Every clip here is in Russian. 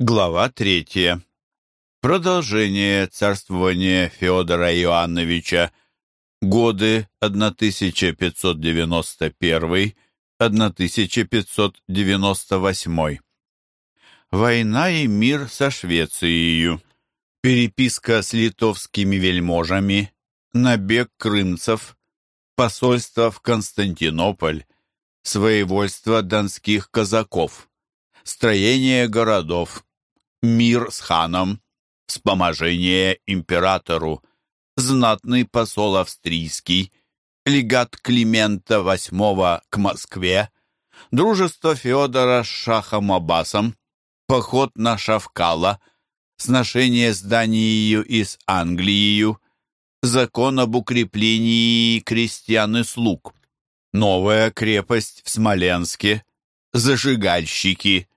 Глава третья. Продолжение царствования Федора Иоанновича. Годы 1591-1598. Война и мир со Швецией. Переписка с литовскими вельможами. Набег крымцев. Посольство в Константинополь. Своевольство донских казаков. Строение городов мир с ханом, вспоможение императору, знатный посол австрийский, легат Климента VIII к Москве, дружество Феодора с Шахом Аббасом, поход на Шавкала, сношение с Данией и с Англией, закон об укреплении крестьян и слуг, новая крепость в Смоленске, зажигальщики,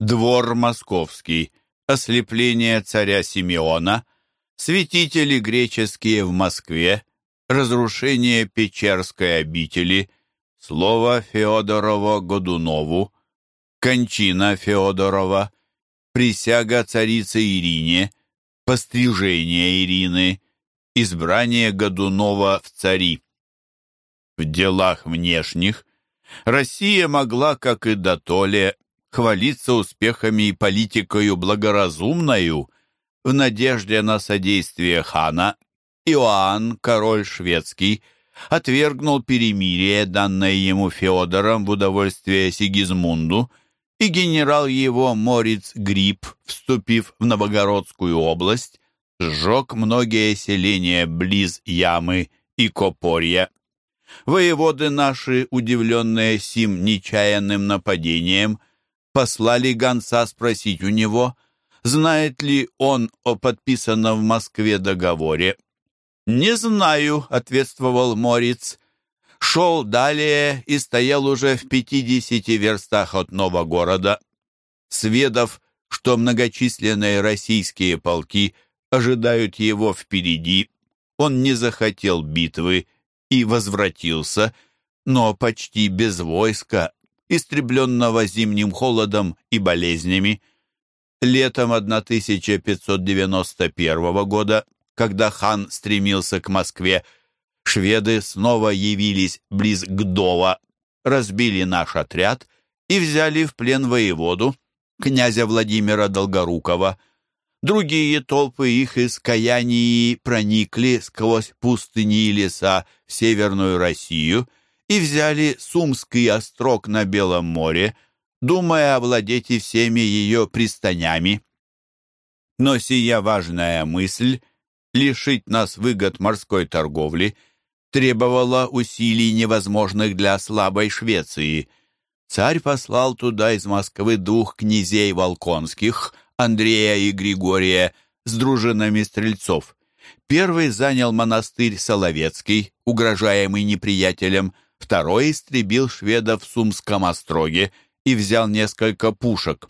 двор московский, ослепление царя Симеона, святители греческие в Москве, разрушение Печерской обители, слово Феодорова Годунову, кончина Феодорова, присяга царицы Ирине, пострижение Ирины, избрание Годунова в цари. В делах внешних Россия могла, как и дотоле, хвалиться успехами и политикою благоразумною, в надежде на содействие хана, Иоанн, король шведский, отвергнул перемирие, данное ему Феодором в удовольствие Сигизмунду, и генерал его Мориц Гриб, вступив в Новогородскую область, сжег многие селения близ Ямы и Копорья. Воеводы наши, удивленные сим нечаянным нападением, послали гонца спросить у него, знает ли он о подписанном в Москве договоре. «Не знаю», — ответствовал Мориц. Шел далее и стоял уже в пятидесяти верстах от нового города. Сведав, что многочисленные российские полки ожидают его впереди, он не захотел битвы и возвратился, но почти без войска истребленного зимним холодом и болезнями. Летом 1591 года, когда хан стремился к Москве, шведы снова явились близ Гдова, разбили наш отряд и взяли в плен воеводу, князя Владимира Долгорукова. Другие толпы их из Каянии проникли сквозь пустыни и леса в Северную Россию и взяли Сумский острог на Белом море, думая овладеть и всеми ее пристанями. Но сия важная мысль лишить нас выгод морской торговли требовала усилий невозможных для слабой Швеции. Царь послал туда из Москвы двух князей Волконских, Андрея и Григория, с дружинами стрельцов. Первый занял монастырь Соловецкий, угрожаемый неприятелем, Второй истребил шведов в Сумском остроге и взял несколько пушек.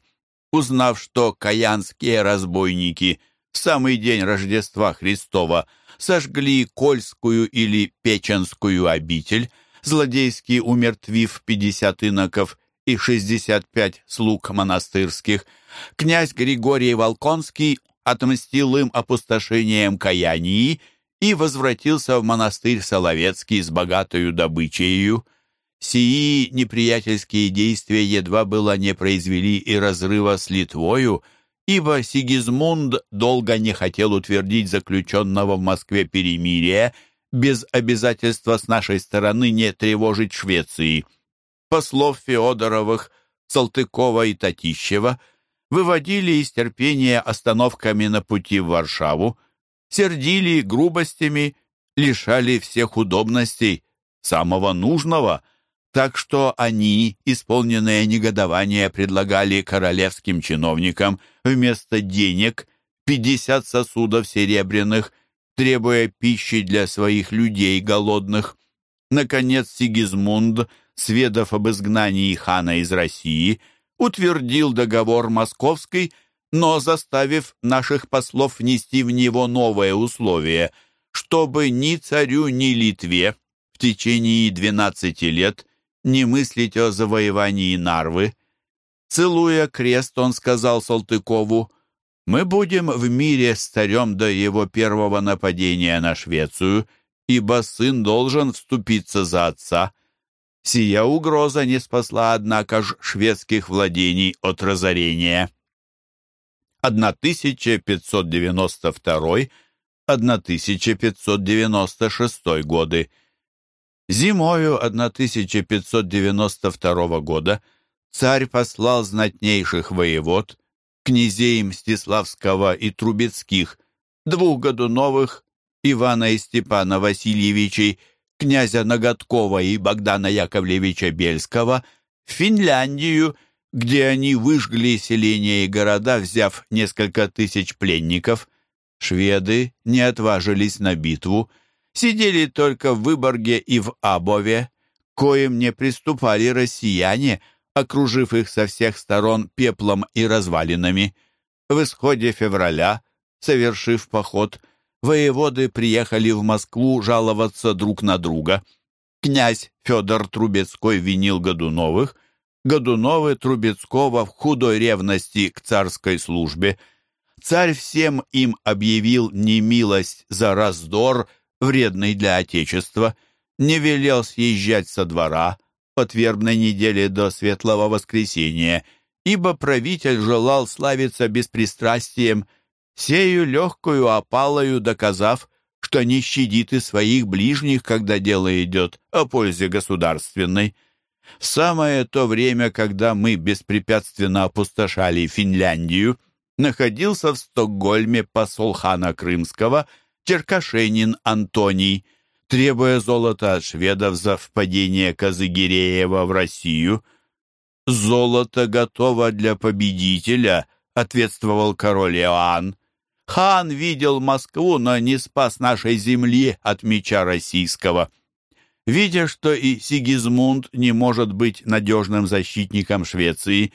Узнав, что каянские разбойники в самый день Рождества Христова сожгли Кольскую или Печенскую обитель, злодейски умертвив пятьдесят иноков и шестьдесят пять слуг монастырских, князь Григорий Волконский отмстил им опустошением Каянии и возвратился в монастырь Соловецкий с богатою добычею. Сии неприятельские действия едва было не произвели и разрыва с Литвою, ибо Сигизмунд долго не хотел утвердить заключенного в Москве перемирия без обязательства с нашей стороны не тревожить Швеции. Послов Феодоровых, Салтыкова и Татищева выводили из терпения остановками на пути в Варшаву, сердили грубостями, лишали всех удобностей, самого нужного, так что они, исполненные негодования, предлагали королевским чиновникам вместо денег 50 сосудов серебряных, требуя пищи для своих людей голодных. Наконец Сигизмунд, сведав об изгнании хана из России, утвердил договор московский, но заставив наших послов внести в него новое условие, чтобы ни царю, ни Литве в течение двенадцати лет не мыслить о завоевании Нарвы. Целуя крест, он сказал Салтыкову, «Мы будем в мире с царем до его первого нападения на Швецию, ибо сын должен вступиться за отца». Сия угроза не спасла, однако ж, шведских владений от разорения. 1592-1596 годы. Зимою 1592 года царь послал знатнейших воевод, князей Мстиславского и Трубецких, двух годуновых, Ивана и Степана Васильевичей, князя Ноготкова и Богдана Яковлевича Бельского, в Финляндию, где они выжгли селения и города, взяв несколько тысяч пленников. Шведы не отважились на битву, сидели только в Выборге и в Абове, коим не приступали россияне, окружив их со всех сторон пеплом и развалинами. В исходе февраля, совершив поход, воеводы приехали в Москву жаловаться друг на друга. Князь Федор Трубецкой винил Годуновых, Годуновы Трубецкого в худой ревности к царской службе. Царь всем им объявил немилость за раздор, вредный для Отечества, не велел съезжать со двора от вербной недели до Светлого Воскресения, ибо правитель желал славиться беспристрастием сею легкую опалою доказав, что не щадит и своих ближних, когда дело идет о пользе государственной. В самое то время, когда мы беспрепятственно опустошали Финляндию, находился в Стокгольме посол хана Крымского Черкашенин Антоний, требуя золота от шведов за впадение Казыгиреева в Россию. «Золото готово для победителя», — ответствовал король Иоанн. Хан видел Москву, но не спас нашей земли от меча российского. Видя, что и Сигизмунд не может быть надежным защитником Швеции,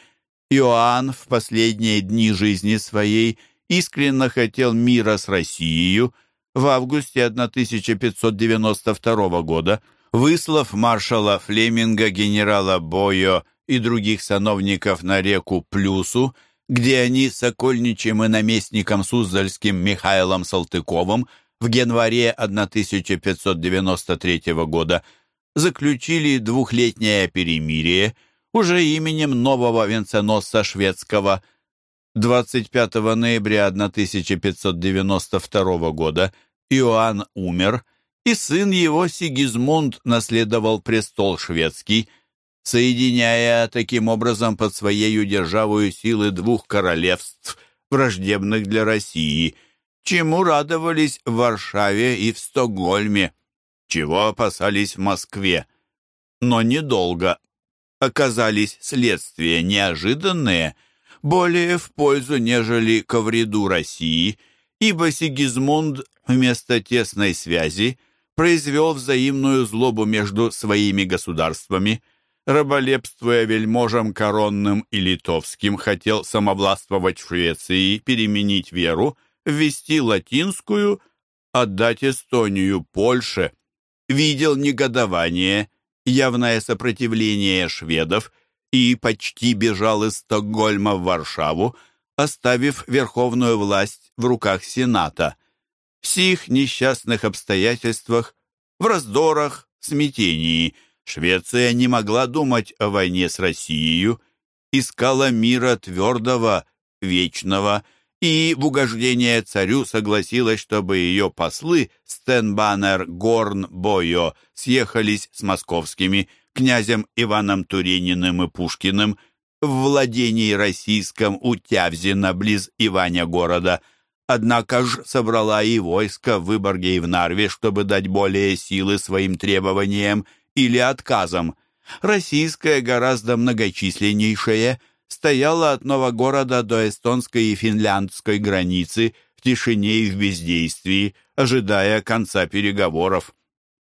Иоанн в последние дни жизни своей искренне хотел мира с Россией. В августе 1592 года, выслав маршала Флеминга, генерала Бойо и других сановников на реку Плюсу, где они с окольничьим и наместником Суздальским Михаилом Салтыковым в январе 1593 года заключили двухлетнее перемирие уже именем нового венценосца шведского. 25 ноября 1592 года Иоанн умер, и сын его Сигизмунд наследовал престол шведский – соединяя таким образом под своей державою силы двух королевств, враждебных для России, чему радовались в Варшаве и в Стокгольме, чего опасались в Москве. Но недолго. Оказались следствия неожиданные, более в пользу, нежели ко вреду России, ибо Сигизмунд вместо тесной связи произвел взаимную злобу между своими государствами – раболепствуя вельможам коронным и литовским, хотел самовластвовать в Швеции, переменить веру, ввести латинскую, отдать Эстонию Польше. Видел негодование, явное сопротивление шведов и почти бежал из Стокгольма в Варшаву, оставив верховную власть в руках Сената. В сих несчастных обстоятельствах, в раздорах, смятении – Швеция не могла думать о войне с Россией, искала мира твердого, вечного, и в угождение царю согласилась, чтобы ее послы Стенбанер, Горн, Бойо съехались с московскими князем Иваном Турениным и Пушкиным в владении российском у Тявзина близ Иваня города, однако ж собрала и войско в Выборге и в Нарве, чтобы дать более силы своим требованиям или отказом. Российская, гораздо многочисленнейшая, стояла от Новогорода до эстонской и финляндской границы в тишине и в бездействии, ожидая конца переговоров.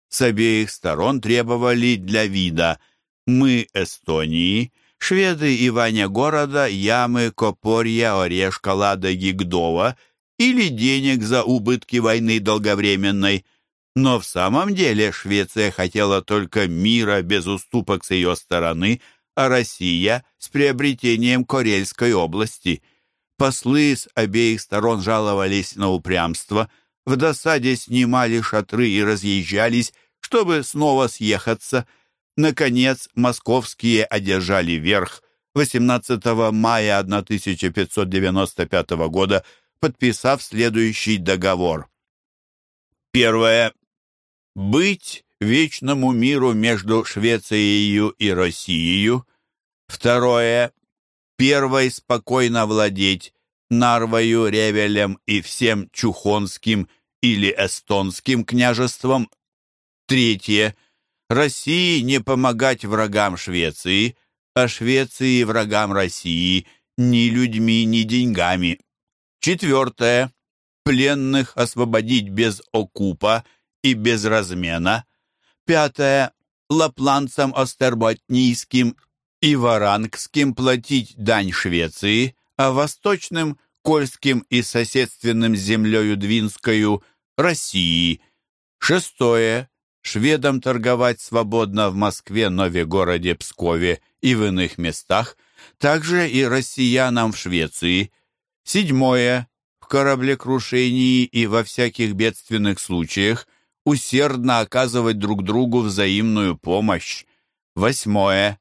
С обеих сторон требовали для вида «мы Эстонии», шведы Иваня города, Ямы, Копорья, Орешка, Ладоги, Гдова или денег за убытки войны долговременной – но в самом деле Швеция хотела только мира без уступок с ее стороны, а Россия с приобретением Карельской области. Послы с обеих сторон жаловались на упрямство, в досаде снимали шатры и разъезжались, чтобы снова съехаться. Наконец, московские одержали верх. 18 мая 1595 года подписав следующий договор. Первое. Быть вечному миру между Швецией и Россией. Второе. Первой спокойно владеть Нарвою, Ревелем и всем Чухонским или Эстонским княжеством. Третье. России не помогать врагам Швеции, а Швеции врагам России ни людьми, ни деньгами. Четвертое. Пленных освободить без окупа и без размена. Пятое. Лапланцам остерботнийским и варангским платить дань Швеции, а восточным, кольским и соседственным землею Двинскою России. Шестое. Шведам торговать свободно в Москве, Новегороде, Пскове и в иных местах, также и россиянам в Швеции. Седьмое. В кораблекрушении и во всяких бедственных случаях усердно оказывать друг другу взаимную помощь. Восьмое.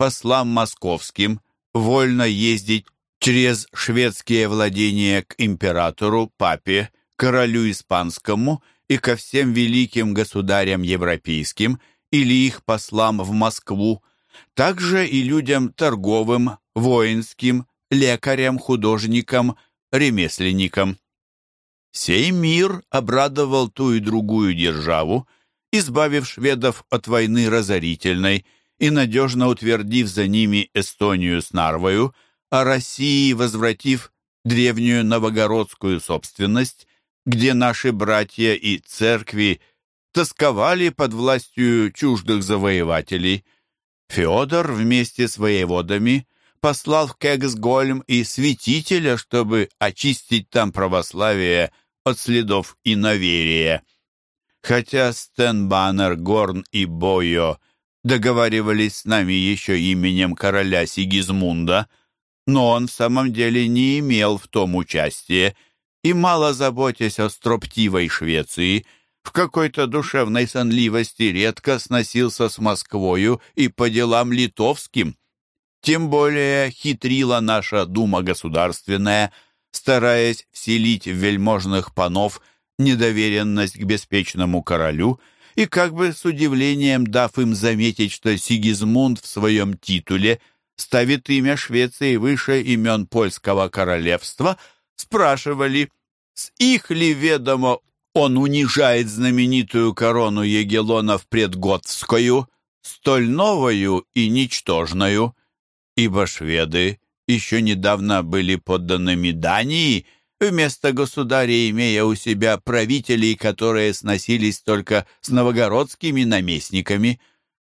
Послам московским вольно ездить через шведские владения к императору, папе, королю испанскому и ко всем великим государям европейским или их послам в Москву, также и людям торговым, воинским, лекарям, художникам, ремесленникам. Сей мир обрадовал ту и другую державу, избавив шведов от войны разорительной и надежно утвердив за ними Эстонию с Нарвою, а России возвратив древнюю новогородскую собственность, где наши братья и церкви тосковали под властью чуждых завоевателей. Феодор вместе с воеводами послал в Кегсгольм и святителя, чтобы очистить там православие от следов иноверия. Хотя Стенбаннер, Горн и Бойо договаривались с нами еще именем короля Сигизмунда, но он в самом деле не имел в том участия и, мало заботясь о строптивой Швеции, в какой-то душевной сонливости редко сносился с Москвою и по делам литовским. Тем более хитрила наша дума государственная, стараясь вселить в вельможных панов недоверенность к беспечному королю и как бы с удивлением дав им заметить, что Сигизмунд в своем титуле ставит имя Швеции выше имен польского королевства, спрашивали, с их ли ведомо он унижает знаменитую корону Егелонов предготскую, столь новую и ничтожную? Ибо шведы еще недавно были подданными Дании, вместо государя имея у себя правителей, которые сносились только с новогородскими наместниками.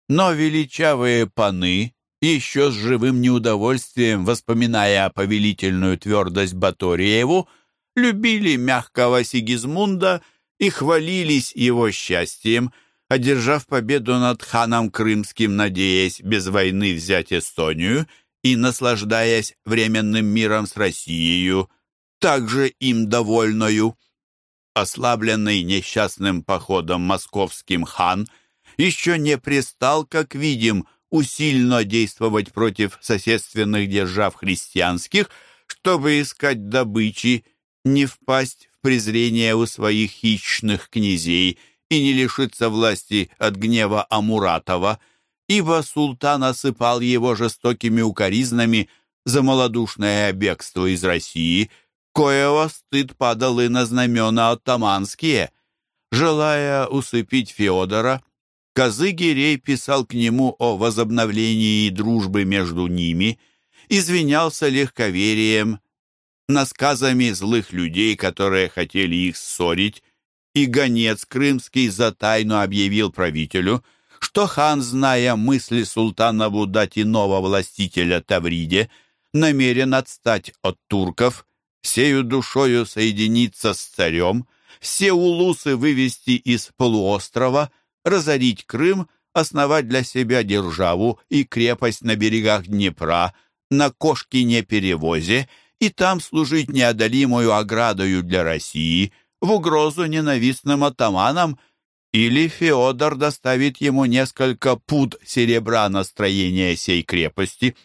Но величавые паны, еще с живым неудовольствием воспоминая о повелительную твердость Баториеву, любили мягкого Сигизмунда и хвалились его счастьем, одержав победу над ханом Крымским, надеясь без войны взять Эстонию и наслаждаясь временным миром с Россией, также им довольною. Ослабленный несчастным походом московским хан еще не пристал, как видим, усильно действовать против соседственных держав христианских, чтобы искать добычи, не впасть в презрение у своих хищных князей и не лишиться власти от гнева Амуратова, ибо султан осыпал его жестокими укоризнами за малодушное бегство из России, коего стыд падал и на знамена оттаманские. Желая усыпить Феодора, Казыгирей писал к нему о возобновлении дружбы между ними, извинялся легковерием, насказами злых людей, которые хотели их ссорить, и гонец крымский за тайну объявил правителю, что хан, зная мысли султана дать иного властителя Тавриде, намерен отстать от турков, всею душою соединиться с царем, все улусы вывести из полуострова, разорить Крым, основать для себя державу и крепость на берегах Днепра, на Кошкине-перевозе, и там служить неодолимую оградою для России, в угрозу ненавистным атаманам, или Феодор доставит ему несколько пуд серебра на строение сей крепости,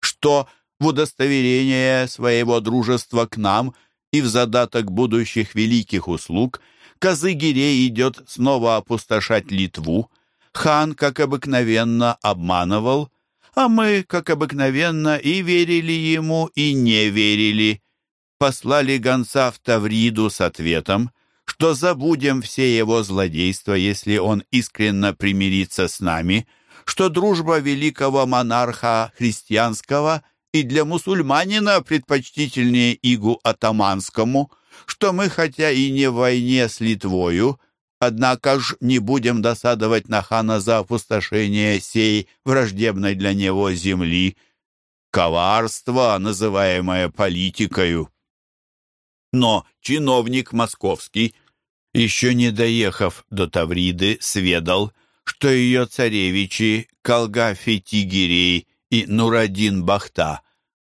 что в удостоверение своего дружества к нам и в задаток будущих великих услуг Казыгирей идет снова опустошать Литву. Хан, как обыкновенно, обманывал, а мы, как обыкновенно, и верили ему, и не верили. Послали гонца в Тавриду с ответом, что забудем все его злодейства, если он искренно примирится с нами, что дружба великого монарха христианского — и для мусульманина предпочтительнее игу атаманскому, что мы, хотя и не в войне с Литвою, однако ж не будем досадовать на хана за опустошение сей враждебной для него земли, коварство, называемое политикою. Но чиновник московский, еще не доехав до Тавриды, сведал, что ее царевичи Колгафи Тигирей и Нурадин Бахта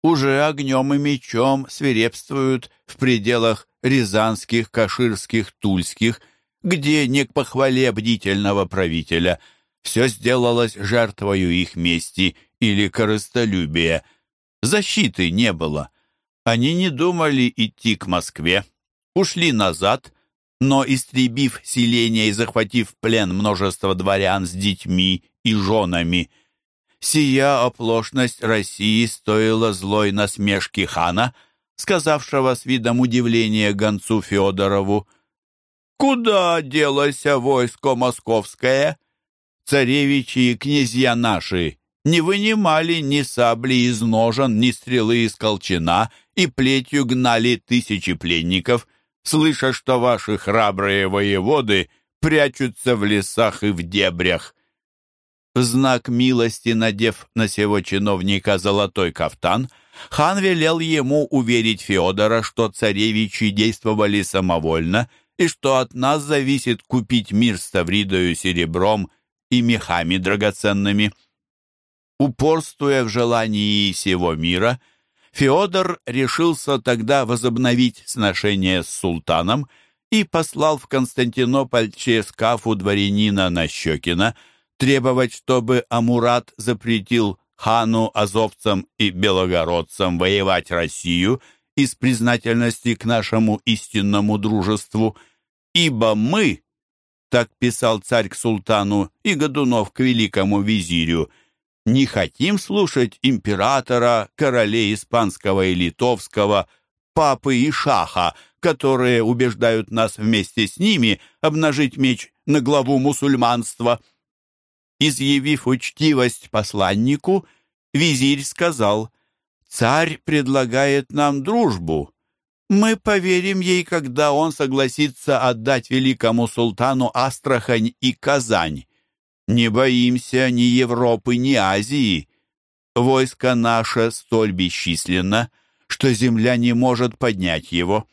уже огнем и мечом свирепствуют в пределах рязанских, каширских, тульских, где не к похвале бдительного правителя все сделалось жертвою их мести или корыстолюбия. Защиты не было. Они не думали идти к Москве, ушли назад, но, истребив селение и захватив в плен множество дворян с детьми и женами, Сия оплошность России стоила злой насмешки хана, сказавшего с видом удивления гонцу Федорову, «Куда делось войско московское? Царевичи и князья наши не вынимали ни сабли из ножен, ни стрелы из колчана и плетью гнали тысячи пленников, слыша, что ваши храбрые воеводы прячутся в лесах и в дебрях. В знак милости, надев на сего чиновника золотой кафтан, хан велел ему уверить Феодора, что царевичи действовали самовольно и что от нас зависит купить мир с Тавридою серебром и мехами драгоценными. Упорствуя в желании сего мира, Феодор решился тогда возобновить сношение с султаном и послал в Константинополь через Кафу дворянина Нащекина – требовать, чтобы Амурат запретил хану, азовцам и белогородцам воевать Россию из признательности к нашему истинному дружеству, ибо мы, так писал царь к султану и Годунов к великому визирю, не хотим слушать императора, королей испанского и литовского, папы и шаха, которые убеждают нас вместе с ними обнажить меч на главу мусульманства – Изъявив учтивость посланнику, визирь сказал, «Царь предлагает нам дружбу. Мы поверим ей, когда он согласится отдать великому султану Астрахань и Казань. Не боимся ни Европы, ни Азии. Войско наше столь бесчисленно, что земля не может поднять его.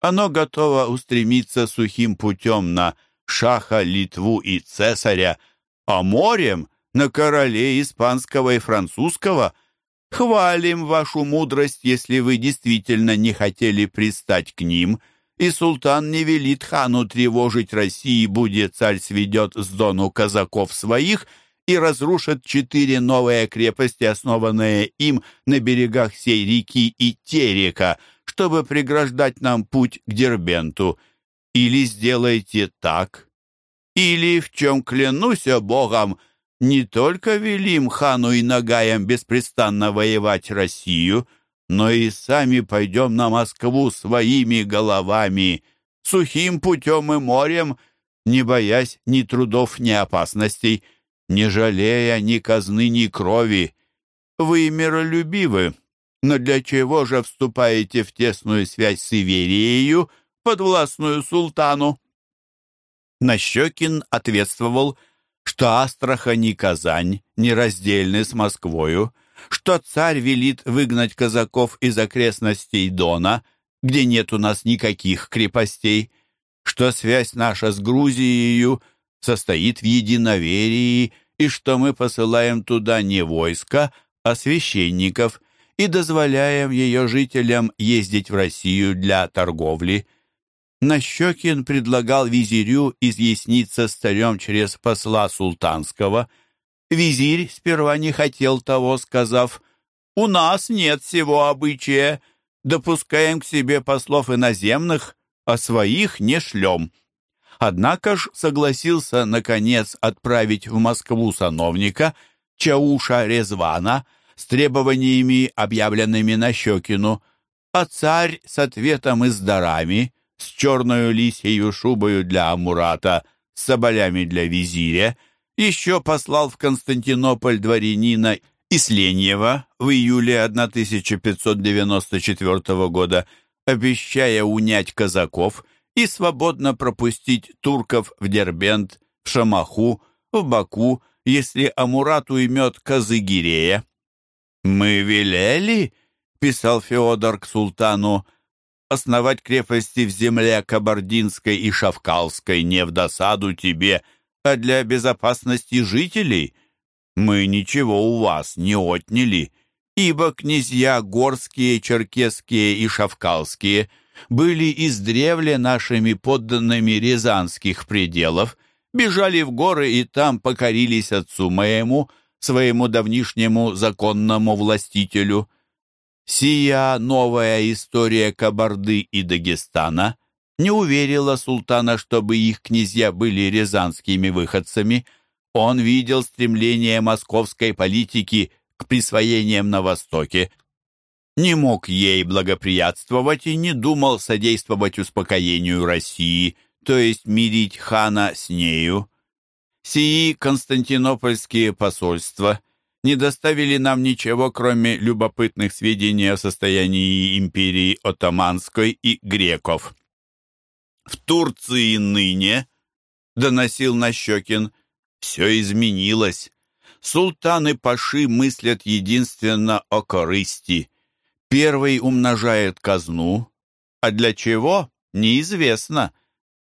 Оно готово устремиться сухим путем на Шаха, Литву и Цесаря, а морем на короле испанского и французского. Хвалим вашу мудрость, если вы действительно не хотели пристать к ним, и султан не велит хану тревожить России, будет царь сведет с дону казаков своих и разрушит четыре новые крепости, основанные им на берегах сей реки и Терека, чтобы преграждать нам путь к Дербенту. Или сделайте так, или, в чем клянусь Богом, не только велим хану и нагаям беспрестанно воевать Россию, но и сами пойдем на Москву своими головами, сухим путем и морем, не боясь ни трудов, ни опасностей, не жалея ни казны, ни крови. Вы миролюбивы, но для чего же вступаете в тесную связь с Иверией, подвластную султану? Нащекин ответствовал, что Астрахань и Казань нераздельны с Москвою, что царь велит выгнать казаков из окрестностей Дона, где нет у нас никаких крепостей, что связь наша с Грузией состоит в единоверии и что мы посылаем туда не войска, а священников, и дозволяем ее жителям ездить в Россию для торговли. Нащекин предлагал визирю изъясниться с царем через посла султанского. Визирь сперва не хотел того, сказав, «У нас нет всего обычая, допускаем к себе послов иноземных, а своих не шлем». Однако ж согласился, наконец, отправить в Москву сановника Чауша Резвана с требованиями, объявленными на Щекину, а царь с ответом и с дарами, с черную лисею шубою для Амурата, с соболями для визиря, еще послал в Константинополь дворянина Исленьева в июле 1594 года, обещая унять казаков и свободно пропустить турков в Дербент, в Шамаху, в Баку, если Амурат уймет Казыгирея. «Мы велели», — писал Феодор к султану, «основать крепости в земле Кабардинской и Шавкалской не в досаду тебе, а для безопасности жителей. Мы ничего у вас не отняли, ибо князья горские, черкесские и шавкалские — были издревле нашими подданными рязанских пределов, бежали в горы и там покорились отцу моему, своему давнишнему законному властителю. Сия новая история Кабарды и Дагестана не уверила султана, чтобы их князья были рязанскими выходцами. Он видел стремление московской политики к присвоениям на Востоке, не мог ей благоприятствовать и не думал содействовать успокоению России, то есть мирить хана с нею. Сии константинопольские посольства не доставили нам ничего, кроме любопытных сведений о состоянии империи Отоманской и греков. В Турции ныне, доносил Нащекин, все изменилось. Султаны Паши мыслят единственно о корысти. Первый умножает казну, а для чего – неизвестно.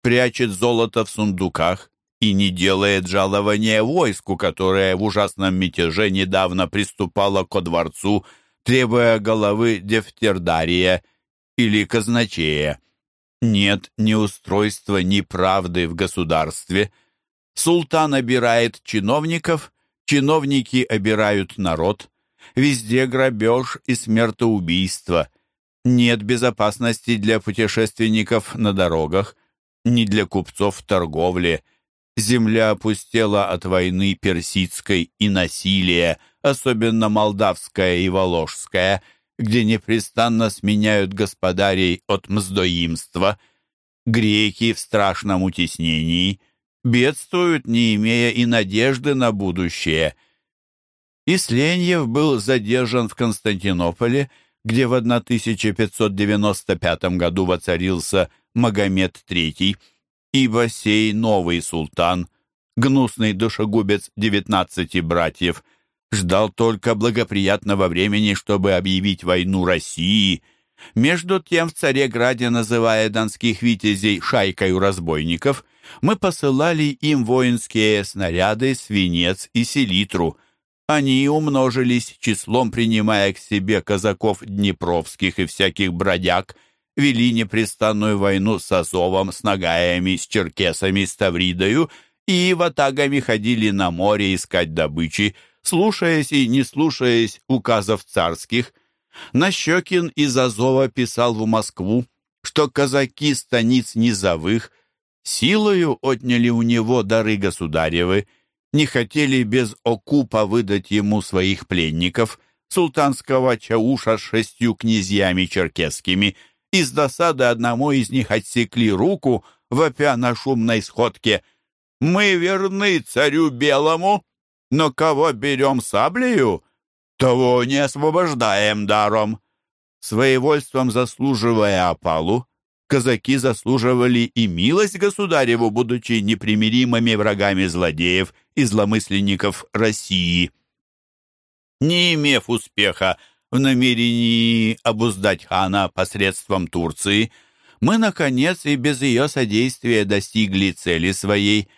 Прячет золото в сундуках и не делает жалования войску, которое в ужасном мятеже недавно приступало ко дворцу, требуя головы Дефтердария или казначея. Нет ни устройства, ни правды в государстве. Султан обирает чиновников, чиновники обирают народ – Везде грабеж и смертоубийство. Нет безопасности для путешественников на дорогах, ни для купцов в торговле. Земля опустела от войны персидской и насилия, особенно молдавская и воложская, где непрестанно сменяют господарей от мздоимства. Греки в страшном утеснении бедствуют, не имея и надежды на будущее – Исленьев был задержан в Константинополе, где в 1595 году воцарился Магомед III, ибо сей новый султан, гнусный душегубец девятнадцати братьев, ждал только благоприятного времени, чтобы объявить войну России. Между тем в Цареграде, называя донских витязей шайкой разбойников, мы посылали им воинские снаряды, свинец и селитру – они умножились числом, принимая к себе казаков днепровских и всяких бродяг, вели непрестанную войну с Азовом, с Нагаями, с Черкесами, с Тавридою и ватагами ходили на море искать добычи, слушаясь и не слушаясь указов царских. Нащекин из Азова писал в Москву, что казаки станиц низовых силою отняли у него дары государевы, не хотели без окупа выдать ему своих пленников, султанского Чауша с шестью князьями черкесскими. Из досады одному из них отсекли руку, вопя на шумной сходке. «Мы верны царю белому, но кого берем саблею, того не освобождаем даром». Своевольством заслуживая опалу, казаки заслуживали и милость государеву, будучи непримиримыми врагами злодеев и зломысленников России. Не имев успеха в намерении обуздать хана посредством Турции, мы, наконец, и без ее содействия достигли цели своей,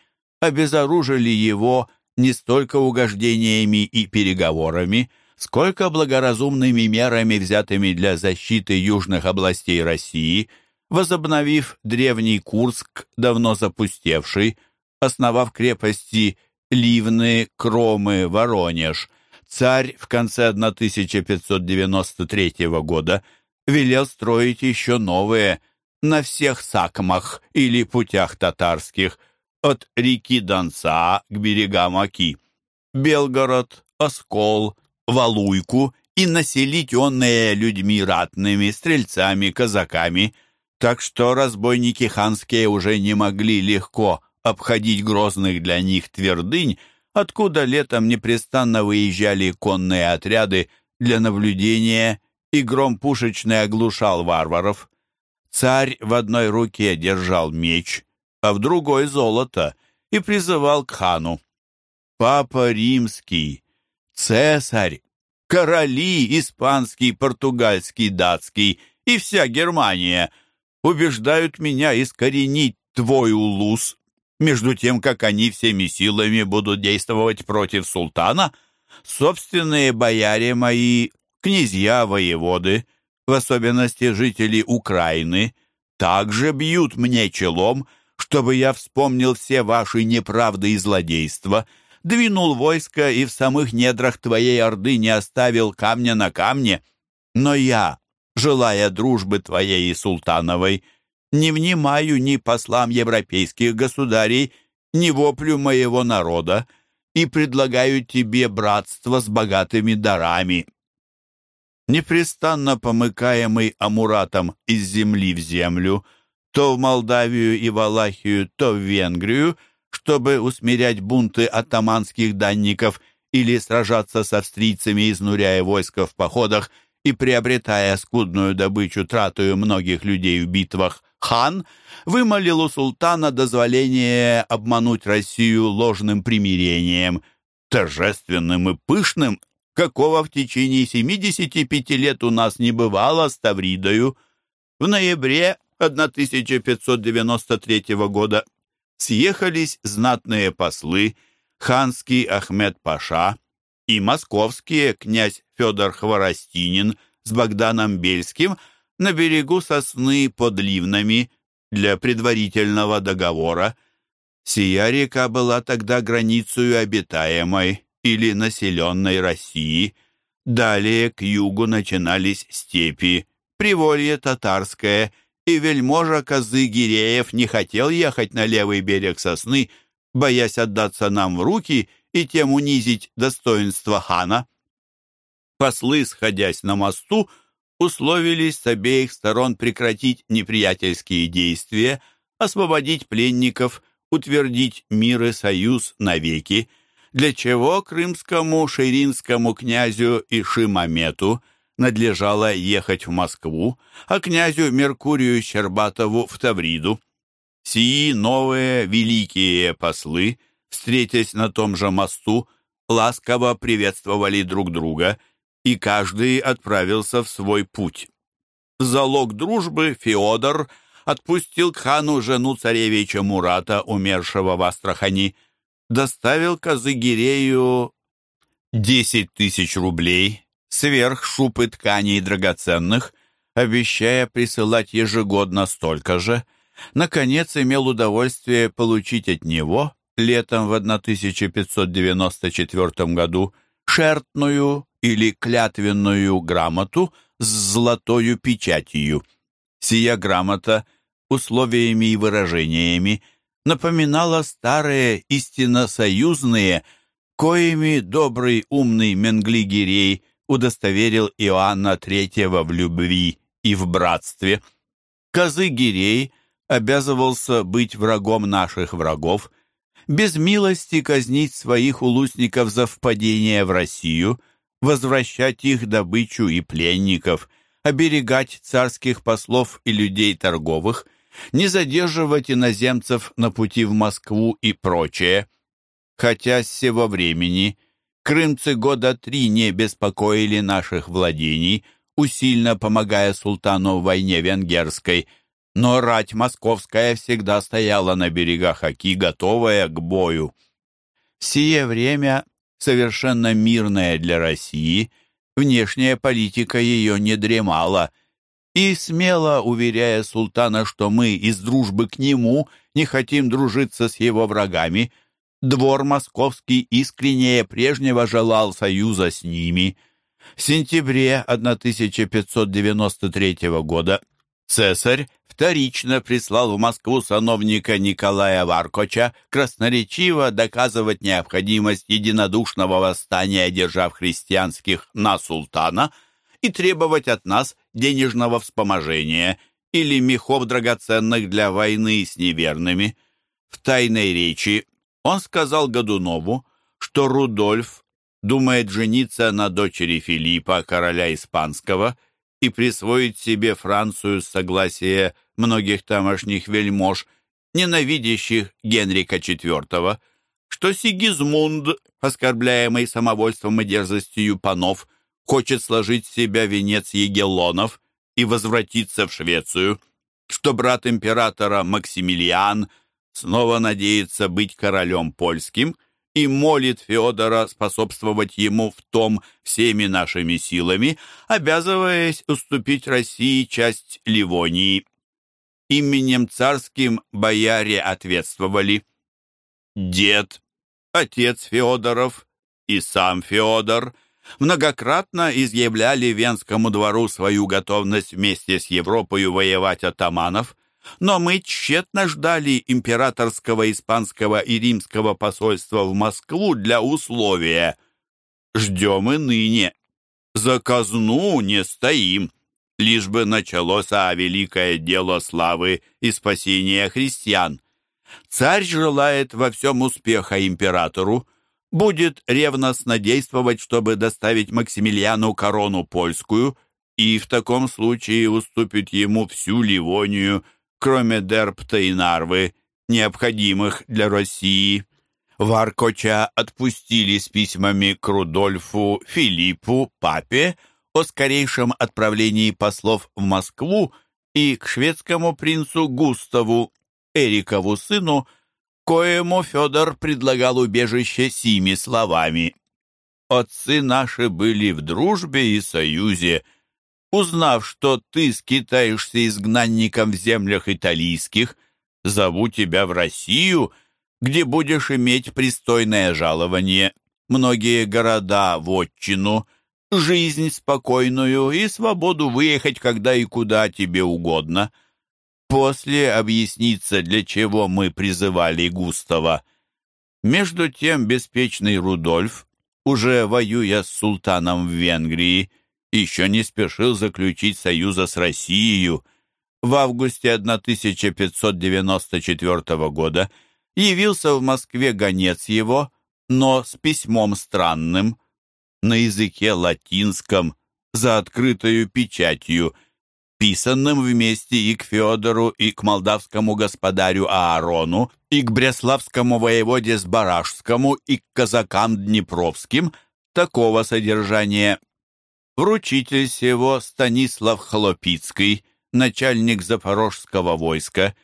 обезоружили его, не столько угождениями и переговорами, сколько благоразумными мерами, взятыми для защиты южных областей России, возобновив древний Курск, давно запустевший, основав крепости Ливны, Кромы, Воронеж, царь в конце 1593 года велел строить еще новые на всех сакмах или путях татарских, от реки Донца к берегам Оки, Белгород, Оскол, Валуйку и населить онные людьми ратными, стрельцами, казаками, так что разбойники ханские уже не могли легко обходить грозных для них твердынь, откуда летом непрестанно выезжали конные отряды для наблюдения, и гром пушечный оглушал варваров. Царь в одной руке держал меч, а в другой — золото, и призывал к хану. «Папа римский, цесарь, короли испанский, португальский, датский и вся Германия убеждают меня искоренить твой улус, между тем, как они всеми силами будут действовать против султана, собственные бояре мои, князья, воеводы, в особенности жители Украины, также бьют мне челом, чтобы я вспомнил все ваши неправды и злодейства, двинул войско и в самых недрах твоей орды не оставил камня на камне. Но я, желая дружбы твоей и султановой, не внимаю ни послам европейских государей, ни воплю моего народа, и предлагаю тебе братство с богатыми дарами. Непрестанно помыкаемый Амуратом из земли в землю, то в Молдавию и Валахию, то в Венгрию, чтобы усмирять бунты атаманских данников или сражаться с австрийцами, изнуряя войска в походах и приобретая скудную добычу, тратую многих людей в битвах, хан вымолил у султана дозволение обмануть Россию ложным примирением, торжественным и пышным, какого в течение 75 лет у нас не бывало с Тавридою. В ноябре 1593 года съехались знатные послы ханский Ахмед Паша и московские князь Федор Хворостинин с Богданом Бельским – на берегу сосны под Ливнами для предварительного договора. Сия река была тогда границей обитаемой или населенной России. Далее к югу начинались степи, приволье татарское, и вельможа Козы Гиреев не хотел ехать на левый берег сосны, боясь отдаться нам в руки и тем унизить достоинство хана. Послы, сходясь на мосту, условились с обеих сторон прекратить неприятельские действия, освободить пленников, утвердить мир и союз навеки, для чего крымскому ширинскому князю и Шимамету надлежало ехать в Москву, а князю Меркурию Щербатову в Тавриду. Сии новые великие послы, встретясь на том же мосту, ласково приветствовали друг друга – и каждый отправился в свой путь. В залог дружбы Феодор отпустил к хану жену царевича Мурата, умершего в Астрахани, доставил Казыгирею десять тысяч рублей сверх шубы тканей драгоценных, обещая присылать ежегодно столько же, наконец имел удовольствие получить от него летом в 1594 году шертную или клятвенную грамоту с золотою печатью. Сия грамота условиями и выражениями напоминала старые истинно союзные, коими добрый умный Менглигерей удостоверил Иоанна Третьего в любви и в братстве. Козы-гирей обязывался быть врагом наших врагов, без милости казнить своих улусников за впадение в Россию, возвращать их добычу и пленников, оберегать царских послов и людей торговых, не задерживать иноземцев на пути в Москву и прочее. Хотя с сего времени крымцы года три не беспокоили наших владений, усильно помогая султану в войне венгерской, но рать московская всегда стояла на берегах Оки, готовая к бою. В сие время, совершенно мирное для России, внешняя политика ее не дремала, и смело уверяя султана, что мы из дружбы к нему не хотим дружиться с его врагами, двор московский искреннее прежнего желал союза с ними. В сентябре 1593 года цесарь вторично прислал в Москву сановника Николая Варкоча красноречиво доказывать необходимость единодушного восстания держав христианских на султана и требовать от нас денежного вспоможения или мехов драгоценных для войны с неверными. В тайной речи он сказал Годунову, что Рудольф думает жениться на дочери Филиппа, короля испанского, и присвоить себе Францию с согласия многих тамошних вельмож, ненавидящих Генрика IV, что Сигизмунд, оскорбляемый самовольством и дерзостью панов, хочет сложить с себя венец егелонов и возвратиться в Швецию, что брат императора Максимилиан снова надеется быть королем польским – и молит Феодора способствовать ему в том всеми нашими силами, обязываясь уступить России часть Ливонии. Именем царским бояре ответствовали дед, отец Феодоров и сам Феодор многократно изъявляли Венскому двору свою готовность вместе с Европою воевать атаманов, но мы тщетно ждали императорского, испанского и римского посольства в Москву для условия. Ждем и ныне. За казну не стоим, лишь бы началось а великое дело славы и спасения христиан. Царь желает во всем успеха императору, будет ревностно действовать, чтобы доставить Максимилиану корону польскую, и в таком случае уступит ему всю Ливонию – кроме Дерпта и Нарвы, необходимых для России. Варкоча отпустили с письмами к Рудольфу, Филиппу, папе о скорейшем отправлении послов в Москву и к шведскому принцу Густаву, Эрикову сыну, коему Федор предлагал убежище сими словами. «Отцы наши были в дружбе и союзе», Узнав, что ты скитаешься изгнанником в землях италийских, зову тебя в Россию, где будешь иметь пристойное жалование, многие города в отчину, жизнь спокойную и свободу выехать когда и куда тебе угодно. После объяснится, для чего мы призывали Густава. Между тем беспечный Рудольф, уже воюя с султаном в Венгрии, еще не спешил заключить союза с Россией. В августе 1594 года явился в Москве гонец его, но с письмом странным, на языке латинском, за открытую печатью, писанным вместе и к Федору, и к молдавскому господарю Аарону, и к Бреславскому воеводе Сбаражскому, и к казакам Днепровским, такого содержания Вручитель сего Станислав Хлопицкий, начальник запорожского войска,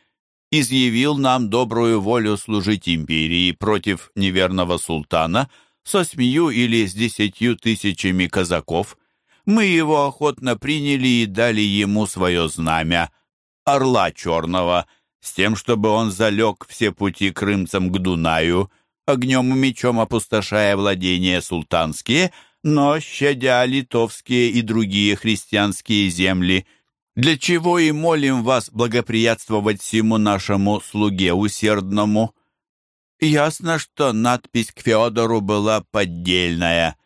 изъявил нам добрую волю служить империи против неверного султана со смею или с десятью тысячами казаков. Мы его охотно приняли и дали ему свое знамя, орла черного, с тем, чтобы он залег все пути крымцам к Дунаю, огнем и мечом опустошая владения султанские — но щадя литовские и другие христианские земли, для чего и молим вас благоприятствовать всему нашему слуге усердному. Ясно, что надпись к Феодору была поддельная.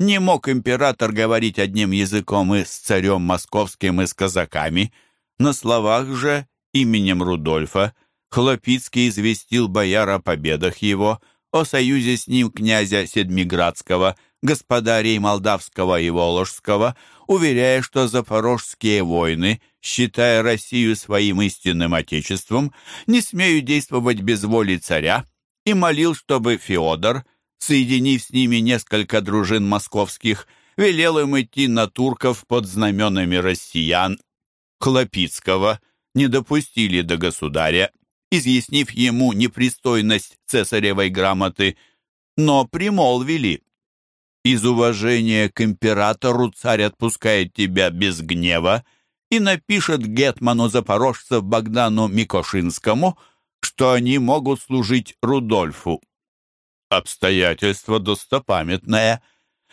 Не мог император говорить одним языком и с царем московским, и с казаками. На словах же именем Рудольфа Хлопицкий известил бояр о победах его, о союзе с ним князя Седмиградского – господарей Молдавского и Воложского, уверяя, что запорожские войны, считая Россию своим истинным отечеством, не смеют действовать без воли царя, и молил, чтобы Феодор, соединив с ними несколько дружин московских, велел им идти на турков под знаменами россиян. Хлопицкого не допустили до государя, изъяснив ему непристойность цесаревой грамоты – но примолвили. Из уважения к императору царь отпускает тебя без гнева и напишет гетману запорожцев Богдану Микошинскому, что они могут служить Рудольфу. Обстоятельство достопамятное.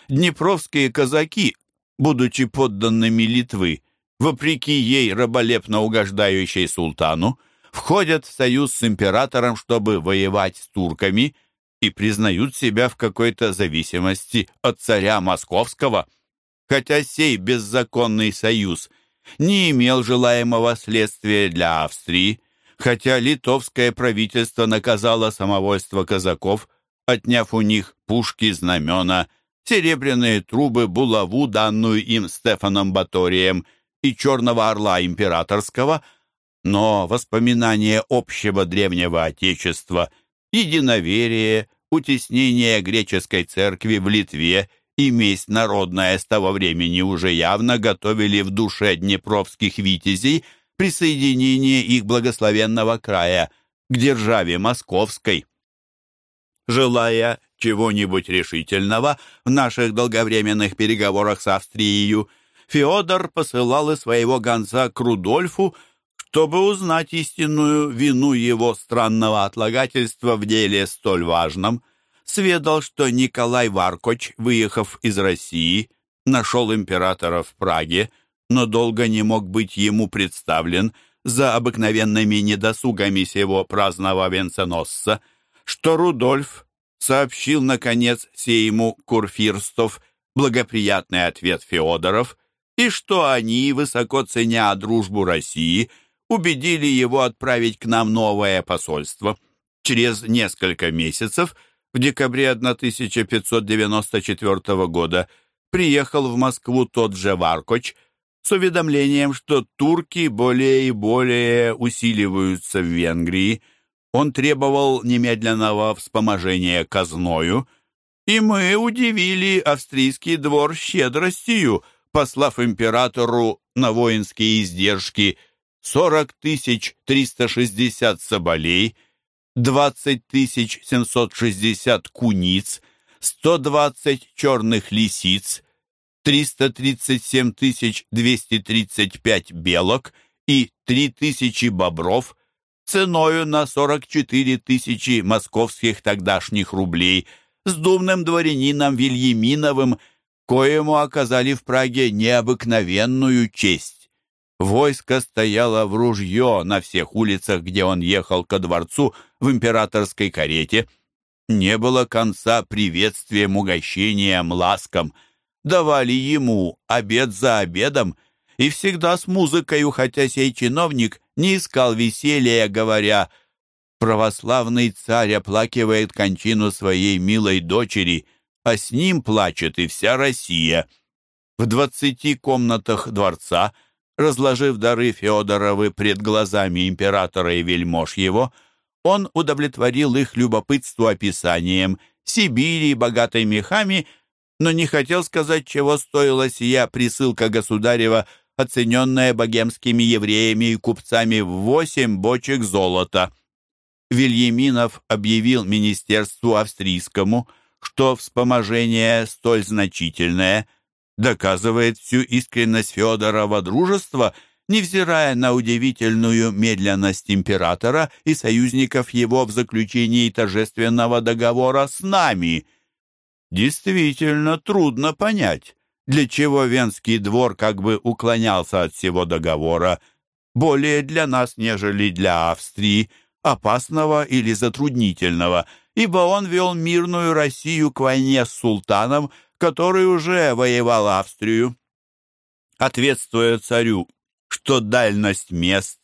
Днепровские казаки, будучи подданными Литвы, вопреки ей раболепно угождающей султану, входят в союз с императором, чтобы воевать с турками, и признают себя в какой-то зависимости от царя московского, хотя сей беззаконный союз не имел желаемого следствия для Австрии, хотя литовское правительство наказало самовольство казаков, отняв у них пушки, знамена, серебряные трубы, булаву, данную им Стефаном Баторием, и черного орла императорского – но воспоминание общего древнего Отечества, единоверие, утеснение греческой церкви в Литве и месть народная с того времени уже явно готовили в душе днепровских витязей присоединение их благословенного края к державе московской. Желая чего-нибудь решительного в наших долговременных переговорах с Австрией, Феодор посылал и своего гонца к Рудольфу, чтобы узнать истинную вину его странного отлагательства в деле столь важном, сведал, что Николай Варкоч, выехав из России, нашел императора в Праге, но долго не мог быть ему представлен за обыкновенными недосугами сего праздного венценосца, что Рудольф сообщил, наконец, сейму Курфирстов благоприятный ответ Феодоров, и что они, высоко ценя дружбу России, убедили его отправить к нам новое посольство. Через несколько месяцев, в декабре 1594 года, приехал в Москву тот же Варкоч с уведомлением, что турки более и более усиливаются в Венгрии. Он требовал немедленного вспоможения казною, и мы удивили австрийский двор щедростью, послав императору на воинские издержки – 40 360 соболей, 20 760 куниц, 120 черных лисиц, 337 235 белок и 3000 бобров ценою на 44 тысячи московских тогдашних рублей с думным дворянином Вильяминовым, коему оказали в Праге необыкновенную честь. Войско стояло в ружье на всех улицах, где он ехал ко дворцу в императорской карете. Не было конца приветствием, угощением, ласкам. Давали ему обед за обедом, и всегда с музыкою, хотя сей чиновник не искал веселья, говоря «Православный царь оплакивает кончину своей милой дочери, а с ним плачет и вся Россия». В двадцати комнатах дворца – разложив дары Феодоровы пред глазами императора и вельмож его, он удовлетворил их любопытству описанием Сибири, богатой мехами, но не хотел сказать, чего стоила сия присылка государева, оцененная богемскими евреями и купцами в восемь бочек золота. Вильяминов объявил министерству австрийскому, что вспоможение столь значительное – доказывает всю искренность Федорова дружества, невзирая на удивительную медленность императора и союзников его в заключении торжественного договора с нами. Действительно трудно понять, для чего Венский двор как бы уклонялся от всего договора, более для нас, нежели для Австрии, опасного или затруднительного, ибо он вел мирную Россию к войне с султаном, который уже воевал Австрию. Ответствуя царю, что дальность мест,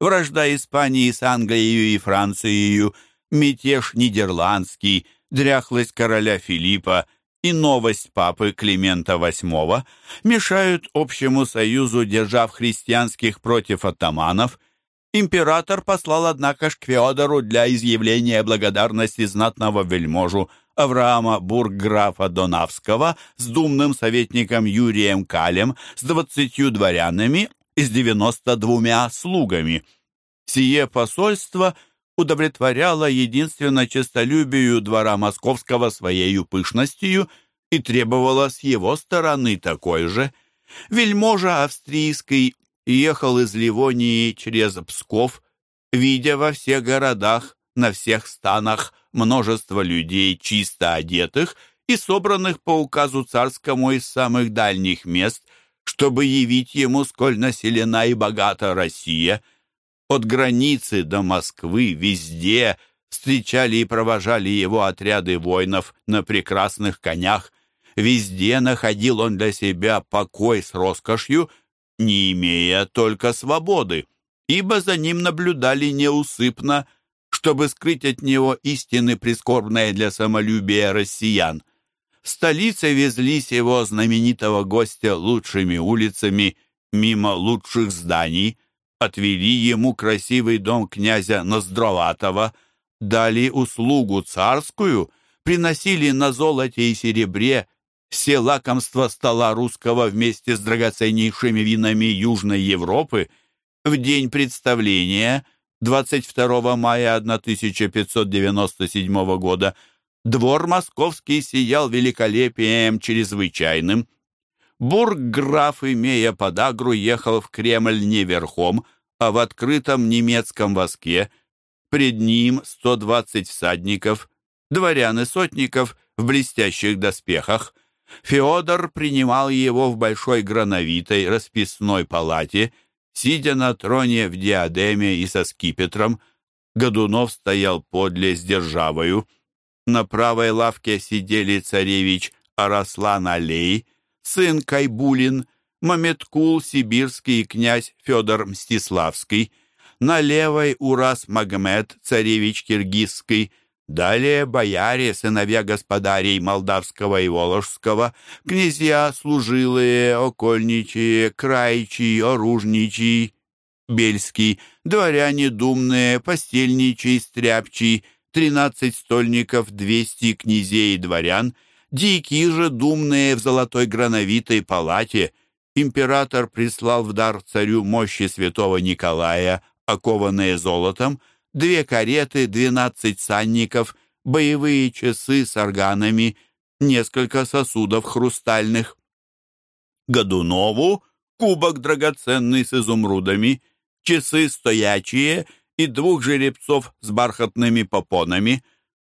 вражда Испании с Англией и Францией, мятеж нидерландский, дряхлость короля Филиппа и новость папы Климента VIII мешают общему союзу держав христианских против атаманов, император послал, однако, ж к Феодору для изъявления благодарности знатного вельможу Авраама Бургграфа Донавского с думным советником Юрием Калем, с двадцатью дворянами и с девяносто двумя слугами. Сие посольство удовлетворяла единственно честолюбию двора московского своей пышностью и требовала с его стороны такой же. Вельможа австрийский ехал из Ливонии через Псков, видя во всех городах, на всех станах множество людей чисто одетых и собранных по указу царскому из самых дальних мест, чтобы явить ему, сколь населена и богата Россия. От границы до Москвы везде встречали и провожали его отряды воинов на прекрасных конях. Везде находил он для себя покой с роскошью, не имея только свободы, ибо за ним наблюдали неусыпно, чтобы скрыть от него истины, прискорбные для самолюбия россиян. В столице везлись его знаменитого гостя лучшими улицами, мимо лучших зданий, отвели ему красивый дом князя Ноздроватого, дали услугу царскую, приносили на золоте и серебре все лакомства стола русского вместе с драгоценнейшими винами Южной Европы. В день представления, 22 мая 1597 года, Двор московский сиял великолепием чрезвычайным. Бургграф, имея подагру, ехал в Кремль не верхом, а в открытом немецком воске. Пред ним 120 всадников, дворян и сотников в блестящих доспехах. Феодор принимал его в большой грановитой расписной палате, сидя на троне в диадеме и со скипетром. Годунов стоял подле с державою. На правой лавке сидели царевич Араслан Алей, сын Кайбулин, Маметкул Сибирский князь Федор Мстиславский, на левой Урас Магомед, царевич Киргизский, далее бояре, сыновья господарей Молдавского и Воложского, князья служилые, окольничие, крайчий, оружничий, Бельский, дворяне думные, постельничий, стряпчий, тринадцать стольников, двести князей и дворян, дикие же думные в золотой грановитой палате. Император прислал в дар царю мощи святого Николая, окованные золотом, две кареты, двенадцать санников, боевые часы с органами, несколько сосудов хрустальных. Годунову кубок драгоценный с изумрудами, часы стоячие — и двух жеребцов с бархатными попонами,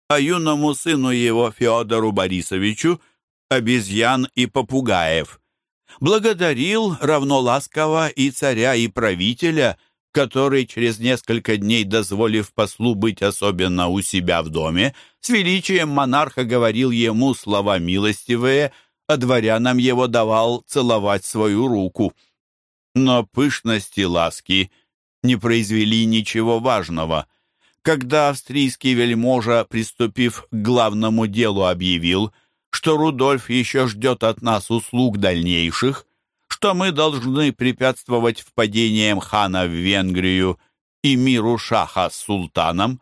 а юному сыну его Феодору Борисовичу обезьян и попугаев. Благодарил равно ласково и царя, и правителя, который, через несколько дней дозволив послу быть особенно у себя в доме, с величием монарха говорил ему слова милостивые, а дворянам его давал целовать свою руку. Но пышности ласки — не произвели ничего важного. Когда австрийский вельможа, приступив к главному делу, объявил, что Рудольф еще ждет от нас услуг дальнейших, что мы должны препятствовать впадениям хана в Венгрию и миру шаха с султаном,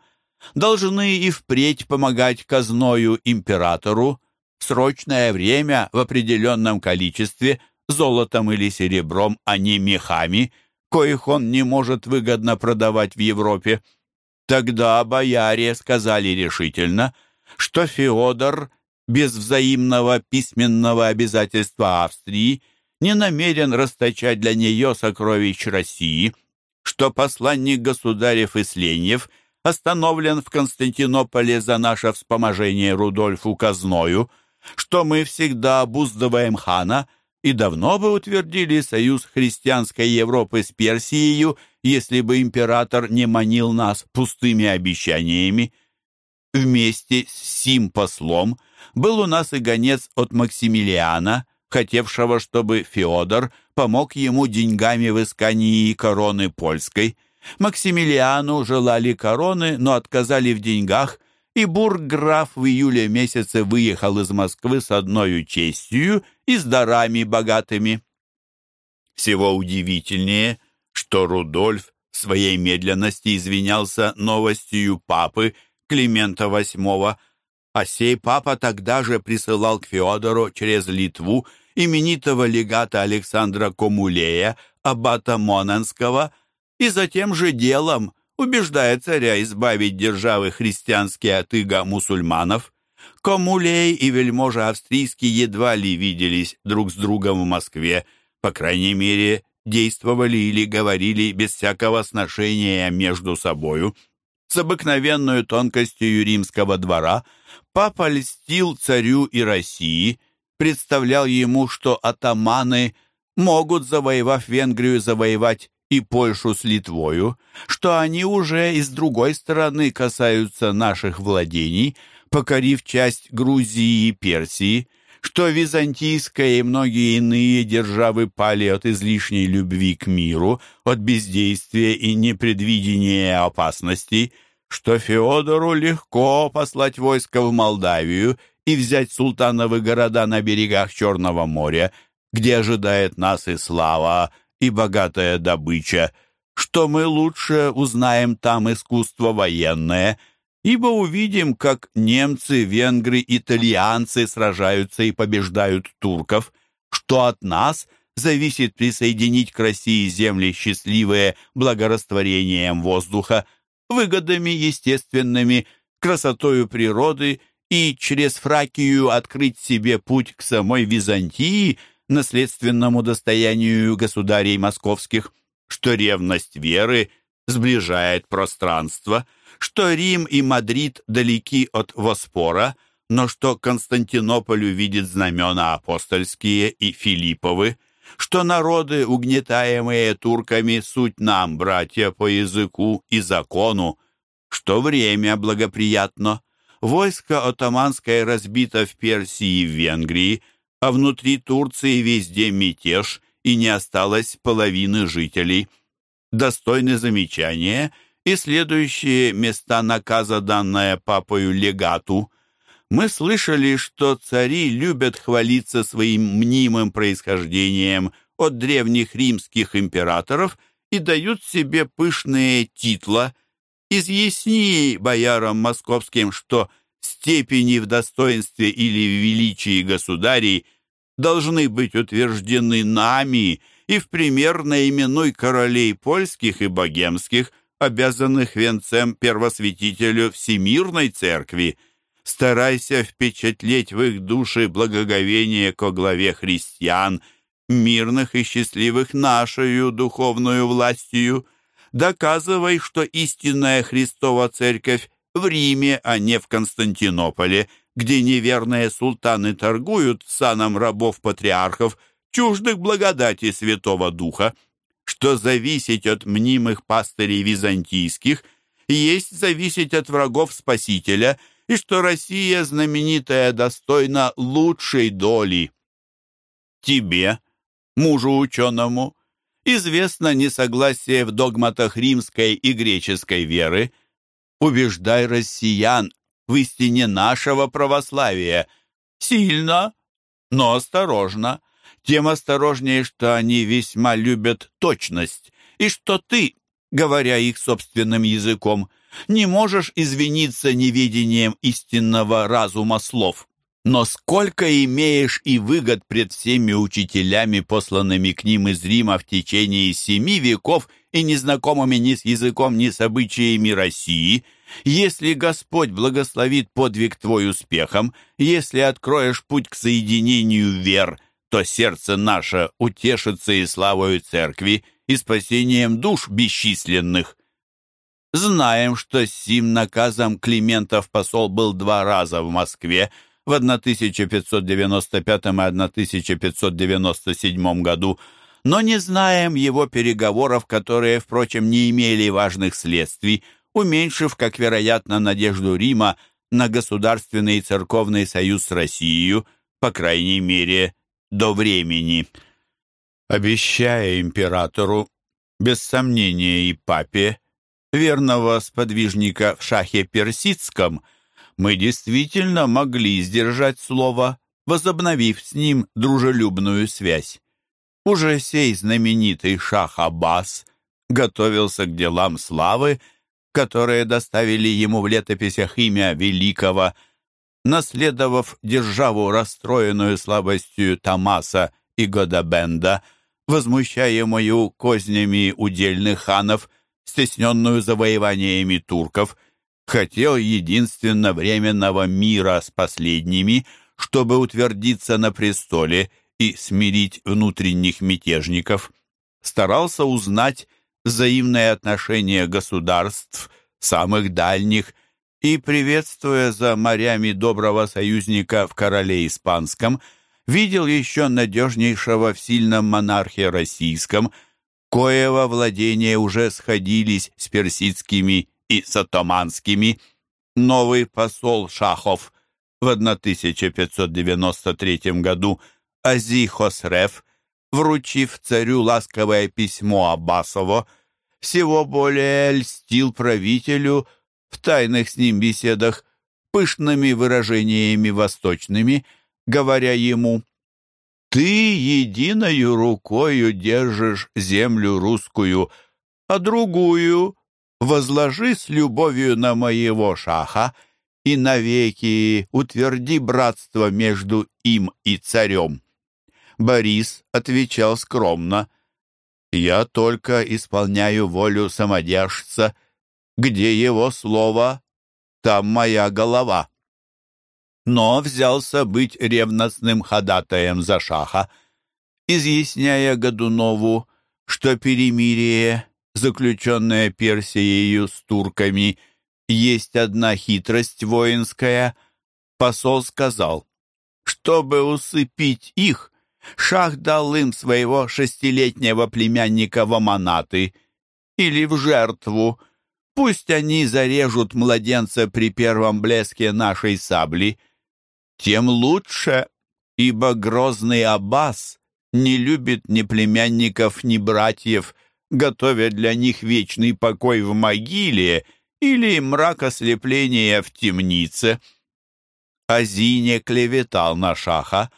должны и впредь помогать казною императору, срочное время в определенном количестве, золотом или серебром, а не мехами, коих он не может выгодно продавать в Европе. Тогда бояре сказали решительно, что Феодор без взаимного письменного обязательства Австрии не намерен расточать для нее сокровищ России, что посланник государев и Сленьев остановлен в Константинополе за наше вспоможение Рудольфу Казною, что мы всегда обуздываем хана — и давно бы утвердили союз христианской Европы с Персией, если бы император не манил нас пустыми обещаниями. Вместе с сим послом был у нас и гонец от Максимилиана, хотевшего, чтобы Феодор помог ему деньгами в искании короны польской. Максимилиану желали короны, но отказали в деньгах – и бургграф в июле месяце выехал из Москвы с одной честью и с дарами богатыми. Всего удивительнее, что Рудольф в своей медленности извинялся новостью папы Климента VIII, а сей папа тогда же присылал к Феодору через Литву именитого легата Александра Комулея, аббата Моненского, и за тем же делом – убеждая царя избавить державы христианские от иго мусульманов. Комулей и вельможа австрийский едва ли виделись друг с другом в Москве, по крайней мере, действовали или говорили без всякого сношения между собою. С обыкновенной тонкостью римского двора папа льстил царю и России, представлял ему, что атаманы могут, завоевав Венгрию, завоевать и Польшу с Литвою, что они уже и с другой стороны касаются наших владений, покорив часть Грузии и Персии, что византийская и многие иные державы пали от излишней любви к миру, от бездействия и непредвидения опасностей, что Феодору легко послать войско в Молдавию и взять султановы города на берегах Черного моря, где ожидает нас и слава, и богатая добыча, что мы лучше узнаем там искусство военное, ибо увидим, как немцы, венгры, итальянцы сражаются и побеждают турков, что от нас зависит присоединить к России земли счастливые благорастворением воздуха, выгодами естественными, красотою природы и через Фракию открыть себе путь к самой Византии – наследственному достоянию государей московских, что ревность веры сближает пространство, что Рим и Мадрид далеки от Воспора, но что Константинополь увидит знамена апостольские и Филипповы, что народы, угнетаемые турками, суть нам, братья, по языку и закону, что время благоприятно, войско атаманское разбито в Персии и в Венгрии, а внутри Турции везде мятеж, и не осталось половины жителей. Достойны замечания и следующие места наказа, данное папою легату. Мы слышали, что цари любят хвалиться своим мнимым происхождением от древних римских императоров и дают себе пышные титла. Изъясни боярам московским, что – степени в достоинстве или в величии государей должны быть утверждены нами и в пример наименуй королей польских и богемских, обязанных венцем первосвятителю Всемирной Церкви. Старайся впечатлеть в их души благоговение ко главе христиан, мирных и счастливых нашою духовную властью. Доказывай, что истинная Христова Церковь в Риме, а не в Константинополе, где неверные султаны торгуют саном рабов-патриархов, чуждых благодати Святого Духа, что зависеть от мнимых пастырей византийских есть зависеть от врагов Спасителя, и что Россия знаменитая достойна лучшей доли. Тебе, мужу ученому, известно несогласие в догматах римской и греческой веры, убеждай россиян в истине нашего православия. Сильно, но осторожно. Тем осторожнее, что они весьма любят точность, и что ты, говоря их собственным языком, не можешь извиниться невидением истинного разума слов. Но сколько имеешь и выгод пред всеми учителями, посланными к ним из Рима в течение семи веков и незнакомыми ни с языком, ни с обычаями России, если Господь благословит подвиг твой успехом, если откроешь путь к соединению вер, то сердце наше утешится и славою церкви, и спасением душ бесчисленных. Знаем, что сим наказом Климентов посол был два раза в Москве, в 1595 и 1597 году, но не знаем его переговоров, которые, впрочем, не имели важных следствий, уменьшив, как вероятно, надежду Рима на государственный и церковный союз с Россией, по крайней мере, до времени. Обещая императору, без сомнения и папе, верного сподвижника в шахе персидском, мы действительно могли сдержать слово, возобновив с ним дружелюбную связь. Уже сей знаменитый шах Аббас готовился к делам славы, которые доставили ему в летописях имя великого, наследовав державу, расстроенную слабостью Тамаса и Годабенда, возмущаемую кознями удельных ханов, стесненную завоеваниями турков, хотел единственно временного мира с последними, чтобы утвердиться на престоле и смирить внутренних мятежников. Старался узнать взаимное отношение государств, самых дальних, и, приветствуя за морями доброго союзника в короле испанском, видел еще надежнейшего в сильном монархе российском, коего владения уже сходились с персидскими и с атаманскими. Новый посол Шахов в 1593 году Ази Хосреф, вручив царю ласковое письмо Аббасово, всего более льстил правителю в тайных с ним беседах пышными выражениями восточными, говоря ему «Ты единою рукою держишь землю русскую, а другую возложи с любовью на моего шаха и навеки утверди братство между им и царем». Борис отвечал скромно. «Я только исполняю волю самодержца, где его слово, там моя голова» но взялся быть ревностным ходатаем за шаха, изъясняя Годунову, что перемирие, заключенное Персией с турками, есть одна хитрость воинская, посол сказал, чтобы усыпить их, шах дал им своего шестилетнего племянника в аманаты или в жертву, пусть они зарежут младенца при первом блеске нашей сабли — тем лучше, ибо грозный Аббас не любит ни племянников, ни братьев, готовя для них вечный покой в могиле или мрак ослепления в темнице. Азине клеветал на шаха,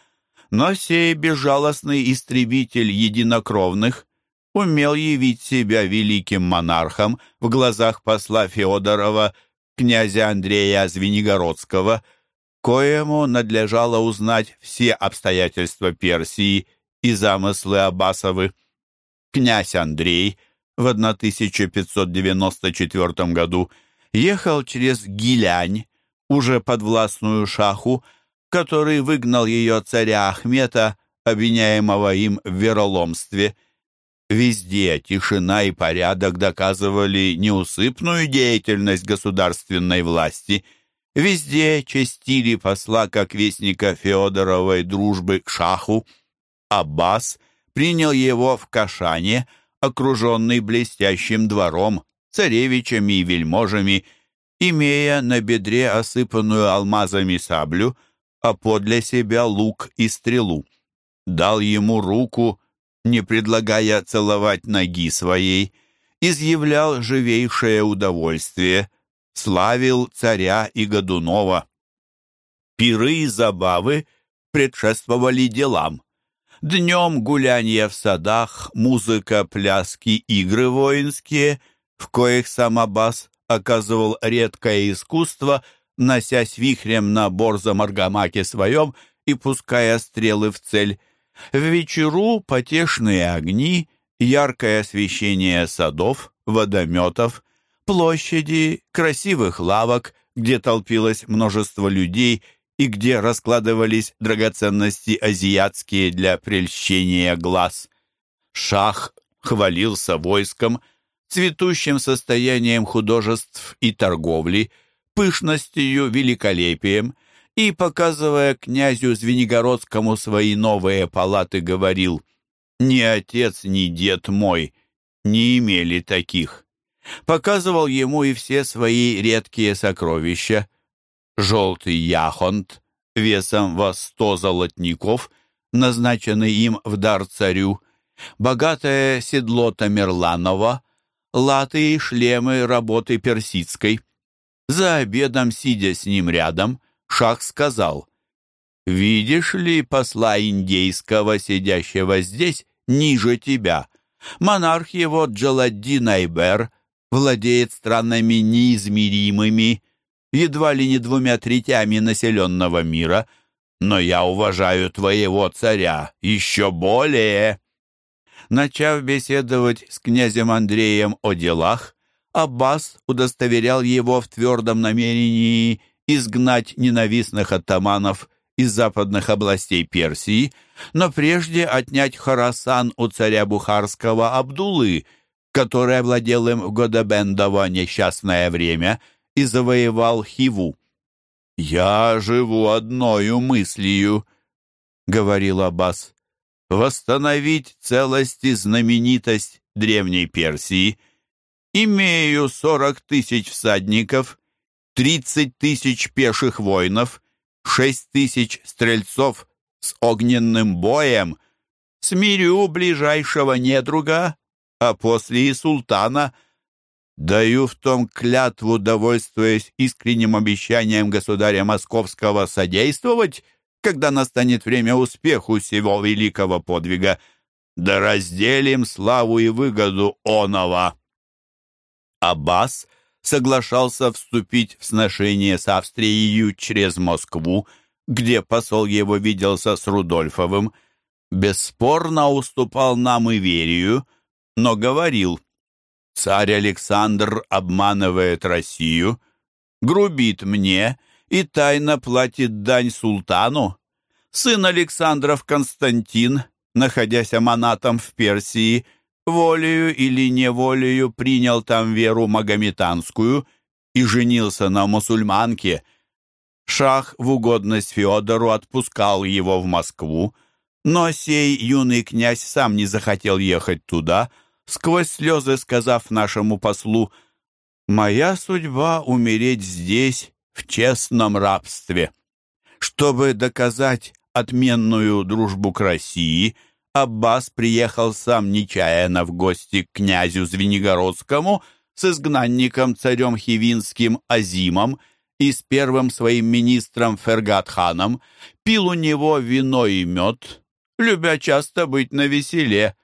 но сей безжалостный истребитель единокровных умел явить себя великим монархом в глазах посла Феодорова, князя Андрея Звенигородского – коему надлежало узнать все обстоятельства Персии и замыслы Аббасовы. Князь Андрей в 1594 году ехал через Гилянь, уже подвластную шаху, который выгнал ее царя Ахмета, обвиняемого им в вероломстве. Везде тишина и порядок доказывали неусыпную деятельность государственной власти – Везде честили посла как вестника Феодоровой дружбы к шаху. Аббас принял его в Кашане, окруженный блестящим двором, царевичами и вельможами, имея на бедре осыпанную алмазами саблю, а подле себя лук и стрелу. Дал ему руку, не предлагая целовать ноги своей, изъявлял живейшее удовольствие — славил царя и Годунова. Пиры и забавы предшествовали делам. Днем гулянья в садах, музыка, пляски, игры воинские, в коих сам Аббас оказывал редкое искусство, носясь вихрем на борзом аргамаке своем и пуская стрелы в цель. В вечеру потешные огни, яркое освещение садов, водометов, площади, красивых лавок, где толпилось множество людей и где раскладывались драгоценности азиатские для прельщения глаз. Шах хвалился войском, цветущим состоянием художеств и торговли, пышностью, великолепием, и, показывая князю Звенигородскому свои новые палаты, говорил «Ни отец, ни дед мой не имели таких» показывал ему и все свои редкие сокровища. Желтый яхонт весом во сто золотников, назначенный им в дар царю, богатое седло Тамерланова, латы и шлемы работы персидской. За обедом, сидя с ним рядом, Шах сказал, «Видишь ли посла индейского, сидящего здесь, ниже тебя? Монарх его Джаладдин Айбер — владеет странами неизмеримыми, едва ли не двумя третями населенного мира, но я уважаю твоего царя еще более». Начав беседовать с князем Андреем о делах, Аббас удостоверял его в твердом намерении изгнать ненавистных оттаманов из западных областей Персии, но прежде отнять Хорасан у царя Бухарского Абдулы, который овладел им в Годобендово несчастное время и завоевал Хиву. «Я живу одною мыслью», — говорил Аббас, — «восстановить целость и знаменитость Древней Персии. Имею сорок тысяч всадников, тридцать тысяч пеших воинов, шесть тысяч стрельцов с огненным боем, смирю ближайшего недруга, а после и султана. Даю в том клятву, довольствуясь искренним обещанием государя Московского содействовать, когда настанет время успеху всего великого подвига. Да разделим славу и выгоду оного. Аббас соглашался вступить в сношение с Австрией через Москву, где посол его виделся с Рудольфовым, бесспорно уступал нам и верию, но говорил, «Царь Александр обманывает Россию, грубит мне и тайно платит дань султану. Сын Александров Константин, находясь аманатом в Персии, волею или неволею принял там веру магометанскую и женился на мусульманке – Шах в угодность Феодору отпускал его в Москву, но сей юный князь сам не захотел ехать туда, сквозь слезы сказав нашему послу «Моя судьба — умереть здесь, в честном рабстве». Чтобы доказать отменную дружбу к России, Аббас приехал сам нечаянно в гости к князю Звенигородскому с изгнанником царем Хивинским Азимом и с первым своим министром Фергатханом, пил у него вино и мед, любя часто быть на веселе,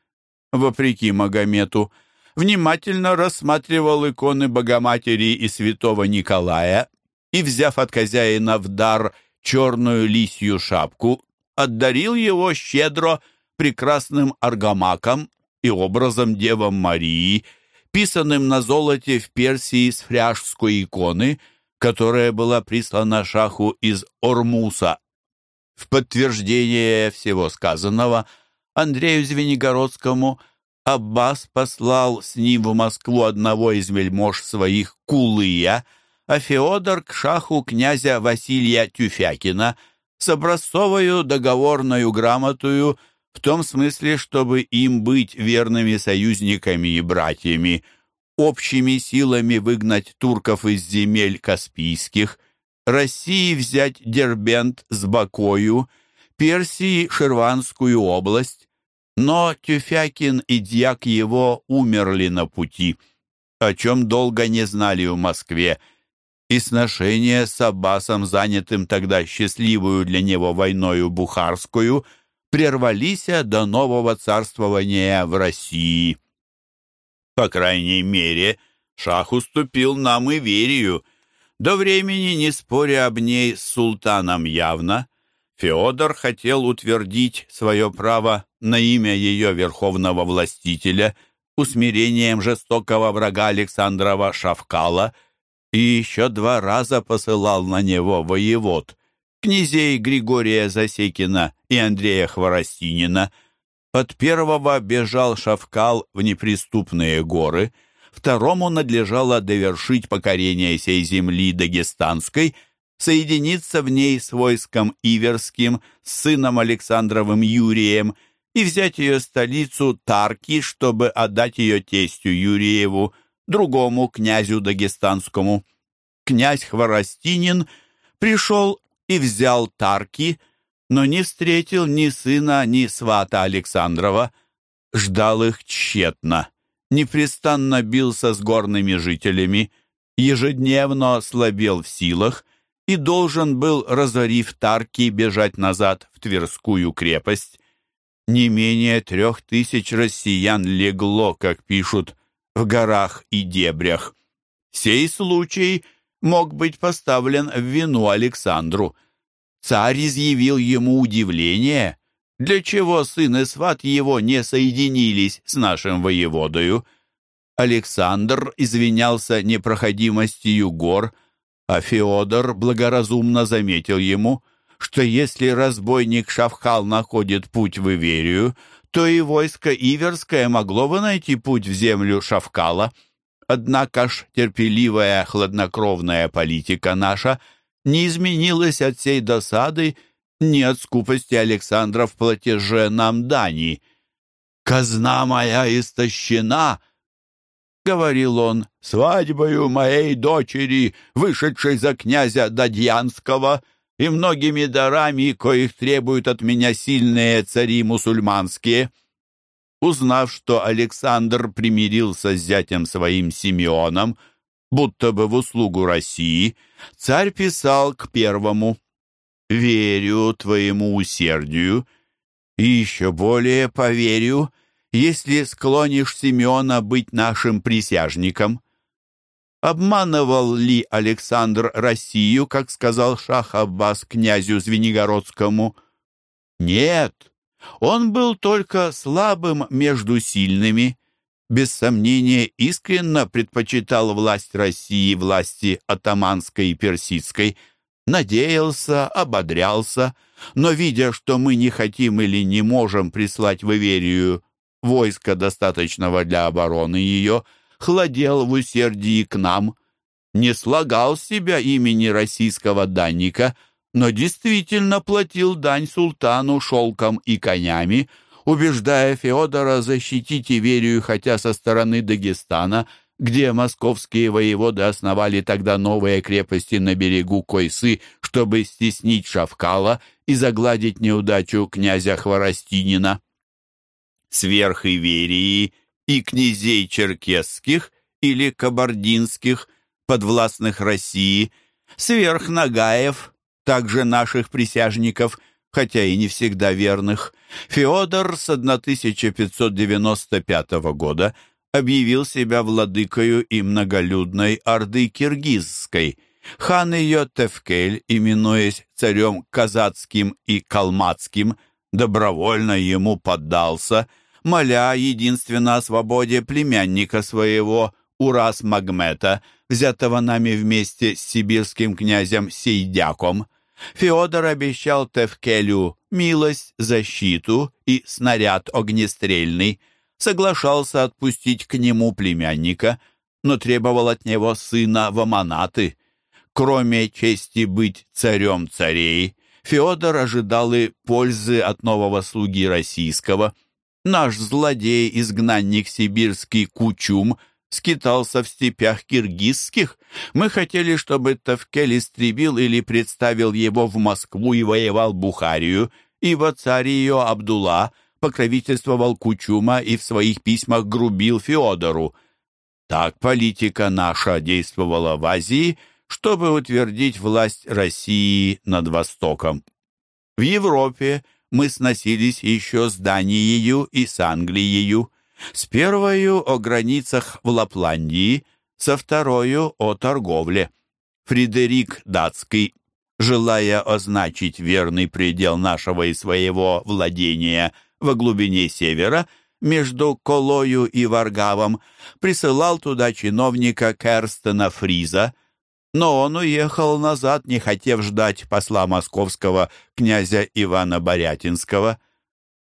вопреки Магомету, внимательно рассматривал иконы Богоматери и святого Николая и, взяв от хозяина в дар черную лисью шапку, отдарил его щедро прекрасным аргамаком и образом Девам Марии, писанным на золоте в Персии с фряжской иконы – которая была прислана шаху из Ормуса. В подтверждение всего сказанного Андрею Звенигородскому Аббас послал с ним в Москву одного из вельмож своих Кулыя, а Феодор к шаху князя Василия Тюфякина с образцовою договорную грамотою в том смысле, чтобы им быть верными союзниками и братьями – общими силами выгнать турков из земель Каспийских, России взять Дербент с Бакою, Персии Ширванскую область, но Тюфякин и дьяк его умерли на пути, о чем долго не знали в Москве, и сношения с Аббасом, занятым тогда счастливую для него войною Бухарскую, прервались до нового царствования в России. По крайней мере, шах уступил нам и Верию. До времени, не споря об ней с султаном явно, Феодор хотел утвердить свое право на имя ее верховного властителя усмирением жестокого врага Александрова Шавкала и еще два раза посылал на него воевод, князей Григория Засекина и Андрея Хворостинина – от первого бежал Шавкал в неприступные горы, второму надлежало довершить покорение сей земли Дагестанской, соединиться в ней с войском Иверским, с сыном Александровым Юрием и взять ее столицу Тарки, чтобы отдать ее тестю Юриеву, другому князю Дагестанскому. Князь Хворостинин пришел и взял Тарки, но не встретил ни сына, ни свата Александрова. Ждал их тщетно, непрестанно бился с горными жителями, ежедневно ослабел в силах и должен был, разорив Тарки, бежать назад в Тверскую крепость. Не менее трех тысяч россиян легло, как пишут, в горах и дебрях. Сей случай мог быть поставлен в вину Александру – Царь изъявил ему удивление, для чего сын и сват его не соединились с нашим воеводою. Александр извинялся непроходимостью гор, а Феодор благоразумно заметил ему, что если разбойник Шавхал находит путь в Иверию, то и войско Иверское могло бы найти путь в землю Шавкала. Однако ж терпеливая, хладнокровная политика наша не изменилась от всей досады ни от скупости Александра в платеже нам дани. «Казна моя истощена!» — говорил он, — «свадьбою моей дочери, вышедшей за князя Дадьянского, и многими дарами, коих требуют от меня сильные цари мусульманские». Узнав, что Александр примирился с зятем своим Симеоном, будто бы в услугу России, царь писал к первому «Верю твоему усердию, и еще более поверю, если склонишь Симеона быть нашим присяжником. Обманывал ли Александр Россию, как сказал Шах Аббас князю Звенигородскому? Нет, он был только слабым между сильными. Без сомнения, искренно предпочитал власть России власти атаманской и персидской, надеялся, ободрялся, но, видя, что мы не хотим или не можем прислать в Иверию войска, достаточного для обороны ее, хладел в усердии к нам, не слагал себя имени российского данника, но действительно платил дань султану шелком и конями, убеждая Феодора защитить Иверию хотя со стороны Дагестана, где московские воеводы основали тогда новые крепости на берегу Койсы, чтобы стеснить Шавкала и загладить неудачу князя Хворостинина. Сверх Иверии и князей черкесских или кабардинских, подвластных России, сверх Нагаев, также наших присяжников, хотя и не всегда верных, Феодор с 1595 года объявил себя владыкою и многолюдной Орды Киргизской. Хан ее Тевкель, именуясь царем казацким и калмацким, добровольно ему поддался – моля единственно о свободе племянника своего, Урас Магмета, взятого нами вместе с сибирским князем Сейдяком. Феодор обещал Тевкелю милость, защиту и снаряд огнестрельный, соглашался отпустить к нему племянника, но требовал от него сына Ваманаты. Кроме чести быть царем царей, Феодор ожидал и пользы от нового слуги российского – Наш злодей, изгнанник сибирский Кучум, скитался в степях киргизских. Мы хотели, чтобы Тавкель истребил или представил его в Москву и воевал Бухарию, ибо царь ее Абдулла покровительствовал Кучума и в своих письмах грубил Феодору. Так политика наша действовала в Азии, чтобы утвердить власть России над Востоком. В Европе мы сносились еще с Данией и с Англией, с первою о границах в Лапландии, со второю о торговле. Фредерик Датский, желая означить верный предел нашего и своего владения во глубине севера, между Колою и Варгавом, присылал туда чиновника Керстена Фриза, но он уехал назад, не хотев ждать посла московского князя Ивана Борятинского.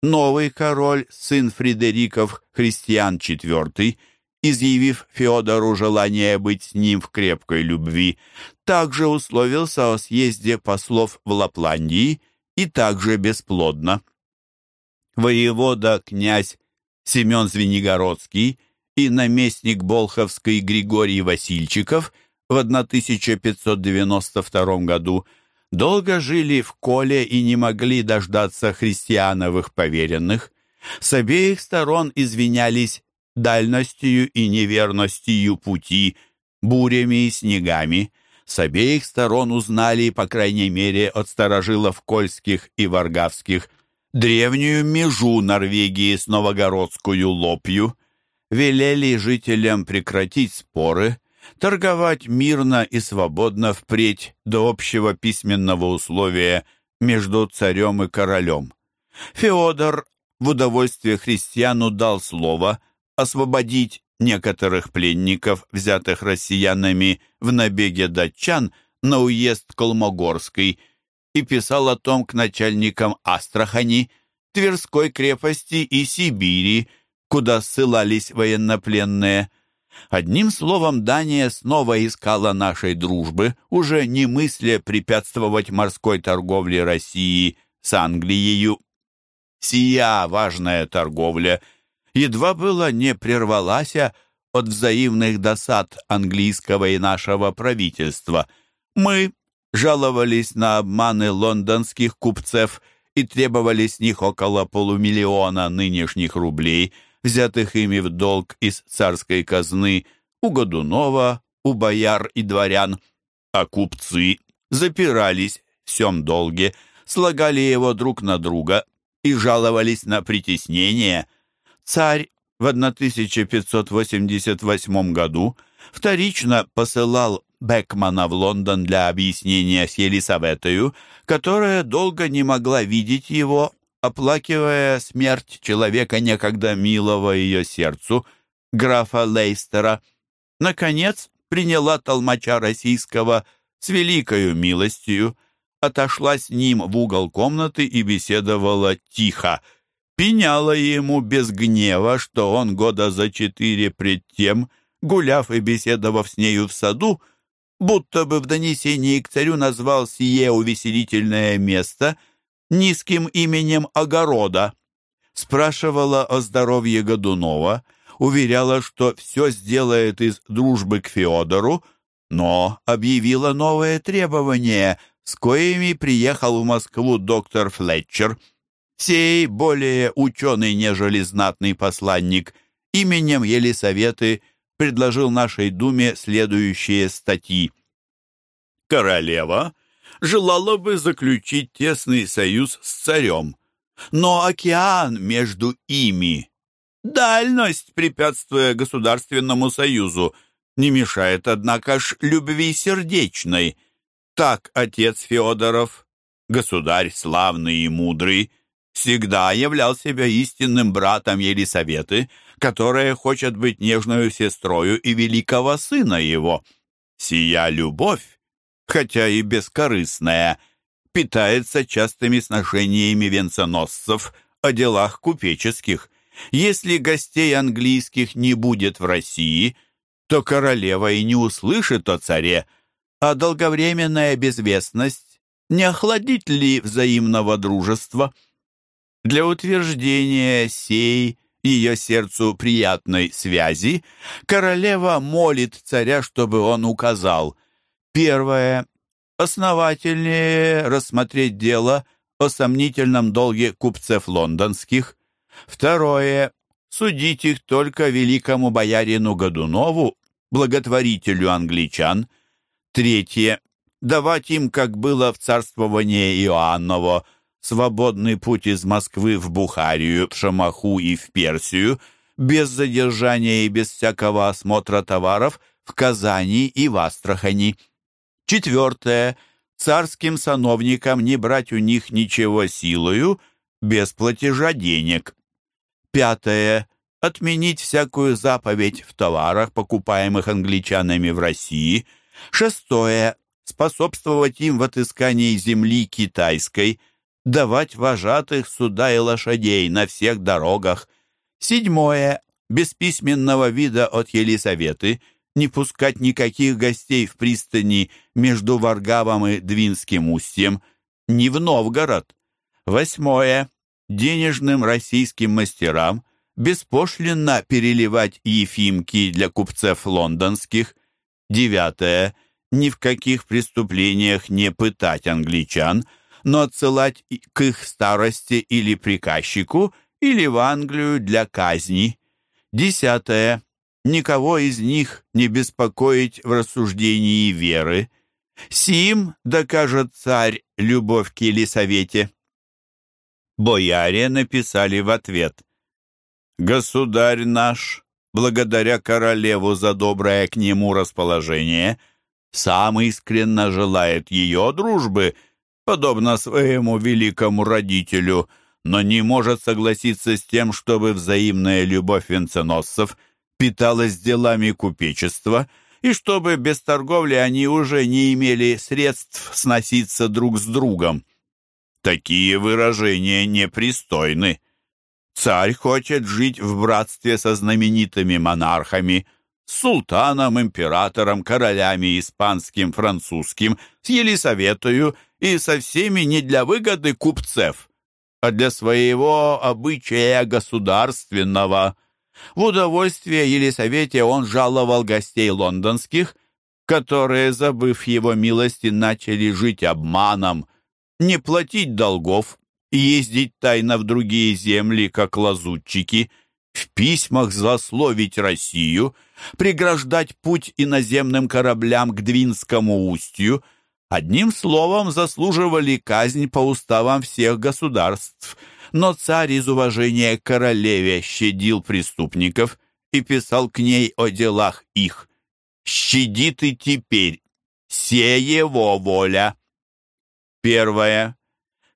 Новый король, сын Фредериков, Христиан IV, изъявив Феодору желание быть с ним в крепкой любви, также условился о съезде послов в Лапландии и также бесплодно. Воевода князь Семен Звенигородский и наместник Болховской Григорий Васильчиков – в 1592 году долго жили в Коле и не могли дождаться христиановых поверенных. С обеих сторон извинялись дальностью и неверностью пути, бурями и снегами. С обеих сторон узнали, по крайней мере, от старожилов кольских и варгавских, древнюю межу Норвегии с новогородскую лопью. Велели жителям прекратить споры – торговать мирно и свободно впредь до общего письменного условия между царем и королем. Феодор в удовольствие христиану дал слово освободить некоторых пленников, взятых россиянами в набеге датчан на уезд Колмогорский, и писал о том к начальникам Астрахани, Тверской крепости и Сибири, куда ссылались военнопленные. Одним словом, Дания снова искала нашей дружбы, уже не мысля препятствовать морской торговле России с Англией. Сия важная торговля едва было не прервалась от взаимных досад английского и нашего правительства. Мы жаловались на обманы лондонских купцев и требовали с них около полумиллиона нынешних рублей, взятых ими в долг из царской казны у Годунова, у бояр и дворян, а купцы запирались в всем долге, слагали его друг на друга и жаловались на притеснение. Царь в 1588 году вторично посылал Бекмана в Лондон для объяснения с Елисаветою, которая долго не могла видеть его, оплакивая смерть человека, некогда милого ее сердцу, графа Лейстера. Наконец, приняла толмача российского с великою милостью, отошла с ним в угол комнаты и беседовала тихо, пеняла ему без гнева, что он года за четыре пред тем, гуляв и беседовав с нею в саду, будто бы в донесении к царю назвал сие увеселительное место низким именем огорода. Спрашивала о здоровье Годунова, уверяла, что все сделает из дружбы к Феодору, но объявила новое требование, с коими приехал в Москву доктор Флетчер. Сей более ученый, нежели знатный посланник, именем Елисаветы – предложил нашей Думе следующие статьи. Королева желала бы заключить тесный союз с царем, но океан между ими, дальность, препятствуя государственному союзу, не мешает, однако ж, любви сердечной. Так отец Федоров, государь славный и мудрый, всегда являл себя истинным братом Елисаветы, которая хочет быть нежною сестрою и великого сына его. Сия любовь, хотя и бескорыстная, питается частыми сношениями венценосцев о делах купеческих. Если гостей английских не будет в России, то королева и не услышит о царе, а долговременная безвестность не охладит ли взаимного дружества? Для утверждения сей ее сердцу приятной связи, королева молит царя, чтобы он указал. Первое. Основательнее рассмотреть дело о сомнительном долге купцев лондонских. Второе. Судить их только великому боярину Годунову, благотворителю англичан. Третье. Давать им, как было в царствовании Иоанново, свободный путь из Москвы в Бухарию, в Шамаху и в Персию, без задержания и без всякого осмотра товаров в Казани и в Астрахани. Четвертое. Царским сановникам не брать у них ничего силою, без платежа денег. Пятое. Отменить всякую заповедь в товарах, покупаемых англичанами в России. Шестое. Способствовать им в отыскании земли китайской – давать вожатых суда и лошадей на всех дорогах. Седьмое. Без письменного вида от Елисаветы не пускать никаких гостей в пристани между Варгавом и Двинским устьем, ни в Новгород. Восьмое. Денежным российским мастерам беспошлинно переливать ефимки для купцев лондонских. Девятое. Ни в каких преступлениях не пытать англичан – но отсылать к их старости или приказчику, или в Англию для казни. Десятое. Никого из них не беспокоить в рассуждении веры. Сим докажет царь любовь к Елисавете. Бояре написали в ответ. «Государь наш, благодаря королеву за доброе к нему расположение, сам искренно желает ее дружбы — подобно своему великому родителю, но не может согласиться с тем, чтобы взаимная любовь венценосцев питалась делами купечества, и чтобы без торговли они уже не имели средств сноситься друг с другом. Такие выражения непристойны. Царь хочет жить в братстве со знаменитыми монархами, султаном, императором, королями испанским, французским, с Елисаветою и со всеми не для выгоды купцев, а для своего обычая государственного. В удовольствие Елисавете он жаловал гостей лондонских, которые, забыв его милости, начали жить обманом, не платить долгов, ездить тайно в другие земли, как лазутчики, в письмах злословить Россию, преграждать путь иноземным кораблям к Двинскому устью, одним словом заслуживали казнь по уставам всех государств. Но царь из уважения к королеве щадил преступников и писал к ней о делах их. «Щади ты теперь, се его воля». Первое.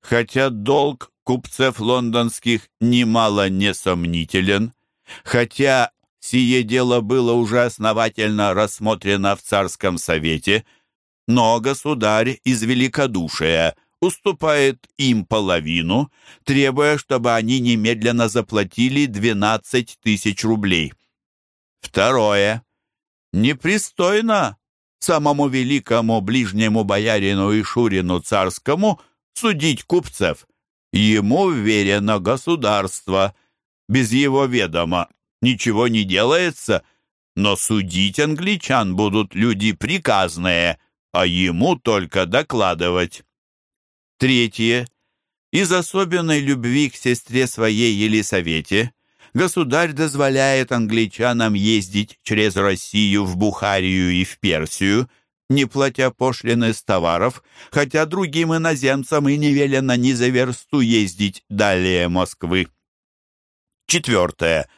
Хотя долг купцев лондонских немало несомнителен, хотя сие дело было уже основательно рассмотрено в царском совете, но государь из великодушия уступает им половину, требуя, чтобы они немедленно заплатили 12 тысяч рублей. Второе. Непристойно самому великому ближнему боярину и шурину царскому – судить купцев. Ему верено государство. Без его ведома ничего не делается, но судить англичан будут люди приказные, а ему только докладывать. Третье. Из особенной любви к сестре своей Елисавете государь дозволяет англичанам ездить через Россию в Бухарию и в Персию – не платя пошлины с товаров, хотя другим иноземцам и не велено ни за версту ездить далее Москвы. Четвертое.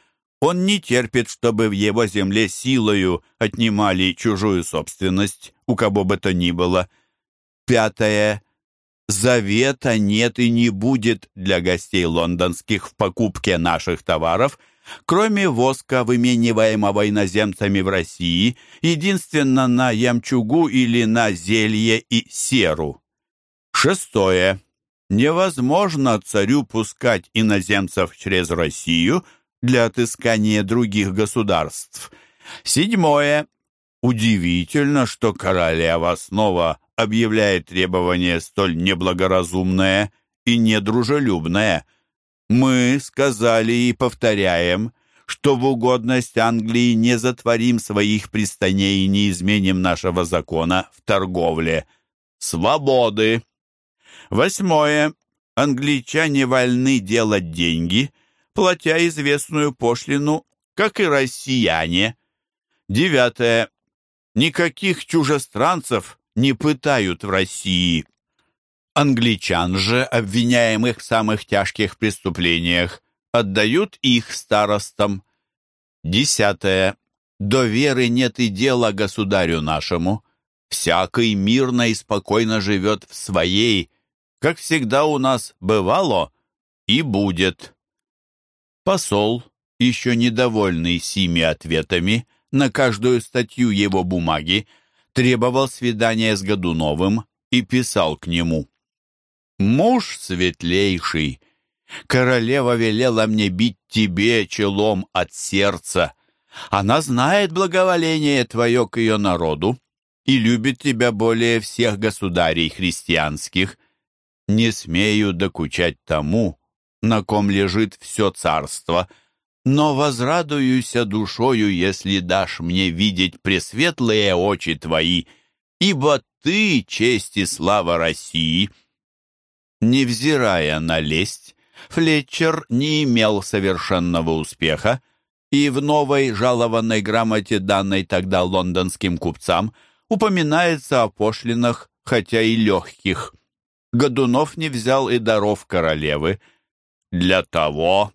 Он не терпит, чтобы в его земле силою отнимали чужую собственность, у кого бы то ни было. Пятое. Завета нет и не будет для гостей лондонских в покупке наших товаров – Кроме воска, вымениваемого иноземцами в России, единственно на ямчугу или на зелье и серу. Шестое. Невозможно царю пускать иноземцев через Россию для отыскания других государств. Седьмое. Удивительно, что королева снова объявляет требование столь неблагоразумное и недружелюбное – мы сказали и повторяем, что в угодность Англии не затворим своих пристаней и не изменим нашего закона в торговле. Свободы. Восьмое. Англичане вольны делать деньги, платя известную пошлину, как и россияне. Девятое. Никаких чужестранцев не пытают в России. Англичан же, обвиняемых в самых тяжких преступлениях, отдают их старостам. Десятое. До веры нет и дела государю нашему. Всякий мирно и спокойно живет в своей, как всегда у нас бывало и будет. Посол, еще недовольный сими ответами на каждую статью его бумаги, требовал свидания с Годуновым и писал к нему. Муж светлейший, королева велела мне бить тебе челом от сердца. Она знает благоволение твое к ее народу и любит тебя более всех государей христианских. Не смею докучать тому, на ком лежит все царство, но возрадуюся душою, если дашь мне видеть пресветлые очи твои, ибо ты, честь и слава России — Невзирая на лесть, Флетчер не имел совершенного успеха, и в новой жалованной грамоте, данной тогда лондонским купцам, упоминается о пошлинах, хотя и легких. Годунов не взял и даров королевы. «Для того», —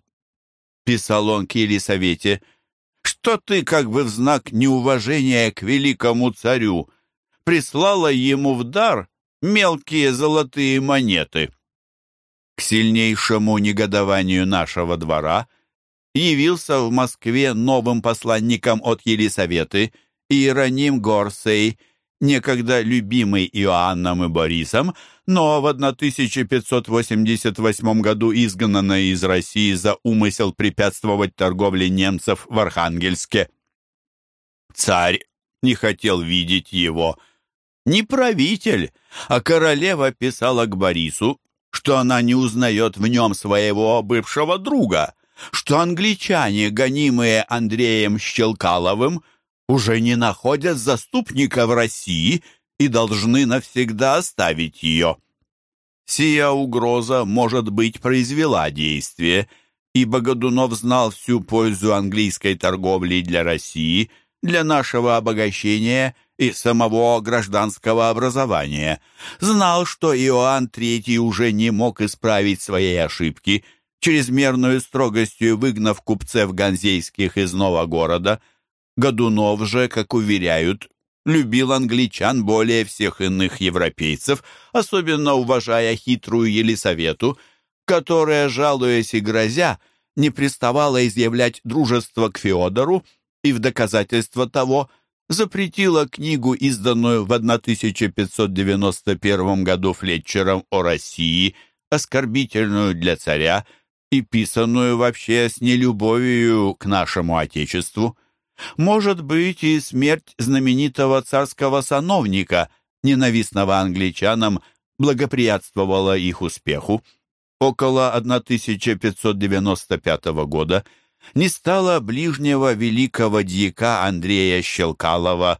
писал он к Елисавете, — «что ты, как бы в знак неуважения к великому царю, прислала ему в дар мелкие золотые монеты. К сильнейшему негодованию нашего двора явился в Москве новым посланником от Елисаветы Иероним Горсей, некогда любимый Иоанном и Борисом, но в 1588 году изгнанный из России за умысел препятствовать торговле немцев в Архангельске. Царь не хотел видеть его. Не правитель, а королева писала к Борису, что она не узнает в нем своего бывшего друга, что англичане, гонимые Андреем Щелкаловым, уже не находят заступника в России и должны навсегда оставить ее. Сия угроза, может быть, произвела действие, ибо Годунов знал всю пользу английской торговли для России, для нашего обогащения и самого гражданского образования. Знал, что Иоанн III уже не мог исправить своей ошибки, чрезмерную строгостью выгнав купцев ганзейских из нового города. Годунов же, как уверяют, любил англичан более всех иных европейцев, особенно уважая хитрую Елисавету, которая, жалуясь и грозя, не приставала изъявлять дружество к Феодору и в доказательство того запретила книгу, изданную в 1591 году Флетчером о России, оскорбительную для царя и писанную вообще с нелюбовью к нашему Отечеству. Может быть, и смерть знаменитого царского сановника, ненавистного англичанам, благоприятствовала их успеху. Около 1595 года – не стало ближнего великого дьяка Андрея Щелкалова,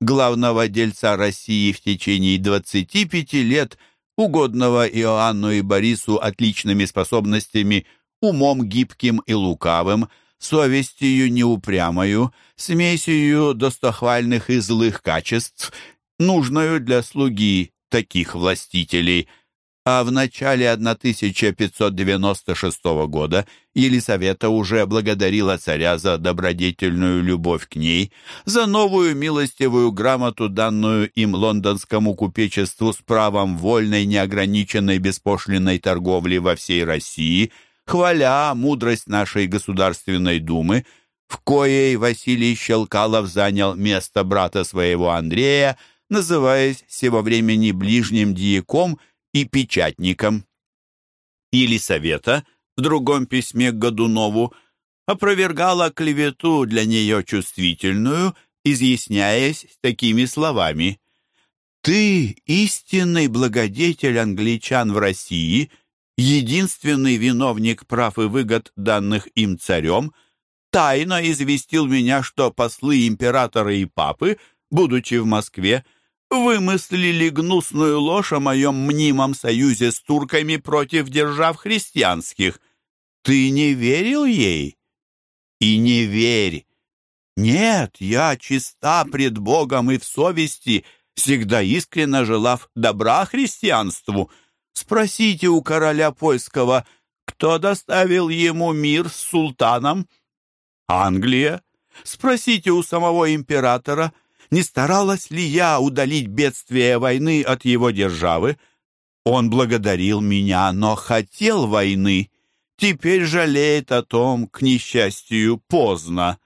главного дельца России в течение 25 лет, угодного Иоанну и Борису отличными способностями, умом гибким и лукавым, совестью неупрямою, смесью достохвальных и злых качеств, нужную для слуги таких властителей – а в начале 1596 года Елисавета уже благодарила царя за добродетельную любовь к ней, за новую милостивую грамоту, данную им лондонскому купечеству с правом вольной, неограниченной беспошлинной торговли во всей России, хваля мудрость нашей Государственной Думы, в коей Василий Щелкалов занял место брата своего Андрея, называясь сего времени ближним дияком – и печатником. Елисавета в другом письме к Годунову опровергала клевету для нее чувствительную, изъясняясь такими словами. «Ты, истинный благодетель англичан в России, единственный виновник прав и выгод, данных им царем, тайно известил меня, что послы императора и папы, будучи в Москве, вымыслили гнусную ложь о моем мнимом союзе с турками против держав христианских. Ты не верил ей? И не верь. Нет, я чиста пред Богом и в совести, всегда искренне желав добра христианству. Спросите у короля польского, кто доставил ему мир с султаном? Англия. Спросите у самого императора — не старалась ли я удалить бедствие войны от его державы? Он благодарил меня, но хотел войны. Теперь жалеет о том, к несчастью, поздно.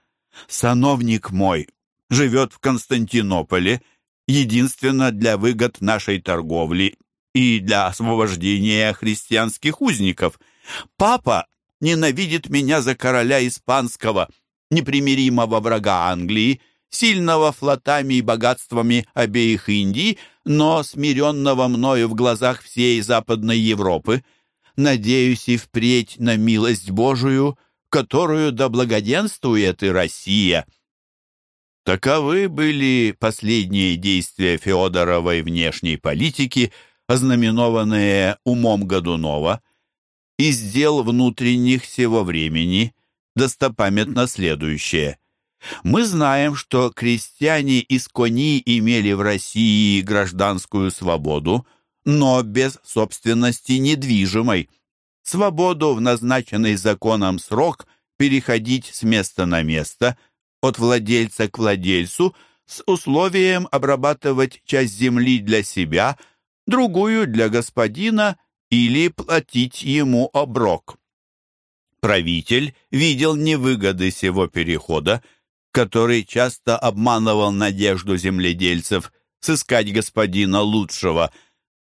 Сановник мой живет в Константинополе, единственно для выгод нашей торговли и для освобождения христианских узников. Папа ненавидит меня за короля испанского, непримиримого врага Англии, сильного флотами и богатствами обеих Индий, но смиренного мною в глазах всей Западной Европы. Надеюсь и впредь на милость Божию, которую да благоденствует и Россия». Таковы были последние действия Феодоровой внешней политики, ознаменованные умом Годунова. Из дел внутренних сего времени достопамятно следующее – мы знаем, что крестьяне из кони имели в России гражданскую свободу, но без собственности недвижимой. Свободу в назначенный законом срок переходить с места на место, от владельца к владельцу, с условием обрабатывать часть земли для себя, другую для господина или платить ему оброк. Правитель видел невыгоды сего перехода, который часто обманывал надежду земледельцев сыскать господина лучшего,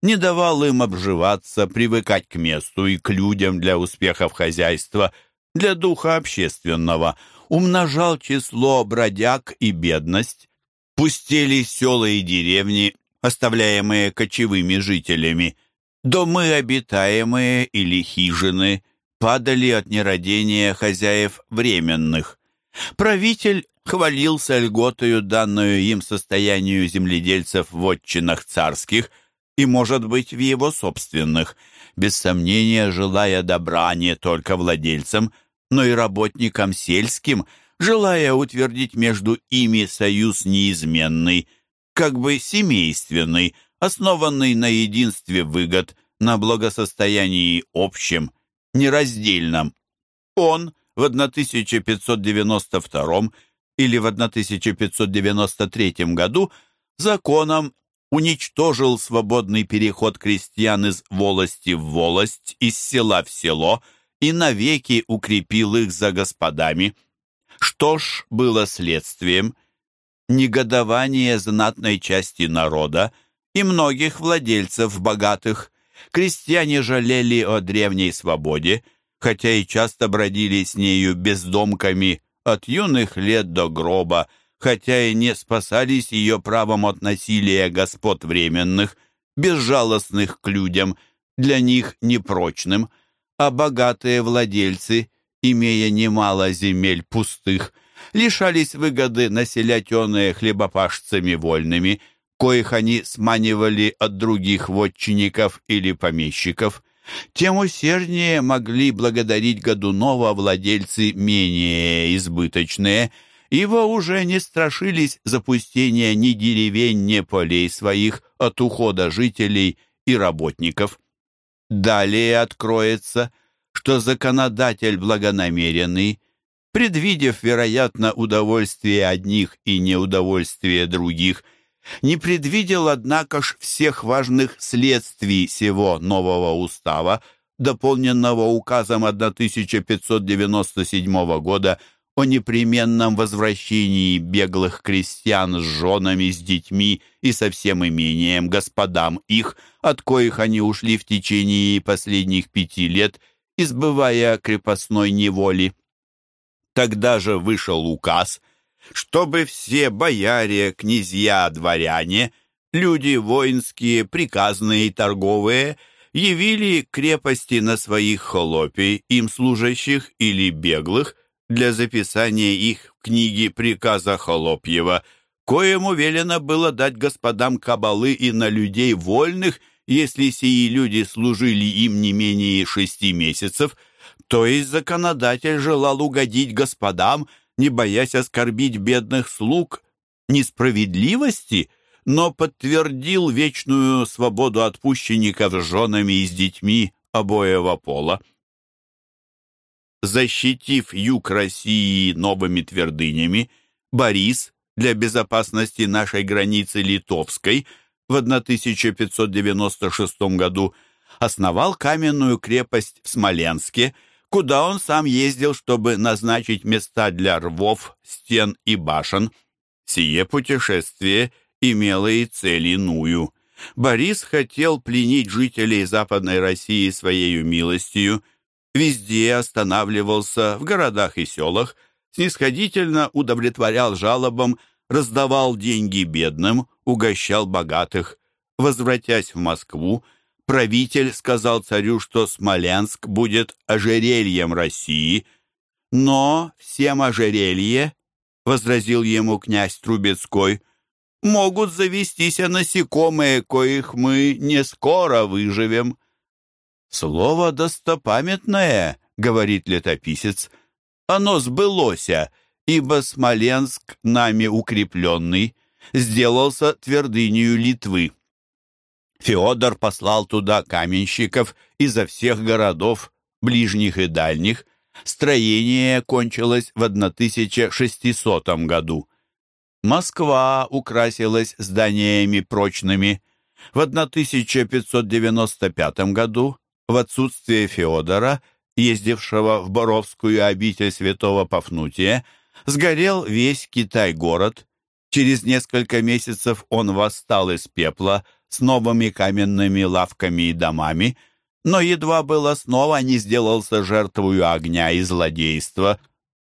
не давал им обживаться, привыкать к месту и к людям для успехов хозяйства, для духа общественного, умножал число бродяг и бедность, пустели села и деревни, оставляемые кочевыми жителями, домы обитаемые или хижины, падали от нерадения хозяев временных. Правитель хвалился льготою, данную им состоянию земледельцев в отчинах царских и, может быть, в его собственных, без сомнения желая добра не только владельцам, но и работникам сельским, желая утвердить между ими союз неизменный, как бы семейственный, основанный на единстве выгод, на благосостоянии общем, нераздельном. Он в 1592 или в 1593 году законом уничтожил свободный переход крестьян из волости в волость, из села в село и навеки укрепил их за господами. Что ж было следствием? Негодование знатной части народа и многих владельцев богатых. Крестьяне жалели о древней свободе, хотя и часто бродили с нею бездомками от юных лет до гроба, хотя и не спасались ее правом от насилия господ временных, безжалостных к людям, для них непрочным, а богатые владельцы, имея немало земель пустых, лишались выгоды населять оные хлебопашцами вольными, коих они сманивали от других вотчинников или помещиков, тем усерднее могли благодарить Годунова владельцы менее избыточные, ибо уже не страшились запустения ни деревень, ни полей своих от ухода жителей и работников. Далее откроется, что законодатель благонамеренный, предвидев, вероятно, удовольствие одних и неудовольствие других – не предвидел, однако ж, всех важных следствий сего нового устава, дополненного указом 1597 года о непременном возвращении беглых крестьян с женами, с детьми и со всем имением господам их, от коих они ушли в течение последних пяти лет, избывая крепостной неволи. Тогда же вышел указ, чтобы все бояре, князья, дворяне, люди воинские, приказные и торговые явили крепости на своих холопей, им служащих или беглых, для записания их в книге приказа Холопьева, коему велено было дать господам кабалы и на людей вольных, если сии люди служили им не менее шести месяцев, то есть законодатель желал угодить господам, не боясь оскорбить бедных слуг несправедливости, но подтвердил вечную свободу отпущенников с женами и с детьми обоего пола. Защитив юг России новыми твердынями, Борис для безопасности нашей границы Литовской в 1596 году основал каменную крепость в Смоленске – куда он сам ездил, чтобы назначить места для рвов, стен и башен. Сие путешествие имело и цель иную. Борис хотел пленить жителей Западной России своей милостью, везде останавливался, в городах и селах, снисходительно удовлетворял жалобам, раздавал деньги бедным, угощал богатых. Возвратясь в Москву, Правитель сказал царю, что Смоленск будет ожерельем России, но всем ожерелье, — возразил ему князь Трубецкой, — могут завестись насекомые, коих мы не скоро выживем. Слово достопамятное, — говорит летописец, — оно сбылося, ибо Смоленск, нами укрепленный, сделался твердынью Литвы. Феодор послал туда каменщиков изо всех городов, ближних и дальних. Строение кончилось в 1600 году. Москва украсилась зданиями прочными. В 1595 году, в отсутствие Феодора, ездившего в Боровскую обитель святого Пафнутия, сгорел весь Китай-город. Через несколько месяцев он восстал из пепла с новыми каменными лавками и домами, но едва было снова не сделался жертвою огня и злодейства,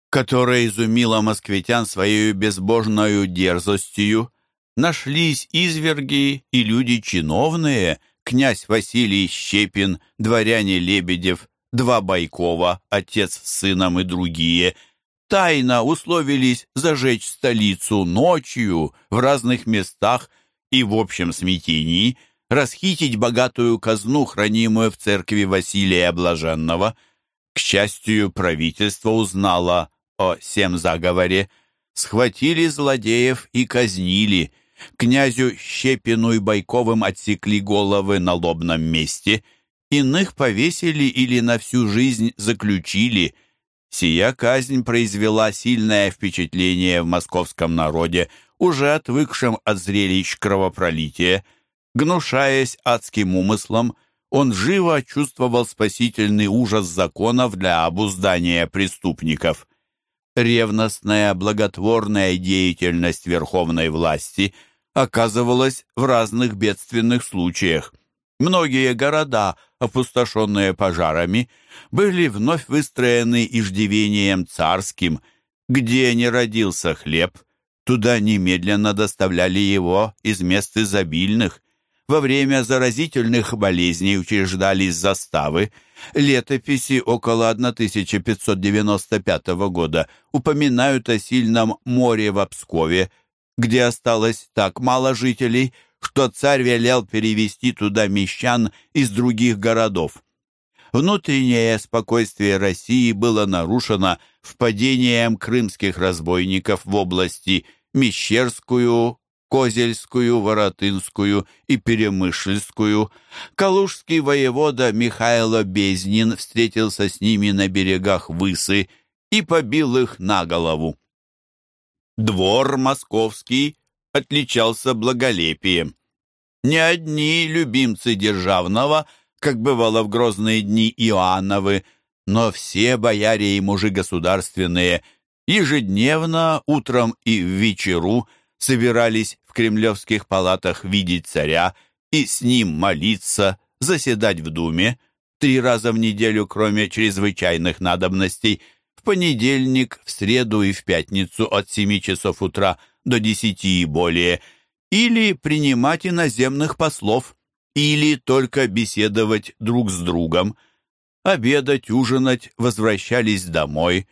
которое изумило москвитян своей безбожною дерзостью. Нашлись изверги и люди чиновные, князь Василий Щепин, дворяне Лебедев, два Байкова, отец с сыном и другие, тайно условились зажечь столицу ночью в разных местах и в общем смятении расхитить богатую казну, хранимую в церкви Василия Блаженного. К счастью, правительство узнало о всем заговоре, схватили злодеев и казнили – Князю Щепину и Байковым отсекли головы на лобном месте, иных повесили или на всю жизнь заключили. Сия казнь произвела сильное впечатление в московском народе, уже отвыкшем от зрелищ кровопролития. Гнушаясь адским умыслом, он живо чувствовал спасительный ужас законов для обуздания преступников ревностная благотворная деятельность верховной власти оказывалась в разных бедственных случаях. Многие города, опустошенные пожарами, были вновь выстроены иждивением царским, где не родился хлеб, туда немедленно доставляли его из мест изобильных. Во время заразительных болезней учреждались заставы. Летописи около 1595 года упоминают о сильном море в Пскове, где осталось так мало жителей, что царь велел перевести туда мещан из других городов. Внутреннее спокойствие России было нарушено впадением крымских разбойников в области Мещерскую, Козельскую, Воротынскую и Перемышльскую. Калужский воевода Михайло Безнин встретился с ними на берегах Высы и побил их на голову. Двор московский отличался благолепием. Не одни любимцы державного, как бывало в грозные дни Иоанновы, но все бояре и мужи государственные ежедневно, утром и в вечеру – собирались в кремлевских палатах видеть царя и с ним молиться, заседать в Думе три раза в неделю, кроме чрезвычайных надобностей, в понедельник, в среду и в пятницу от семи часов утра до десяти и более, или принимать иноземных послов, или только беседовать друг с другом. Обедать, ужинать, возвращались домой.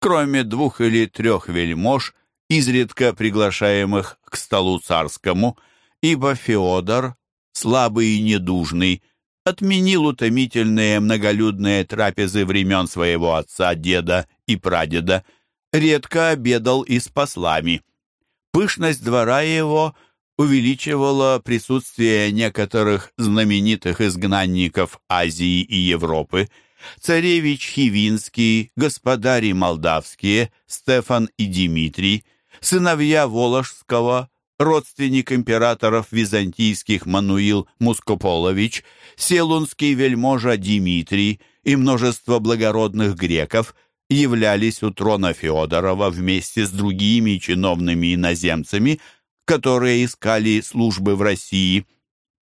Кроме двух или трех вельмож – изредка приглашаемых к столу царскому, ибо Феодор, слабый и недужный, отменил утомительные многолюдные трапезы времен своего отца, деда и прадеда, редко обедал и с послами. Пышность двора его увеличивала присутствие некоторых знаменитых изгнанников Азии и Европы, царевич Хивинский, господари молдавские, Стефан и Дмитрий – сыновья Воложского, родственник императоров византийских Мануил Мускополович, селунский вельможа Дмитрий и множество благородных греков являлись у трона Феодорова вместе с другими чиновными иноземцами, которые искали службы в России.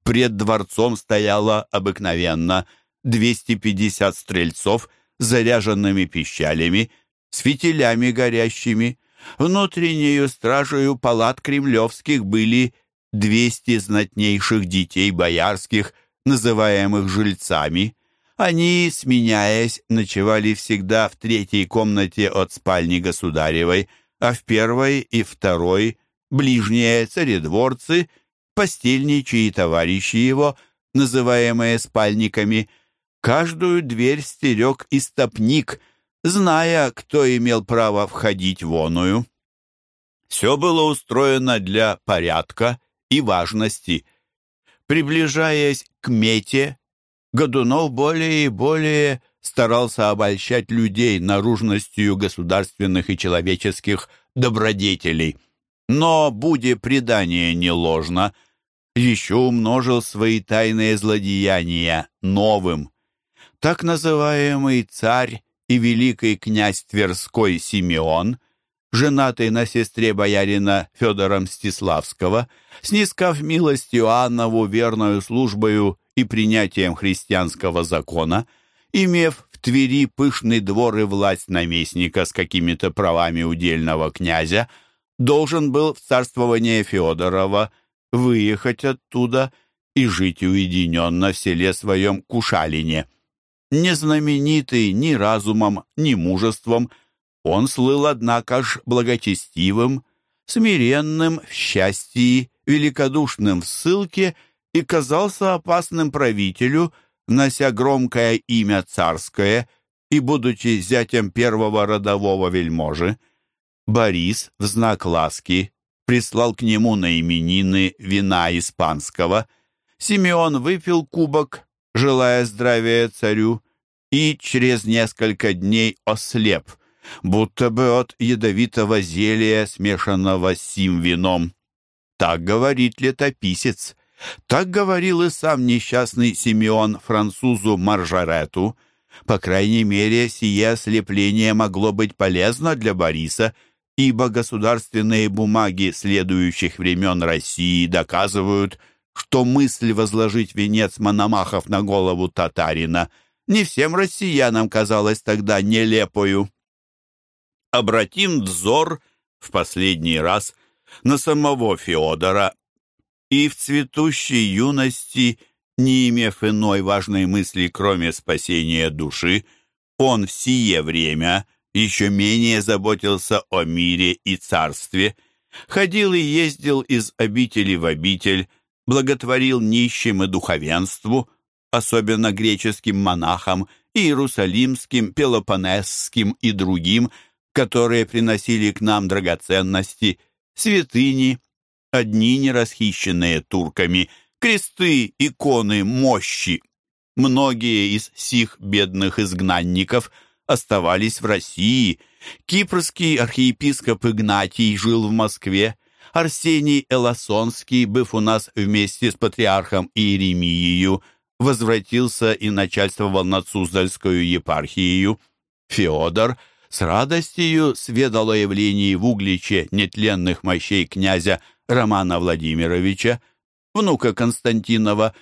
Пред дворцом стояло обыкновенно 250 стрельцов с заряженными пищалями, с фитилями горящими, Внутреннею стражею палат кремлевских были двести знатнейших детей боярских, называемых жильцами. Они, сменяясь, ночевали всегда в третьей комнате от спальни государевой, а в первой и второй ближние царедворцы, постельничьи и товарищи его, называемые спальниками, каждую дверь стерег истопник — зная, кто имел право входить в оную. Все было устроено для порядка и важности. Приближаясь к мете, Годунов более и более старался обольщать людей наружностью государственных и человеческих добродетелей. Но, будь предание не ложно, еще умножил свои тайные злодеяния новым. Так называемый царь и великий князь Тверской Симеон, женатый на сестре боярина Федора Мстиславского, снискав милость Иоаннову верную службою и принятием христианского закона, имев в Твери пышный двор и власть наместника с какими-то правами удельного князя, должен был в царствование Федорова выехать оттуда и жить уединенно в селе своем Кушалине. Не знаменитый ни разумом, ни мужеством, он слыл, однако ж, благочестивым, смиренным в счастье, великодушным в ссылке и казался опасным правителю, нося громкое имя царское и будучи зятем первого родового вельможи. Борис в знак ласки прислал к нему на именины вина испанского. Симеон выпил кубок, желая здравия царю, и через несколько дней ослеп, будто бы от ядовитого зелья, смешанного с сим вином. Так говорит летописец. Так говорил и сам несчастный Симеон французу Маржарету. По крайней мере, сие ослепление могло быть полезно для Бориса — ибо государственные бумаги следующих времен России доказывают, что мысль возложить венец Мономахов на голову татарина не всем россиянам казалась тогда нелепою. Обратим взор в последний раз на самого Феодора, и в цветущей юности, не имев иной важной мысли, кроме спасения души, он в сие время еще менее заботился о мире и царстве, ходил и ездил из обители в обитель, благотворил нищим и духовенству, особенно греческим монахам, иерусалимским, пелопонесским и другим, которые приносили к нам драгоценности, святыни, одни не расхищенные турками, кресты, иконы, мощи. Многие из сих бедных изгнанников – оставались в России. Кипрский архиепископ Игнатий жил в Москве. Арсений Эласонский, быв у нас вместе с патриархом Иеремией, возвратился и начальствовал над Суздальскую епархией. Феодор с радостью сведал о явлении в Угличе нетленных мощей князя Романа Владимировича, внука Константинова,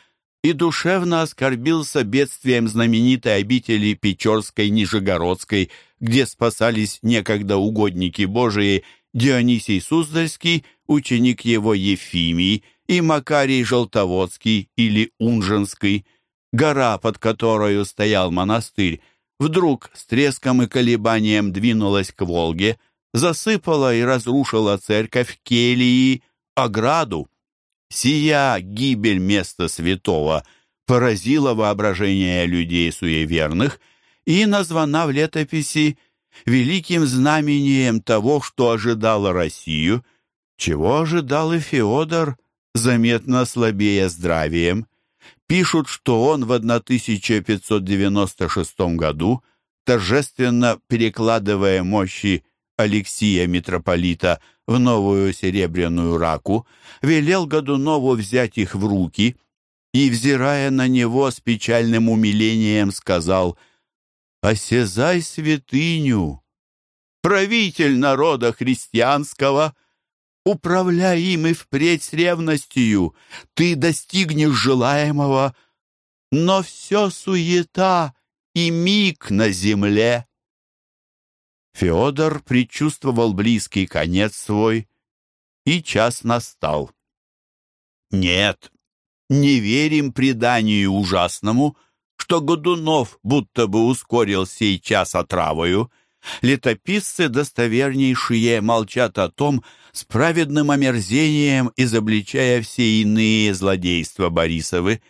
и душевно оскорбился бедствием знаменитой обители Печорской Нижегородской, где спасались некогда угодники Божии Дионисий Суздальский, ученик его Ефимий, и Макарий Желтоводский или Унженский. Гора, под которой стоял монастырь, вдруг с треском и колебанием двинулась к Волге, засыпала и разрушила церковь Келии, ограду. Сия гибель места святого поразила воображение людей суеверных и названа в летописи великим знамением того, что ожидало Россию, чего ожидал и Феодор, заметно слабее здравием. Пишут, что он в 1596 году, торжественно перекладывая мощи Алексия митрополита в новую серебряную раку, велел Годунову взять их в руки и, взирая на него с печальным умилением, сказал «Осязай святыню, правитель народа христианского, управляй им и впредь с ревностью, ты достигнешь желаемого, но все суета и миг на земле». Феодор предчувствовал близкий конец свой, и час настал. Нет, не верим преданию ужасному, что Годунов будто бы ускорил сей час отравою. Летописцы достовернейшие молчат о том с праведным омерзением, изобличая все иные злодейства Борисовы.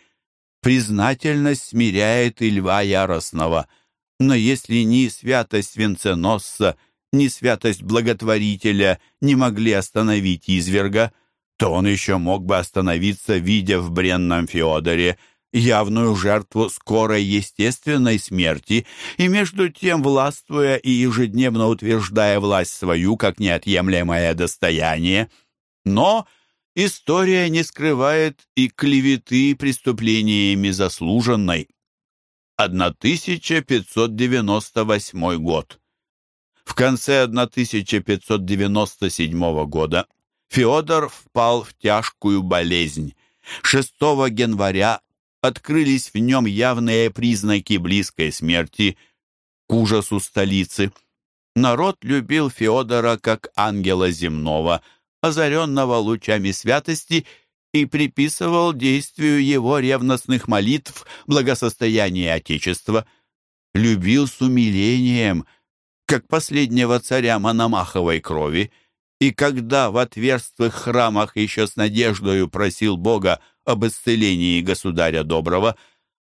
Признательность смиряет и льва яростного — но если ни святость венценосца, ни святость благотворителя не могли остановить изверга, то он еще мог бы остановиться, видя в бренном Феодоре явную жертву скорой естественной смерти и между тем властвуя и ежедневно утверждая власть свою как неотъемлемое достояние. Но история не скрывает и клеветы преступлениями заслуженной. 1598 год. В конце 1597 года Феодор впал в тяжкую болезнь. 6 января открылись в нем явные признаки близкой смерти к ужасу столицы. Народ любил Феодора как ангела земного, озаренного лучами святости, и приписывал действию его ревностных молитв благосостояние Отечества. Любил с умилением, как последнего царя Мономаховой крови, и когда в отверстых храмах еще с надеждою просил Бога об исцелении государя доброго,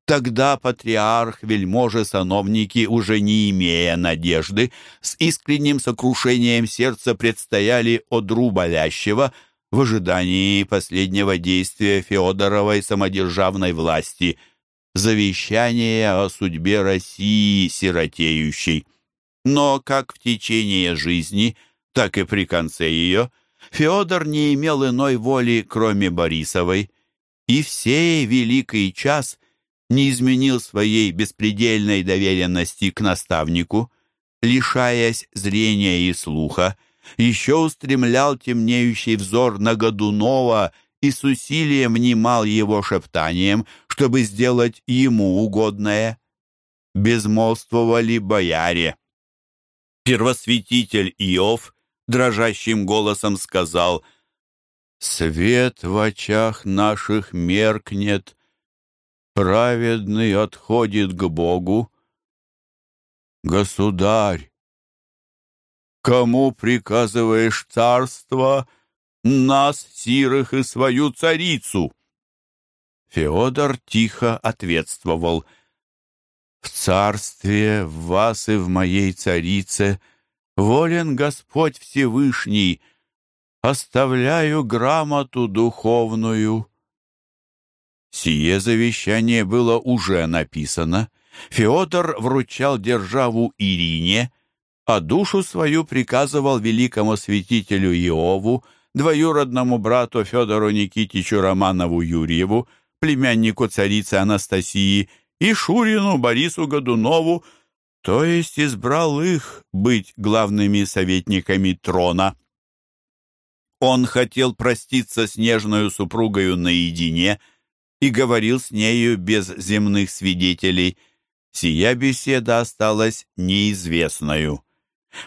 тогда патриарх, вельможи, сановники, уже не имея надежды, с искренним сокрушением сердца предстояли одру болящего в ожидании последнего действия Феодоровой самодержавной власти, завещания о судьбе России сиротеющей. Но как в течение жизни, так и при конце ее, Феодор не имел иной воли, кроме Борисовой, и в сей великий час не изменил своей беспредельной доверенности к наставнику, лишаясь зрения и слуха, еще устремлял темнеющий взор на Годунова и с усилием внимал его шептанием, чтобы сделать ему угодное. Безмолвствовали бояре. Первосвятитель Иов дрожащим голосом сказал — Свет в очах наших меркнет, Праведный отходит к Богу. Государь, кому приказываешь царство, Нас, сирых, и свою царицу? Феодор тихо ответствовал, В царстве, в вас и в моей царице Волен Господь Всевышний — оставляю грамоту духовную». Сие завещание было уже написано. Феодор вручал державу Ирине, а душу свою приказывал великому святителю Иову, двоюродному брату Федору Никитичу Романову Юрьеву, племяннику царицы Анастасии, и Шурину Борису Годунову, то есть избрал их быть главными советниками трона. Он хотел проститься с нежною супругою наедине и говорил с нею без земных свидетелей. Сия беседа осталась неизвестною.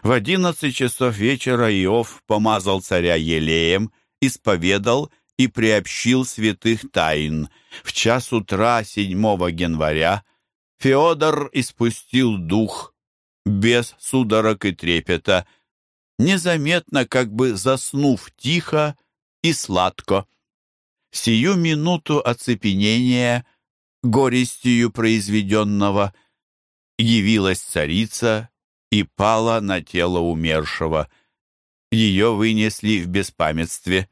В одиннадцать часов вечера Иов помазал царя елеем, исповедал и приобщил святых тайн. В час утра 7 января Феодор испустил дух без судорог и трепета, незаметно, как бы заснув тихо и сладко. Сию минуту оцепенения, горестью произведенного, явилась царица и пала на тело умершего. Ее вынесли в беспамятстве.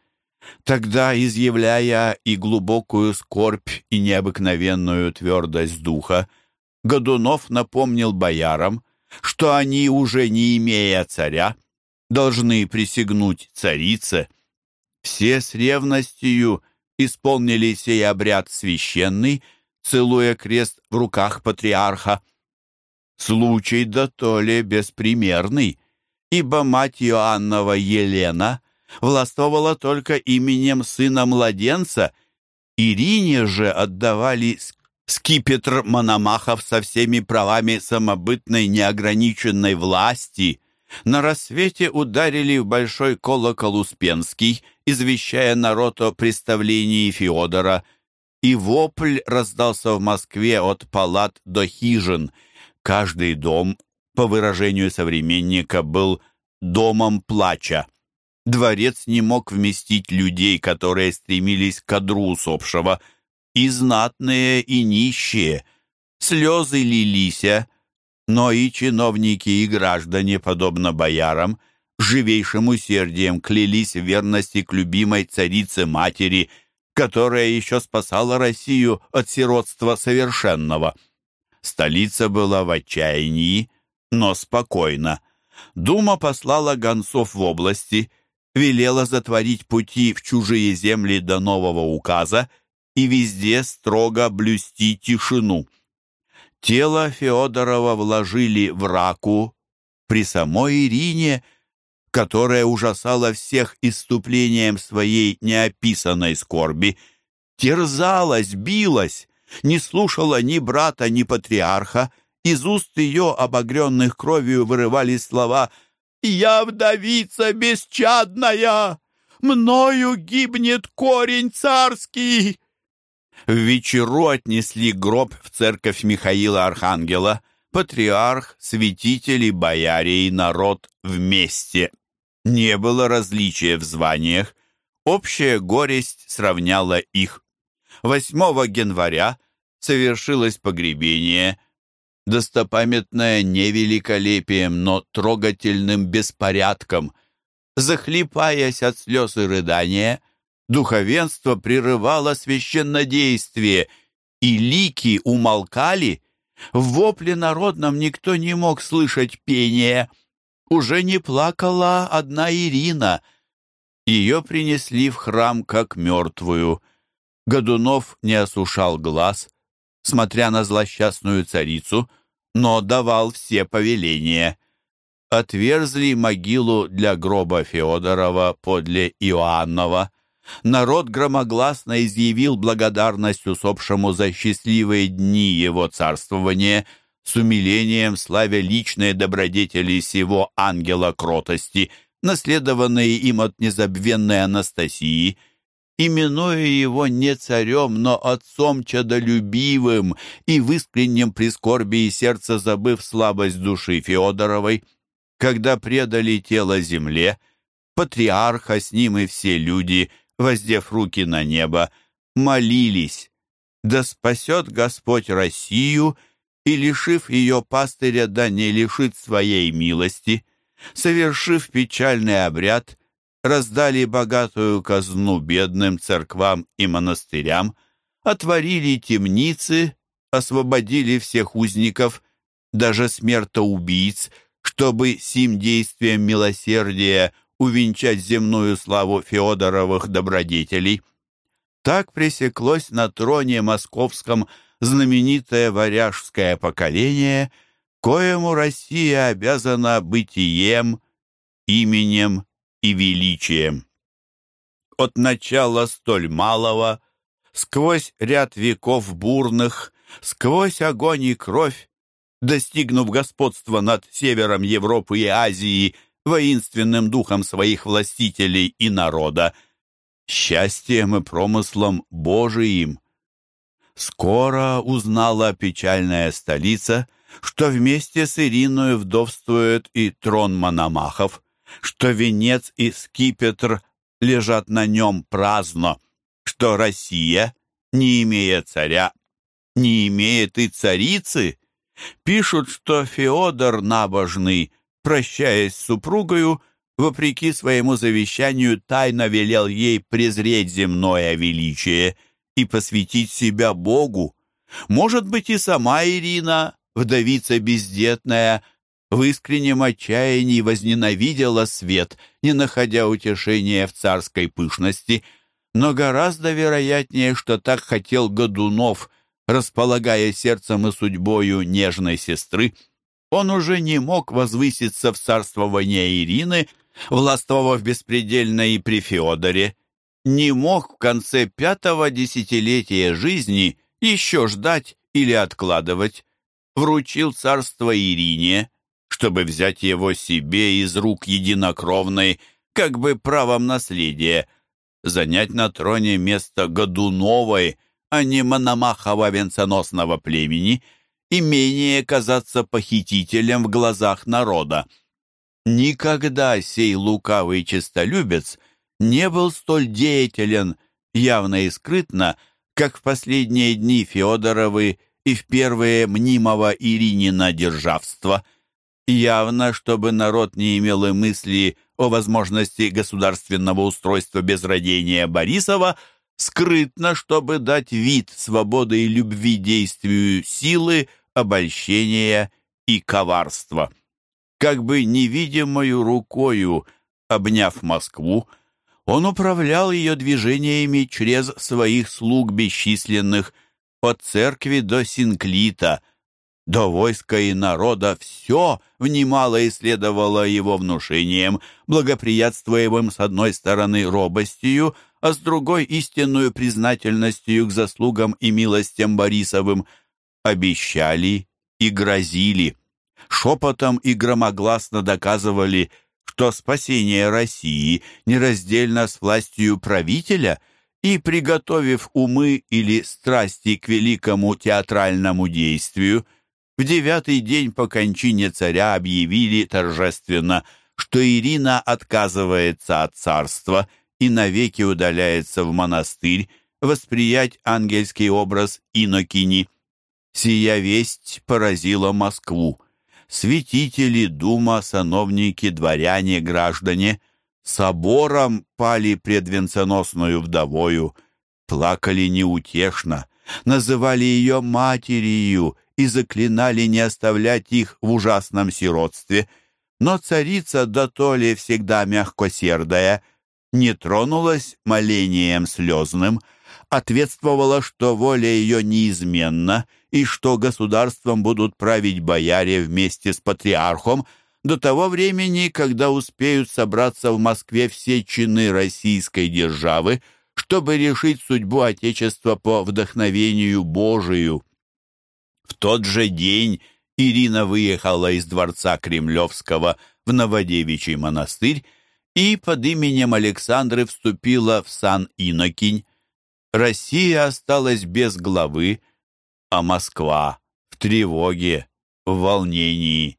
Тогда, изъявляя и глубокую скорбь, и необыкновенную твердость духа, Годунов напомнил боярам, что они, уже не имея царя, должны присягнуть царице. Все с ревностью исполнили сей обряд священный, целуя крест в руках патриарха. Случай да то ли беспримерный, ибо мать Иоаннова Елена властвовала только именем сына-младенца, Ирине же отдавали скипетр Мономахов со всеми правами самобытной неограниченной власти — на рассвете ударили в большой колокол Успенский, извещая народ о представлении Феодора, и вопль раздался в Москве от палат до хижин. Каждый дом, по выражению современника, был домом плача. Дворец не мог вместить людей, которые стремились к кадру усопшего, и знатные, и нищие. Слезы лилися, но и чиновники и граждане, подобно боярам, живейшим усердием клялись в верности к любимой царице-матери, которая еще спасала Россию от сиротства совершенного. Столица была в отчаянии, но спокойна. Дума послала гонцов в области, велела затворить пути в чужие земли до нового указа и везде строго блюсти тишину. Тело Феодорова вложили в раку при самой Ирине, которая ужасала всех иступлением своей неописанной скорби, терзалась, билась, не слушала ни брата, ни патриарха, из уст ее, обогренных кровью, вырывались слова «Я вдовица бесчадная! Мною гибнет корень царский!» В вечеру отнесли гроб в церковь Михаила Архангела, патриарх, святители, бояре и народ вместе. Не было различия в званиях, общая горесть сравняла их. 8 января совершилось погребение, достопамятное не великолепием, но трогательным беспорядком. Захлипаясь от слез и рыдания, духовенство прерывало священнодействие, и лики умолкали. В вопле народном никто не мог слышать пения. Уже не плакала одна Ирина. Ее принесли в храм как мертвую. Годунов не осушал глаз, смотря на злосчастную царицу, но давал все повеления. Отверзли могилу для гроба Феодорова подле Иоаннова. Народ громогласно изъявил благодарность усопшему за счастливые дни его царствования, с умилением славя личные добродетели сего ангела кротости, наследованные им от незабвенной Анастасии – именуя его не царем, но отцом чадолюбивым и в искреннем прискорбии сердца забыв слабость души Феодоровой. Когда предали тело земле, патриарха с ним и все люди, воздев руки на небо, молились, да спасет Господь Россию и, лишив ее пастыря, да не лишит своей милости. Совершив печальный обряд, раздали богатую казну бедным церквам и монастырям, отворили темницы, освободили всех узников, даже смертоубийц, чтобы сим действием милосердия увенчать земную славу Феодоровых добродетелей. Так пресеклось на троне московском знаменитое варяжское поколение, коему Россия обязана бытием, именем и величием. От начала столь малого, сквозь ряд веков бурных, сквозь огонь и кровь, достигнув господства над севером Европы и Азии, воинственным духом своих властителей и народа, счастьем и промыслом Божиим. Скоро узнала печальная столица, что вместе с Ириною вдовствует и трон Мономахов, что венец и скипетр лежат на нем праздно, что Россия, не имея царя, не имеет и царицы. Пишут, что Феодор набожный, прощаясь с супругою, вопреки своему завещанию, тайно велел ей презреть земное величие и посвятить себя Богу. Может быть, и сама Ирина, вдовица бездетная, в искреннем отчаянии возненавидела свет, не находя утешения в царской пышности, но гораздо вероятнее, что так хотел Годунов, располагая сердцем и судьбою нежной сестры. Он уже не мог возвыситься в царствование Ирины, властвовав беспредельно и при Феодоре, не мог в конце пятого десятилетия жизни еще ждать или откладывать. Вручил царство Ирине, чтобы взять его себе из рук единокровной, как бы правом наследия, занять на троне место Годуновой, а не Мономахова венценосного племени, и менее казаться похитителем в глазах народа. Никогда сей лукавый честолюбец не был столь деятелен, явно и скрытно, как в последние дни Федоровы и в первые мнимого Иринина державства – Явно, чтобы народ не имел и мысли о возможности государственного устройства без родения Борисова, скрытно, чтобы дать вид свободы и любви действию силы, обольщения и коварства. Как бы невидимою рукою, обняв Москву, он управлял ее движениями через своих слуг бесчисленных, от церкви до Синклита, До войска и народа все внимало и следовало его внушениям, благоприятствуемым с одной стороны робостью, а с другой истинную признательностью к заслугам и милостям Борисовым. Обещали и грозили. Шепотом и громогласно доказывали, что спасение России нераздельно с властью правителя – и, приготовив умы или страсти к великому театральному действию, в девятый день по кончине царя объявили торжественно, что Ирина отказывается от царства и навеки удаляется в монастырь восприять ангельский образ инокини. Сия весть поразила Москву. Святители, дума, сановники, дворяне, граждане собором пали пред венценосную вдовою, плакали неутешно, называли ее матерью и заклинали не оставлять их в ужасном сиротстве. Но царица, да то ли всегда мягкосердая, не тронулась молением слезным, ответствовала, что воля ее неизменна и что государством будут править бояре вместе с патриархом до того времени, когда успеют собраться в Москве все чины российской державы, чтобы решить судьбу Отечества по вдохновению Божию. В тот же день Ирина выехала из дворца Кремлевского в Новодевичий монастырь и под именем Александры вступила в сан Инокинь. Россия осталась без главы, а Москва в тревоге, в волнении.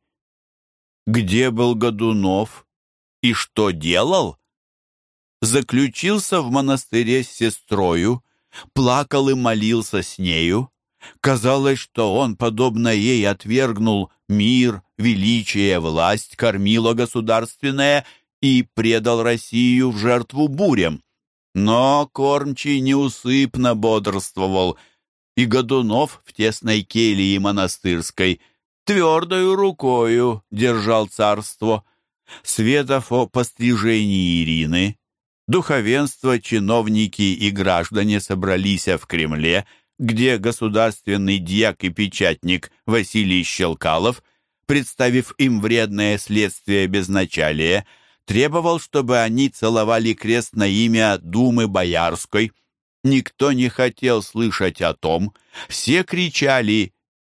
Где был Годунов и что делал? Заключился в монастыре с сестрою, плакал и молился с нею, Казалось, что он, подобно ей, отвергнул мир, величие, власть, кормило государственное и предал Россию в жертву бурям. Но кормчий неусыпно бодрствовал, и Годунов в тесной келье монастырской твердою рукою держал царство. Светов о пострижении Ирины, духовенство, чиновники и граждане собрались в Кремле — где государственный дьяк и печатник Василий Щелкалов, представив им вредное следствие безначалия, требовал, чтобы они целовали крест на имя Думы Боярской. Никто не хотел слышать о том. Все кричали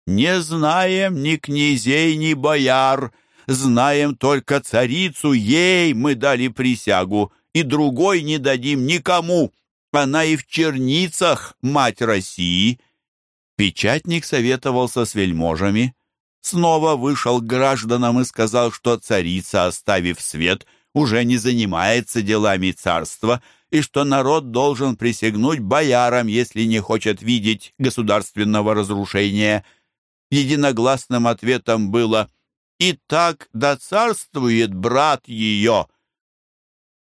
«Не знаем ни князей, ни бояр, знаем только царицу, ей мы дали присягу, и другой не дадим никому». Она и в черницах мать России. Печатник советовался с вельможами. Снова вышел к гражданам и сказал, что царица, оставив свет, уже не занимается делами царства, и что народ должен присягнуть боярам, если не хочет видеть государственного разрушения. Единогласным ответом было «И так да царствует брат ее»,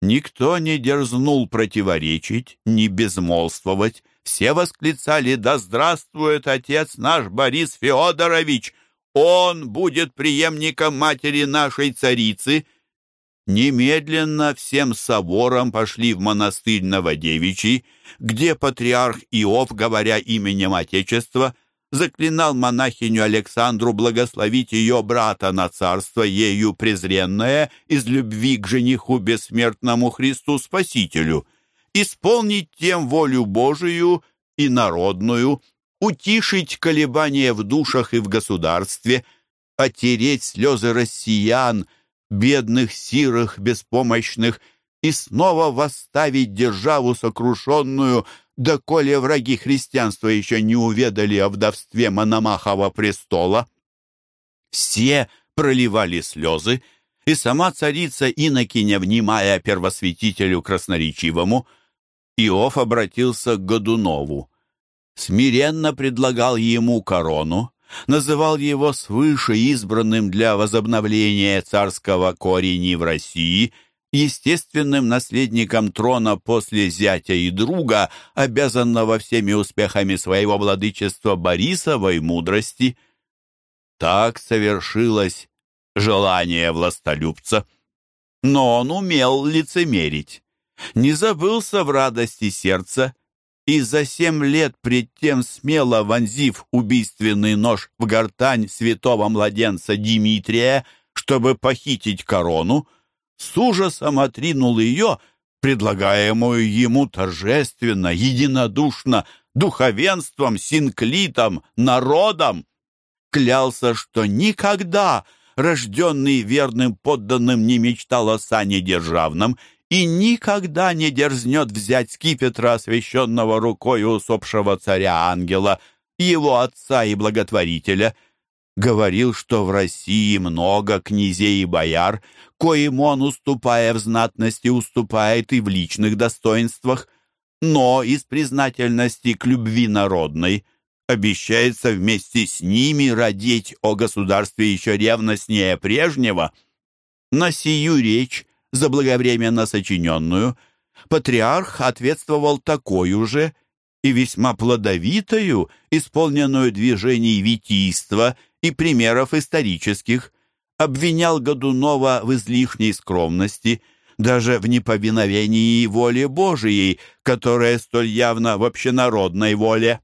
Никто не дерзнул противоречить, ни безмолвствовать. Все восклицали «Да здравствует отец наш Борис Феодорович! Он будет преемником матери нашей царицы!» Немедленно всем собором пошли в монастырь Новодевичий, где патриарх Иов, говоря именем Отечества, заклинал монахиню Александру благословить ее брата на царство, ею презренное, из любви к жениху бессмертному Христу Спасителю, исполнить тем волю Божию и народную, утишить колебания в душах и в государстве, отереть слезы россиян, бедных, сирых, беспомощных, и снова восставить державу сокрушенную, доколе враги христианства еще не уведали о вдовстве Мономахова престола. Все проливали слезы, и сама царица Инокиня, внимая первосвятителю красноречивому, Иов обратился к Годунову. Смиренно предлагал ему корону, называл его свыше избранным для возобновления царского корени в России – естественным наследником трона после зятя и друга, обязанного всеми успехами своего владычества Борисовой мудрости. Так совершилось желание властолюбца. Но он умел лицемерить. Не забылся в радости сердца и за семь лет пред тем смело вонзив убийственный нож в гортань святого младенца Димитрия, чтобы похитить корону, с ужасом отринул ее, предлагаемую ему торжественно, единодушно, духовенством, синклитом, народом. Клялся, что никогда рожденный верным подданным не мечтал о сане державном и никогда не дерзнет взять скипетра, освященного рукой усопшего царя-ангела, его отца и благотворителя. Говорил, что в России много князей и бояр, коим он, уступая в знатности, уступает и в личных достоинствах, но из признательности к любви народной обещается вместе с ними родить о государстве еще ревностнее прежнего. На сию речь заблаговременно сочиненную, патриарх ответствовал такой же и весьма плодовитою, исполненную движений витийства и примеров исторических, обвинял Годунова в излишней скромности, даже в неповиновении воле Божией, которая столь явно в общенародной воле.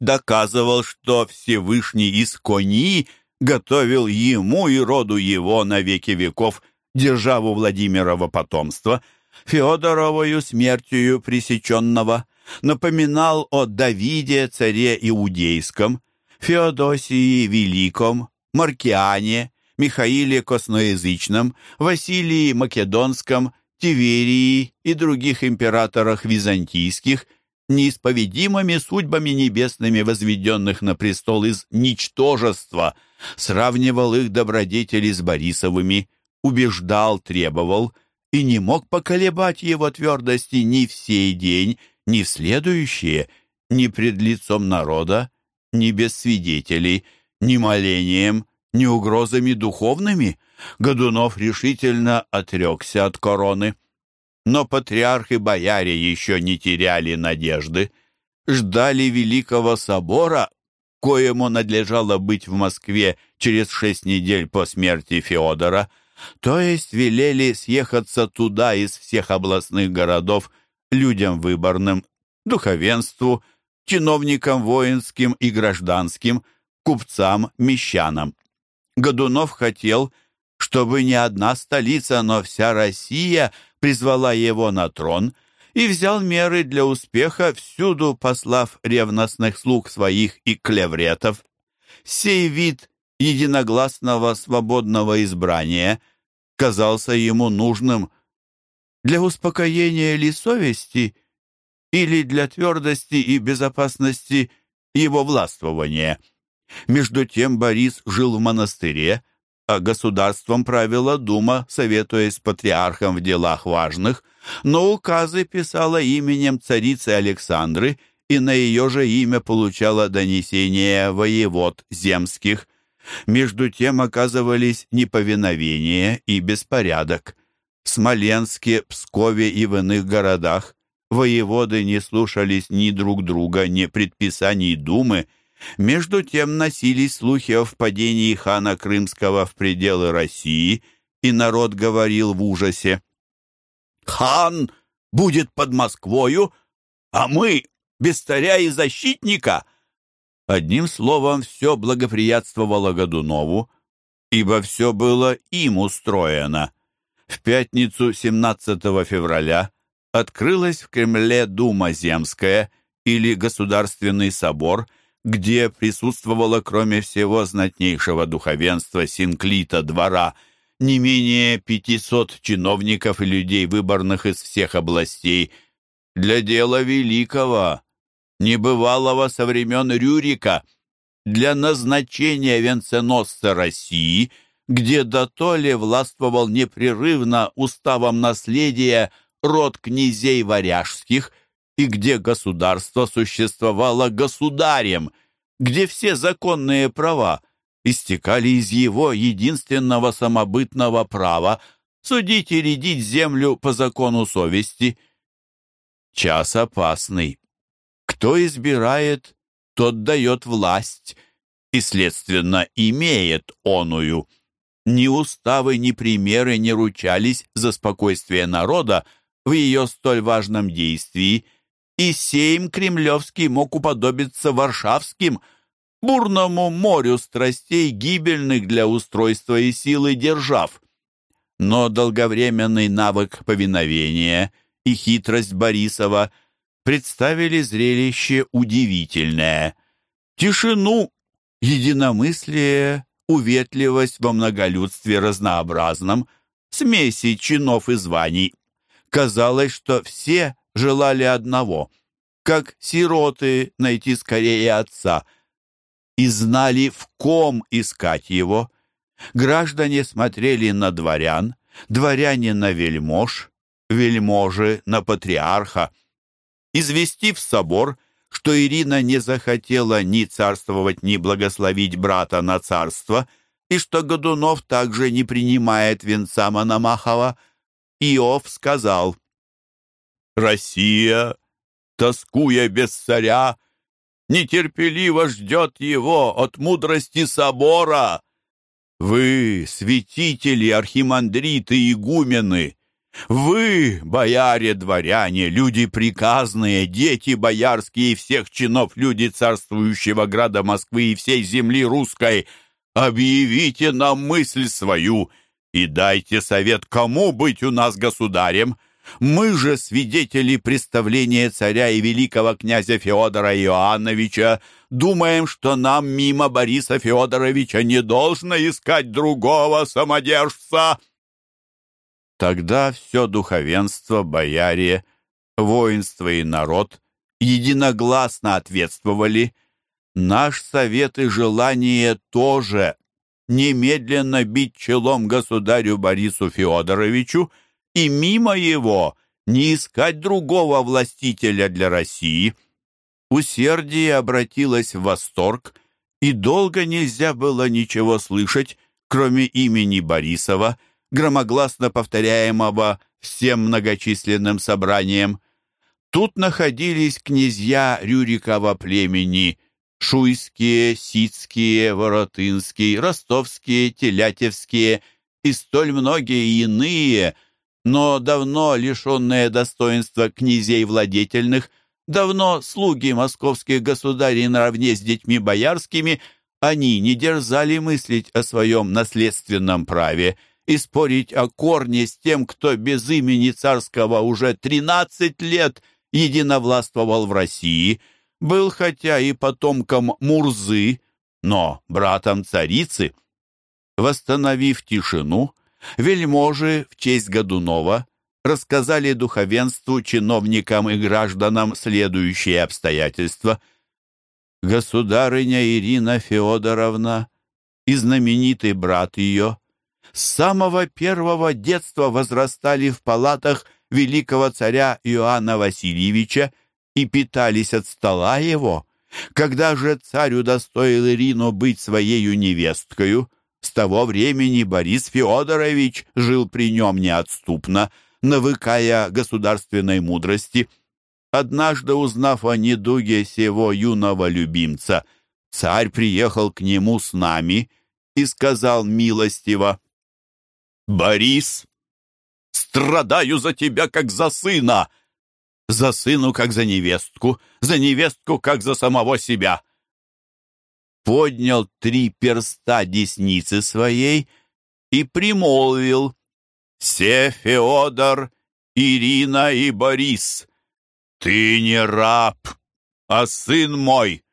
Доказывал, что Всевышний из кони готовил ему и роду его на веки веков державу Владимирова потомства, Феодоровою смертью пресеченного, напоминал о Давиде, царе Иудейском, Феодосии Великом, Маркиане, Михаиле Косноязычном, Василии Македонском, Тиверии и других императорах византийских, неисповедимыми судьбами небесными возведенных на престол из ничтожества, сравнивал их добродетели с Борисовыми, убеждал, требовал и не мог поколебать его твердости ни в сей день, ни в следующие, ни пред лицом народа, ни без свидетелей, ни молением, ни угрозами духовными. Годунов решительно отрекся от короны. Но патриарх и бояре еще не теряли надежды, ждали Великого Собора, коему надлежало быть в Москве через шесть недель по смерти Феодора – то есть велели съехаться туда из всех областных городов людям выборным, духовенству, чиновникам воинским и гражданским, купцам, мещанам. Годунов хотел, чтобы не одна столица, но вся Россия призвала его на трон и взял меры для успеха, всюду послав ревностных слуг своих и клевретов. Сей вид единогласного свободного избрания казался ему нужным для успокоения ли совести или для твердости и безопасности его властвования. Между тем Борис жил в монастыре, а государством правила дума, советуясь с патриархом в делах важных, но указы писала именем царицы Александры и на ее же имя получала донесения воевод земских. Между тем оказывались неповиновение и беспорядок. Смоленске, Пскове и в иных городах воеводы не слушались ни друг друга, ни предписаний Думы. Между тем носились слухи о впадении хана Крымского в пределы России, и народ говорил в ужасе. «Хан будет под Москвою, а мы без царя и защитника!» Одним словом, все благоприятствовало Годунову, ибо все было им устроено. В пятницу 17 февраля открылась в Кремле Дума Земская или Государственный собор, где присутствовало, кроме всего знатнейшего духовенства Синклита двора, не менее 500 чиновников и людей, выборных из всех областей, для дела великого, небывалого со времен Рюрика, для назначения венценосца России, где дотоле властвовал непрерывно уставом наследия род князей варяжских и где государство существовало государем, где все законные права истекали из его единственного самобытного права судить и рядить землю по закону совести. Час опасный. Кто избирает, тот дает власть, и, следственно, имеет оную. Ни уставы, ни примеры не ручались за спокойствие народа в ее столь важном действии, и сейм кремлевский мог уподобиться варшавским, бурному морю страстей, гибельных для устройства и силы держав. Но долговременный навык повиновения и хитрость Борисова представили зрелище удивительное. Тишину, единомыслие, уветливость во многолюдстве разнообразном, смеси чинов и званий. Казалось, что все желали одного, как сироты найти скорее отца, и знали, в ком искать его. Граждане смотрели на дворян, дворяне на вельмож, вельможи на патриарха. Известив собор, что Ирина не захотела ни царствовать, ни благословить брата на царство, и что Годунов также не принимает венца Мономахова, Иов сказал, «Россия, тоскуя без царя, нетерпеливо ждет его от мудрости собора. Вы, святители, архимандриты, игумены, вы, бояре-дворяне, люди приказные, дети боярские всех чинов, люди царствующего града Москвы и всей земли русской, объявите нам мысль свою и дайте совет, кому быть у нас государем. Мы же, свидетели представления царя и великого князя Федора Иоанновича, думаем, что нам мимо Бориса Федоровича не должно искать другого самодержца». Тогда все духовенство, бояре, воинство и народ единогласно ответствовали. Наш совет и желание тоже немедленно бить челом государю Борису Федоровичу и мимо его не искать другого властителя для России. Усердие обратилось в восторг, и долго нельзя было ничего слышать, кроме имени Борисова – громогласно повторяемого всем многочисленным собранием. Тут находились князья Рюрикова племени Шуйские, Сицкие, Воротынские, Ростовские, Телятевские и столь многие иные, но давно лишенные достоинства князей владетельных, давно слуги московских государей наравне с детьми боярскими, они не дерзали мыслить о своем наследственном праве – и спорить о корне с тем, кто без имени царского уже тринадцать лет единовластвовал в России, был хотя и потомком Мурзы, но братом царицы. Восстановив тишину, вельможи в честь Годунова рассказали духовенству, чиновникам и гражданам следующие обстоятельства. Государыня Ирина Феодоровна и знаменитый брат ее с самого первого детства возрастали в палатах великого царя Иоанна Васильевича и питались от стола его. Когда же царь удостоил Ирину быть своею невесткою, с того времени Борис Феодорович жил при нем неотступно, навыкая государственной мудрости. Однажды, узнав о недуге сего юного любимца, царь приехал к нему с нами и сказал милостиво, «Борис, страдаю за тебя, как за сына! За сыну, как за невестку, за невестку, как за самого себя!» Поднял три перста десницы своей и примолвил «Се, Феодор, Ирина и Борис, ты не раб, а сын мой!»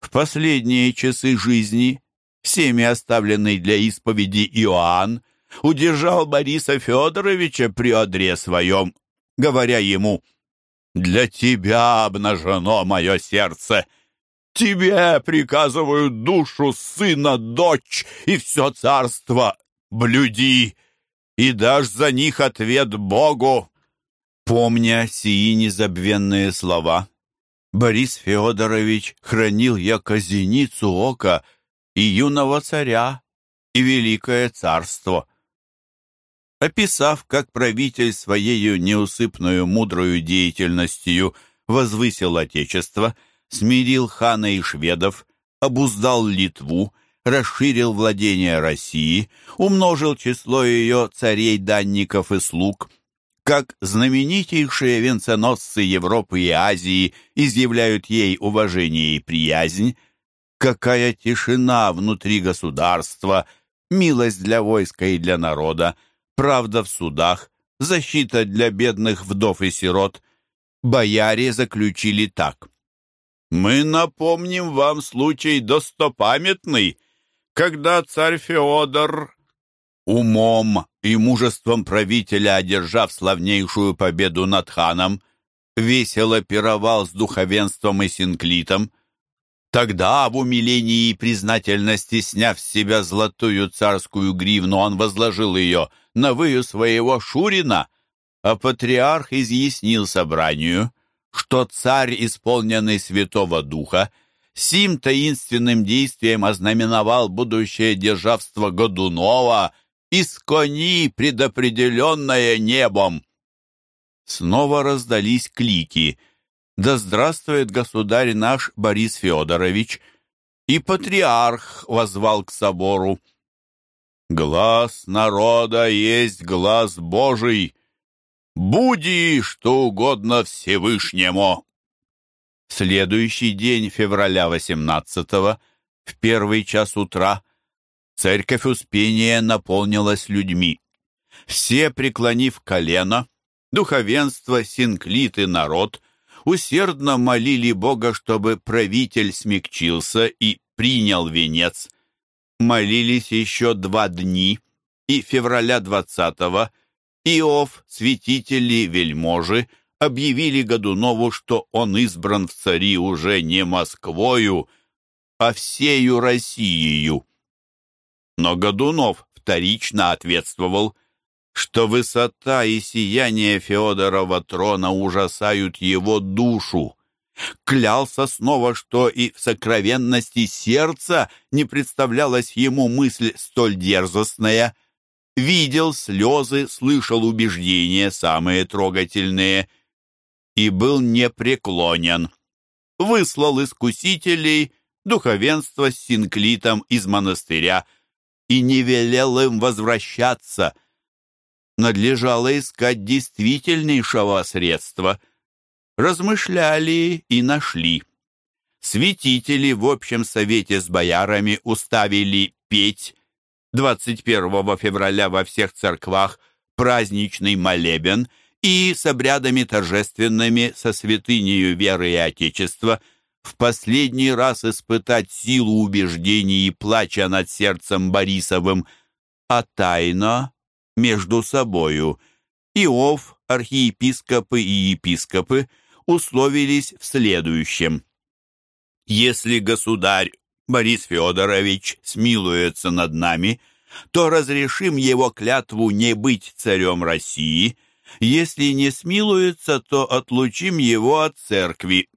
В последние часы жизни всеми оставленный для исповеди Иоанн, удержал Бориса Федоровича при одре своем, говоря ему, «Для тебя обнажено мое сердце, тебе приказываю душу сына, дочь и все царство, блюди, и дашь за них ответ Богу». Помня сии незабвенные слова, Борис Федорович хранил яко зеницу ока и юного царя, и великое царство описав, как правитель своею неусыпную мудрую деятельностью возвысил Отечество, смирил хана и шведов, обуздал Литву, расширил владения России, умножил число ее царей, данников и слуг, как знаменитейшие венценосцы Европы и Азии изъявляют ей уважение и приязнь, какая тишина внутри государства, милость для войска и для народа, правда в судах, защита для бедных вдов и сирот. Бояре заключили так. «Мы напомним вам случай достопамятный, когда царь Феодор Умом и мужеством правителя, одержав славнейшую победу над ханом, весело пировал с духовенством и синклитом. Тогда, в умилении и признательности, сняв с себя золотую царскую гривну, он возложил ее на выю своего Шурина, а патриарх изъяснил собранию, что царь, исполненный Святого Духа, сим таинственным действием ознаменовал будущее державство Годунова — из кони, предопределенное небом. Снова раздались клики. Да здравствует государь наш Борис Федорович! И патриарх возвал к собору. Глаз народа есть глаз Божий. Буди, что угодно Всевышнему. Следующий день февраля 18-го, в первый час утра, Церковь Успения наполнилась людьми. Все, преклонив колено, духовенство, синклит и народ усердно молили Бога, чтобы правитель смягчился и принял венец. Молились еще два дни, и февраля 20-го Иов, святители, вельможи, объявили Годунову, что он избран в цари уже не Москвою, а всею Россией. Но Годунов вторично ответствовал, что высота и сияние Феодорова трона ужасают его душу. Клялся снова, что и в сокровенности сердца не представлялась ему мысль столь дерзостная. Видел слезы, слышал убеждения самые трогательные и был непреклонен. Выслал искусителей, духовенство с синклитом из монастыря – и не велел им возвращаться. Надлежало искать действительнейшего средства. Размышляли и нашли. Святители в общем совете с боярами уставили петь 21 февраля во всех церквах праздничный молебен и с обрядами торжественными со святынею веры и Отечества – в последний раз испытать силу убеждений и плача над сердцем Борисовым, а тайно между собою Иов, архиепископы и епископы условились в следующем. «Если государь Борис Федорович смилуется над нами, то разрешим его клятву не быть царем России. Если не смилуется, то отлучим его от церкви,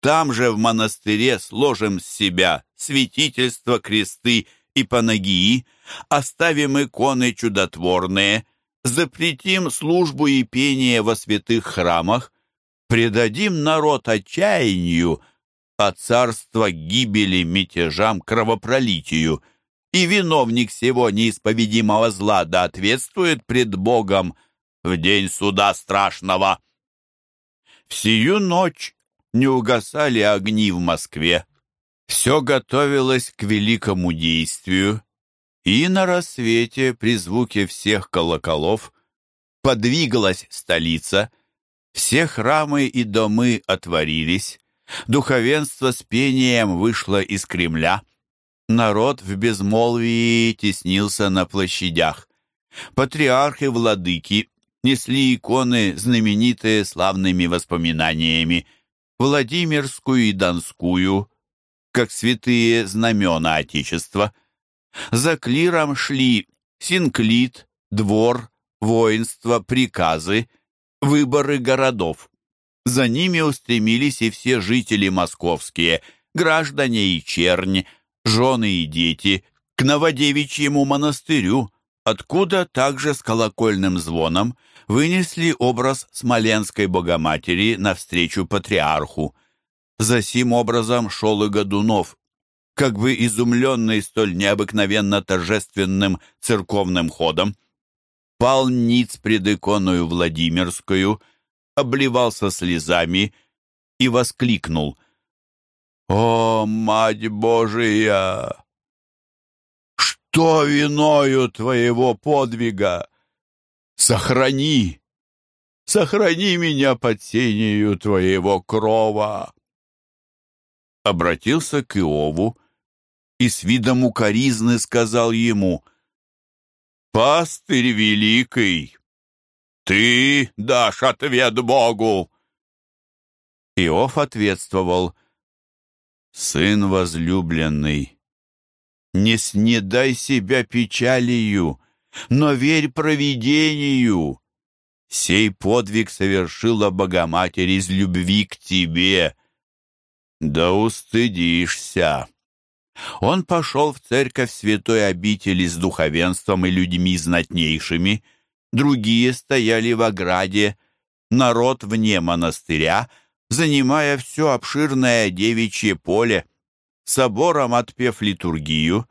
там же в монастыре сложим с себя святительство, кресты и панагии, оставим иконы чудотворные, запретим службу и пение во святых храмах, предадим народ отчаянию, а царство гибели, мятежам, кровопролитию, и виновник всего неисповедимого зла да ответствует пред Богом в день суда страшного. Всю ночь не угасали огни в Москве. Все готовилось к великому действию, и на рассвете при звуке всех колоколов подвигалась столица, все храмы и домы отворились, духовенство с пением вышло из Кремля, народ в безмолвии теснился на площадях. Патриархи владыки несли иконы, знаменитые славными воспоминаниями – Владимирскую и Донскую, как святые знамена Отечества. За клиром шли синклит, двор, воинство, приказы, выборы городов. За ними устремились и все жители московские, граждане и чернь, жены и дети, к Новодевичьему монастырю, откуда также с колокольным звоном вынесли образ Смоленской Богоматери навстречу патриарху. За сим образом шел и Годунов, как бы изумленный столь необыкновенно торжественным церковным ходом. пал ниц пред иконою Владимирскую, обливался слезами и воскликнул. «О, Мать Божия! Что виною твоего подвига? Сохрани! Сохрани меня под сенью твоего крова!» Обратился к Иову и с видом укоризны сказал ему, «Пастырь великий, ты дашь ответ Богу!» Иов ответствовал, «Сын возлюбленный, не снедай себя печалью, но верь провидению. Сей подвиг совершила Богоматерь из любви к тебе. Да устыдишься!» Он пошел в церковь святой обители с духовенством и людьми знатнейшими, другие стояли в ограде, народ вне монастыря, занимая все обширное девичье поле. Собором отпев литургию,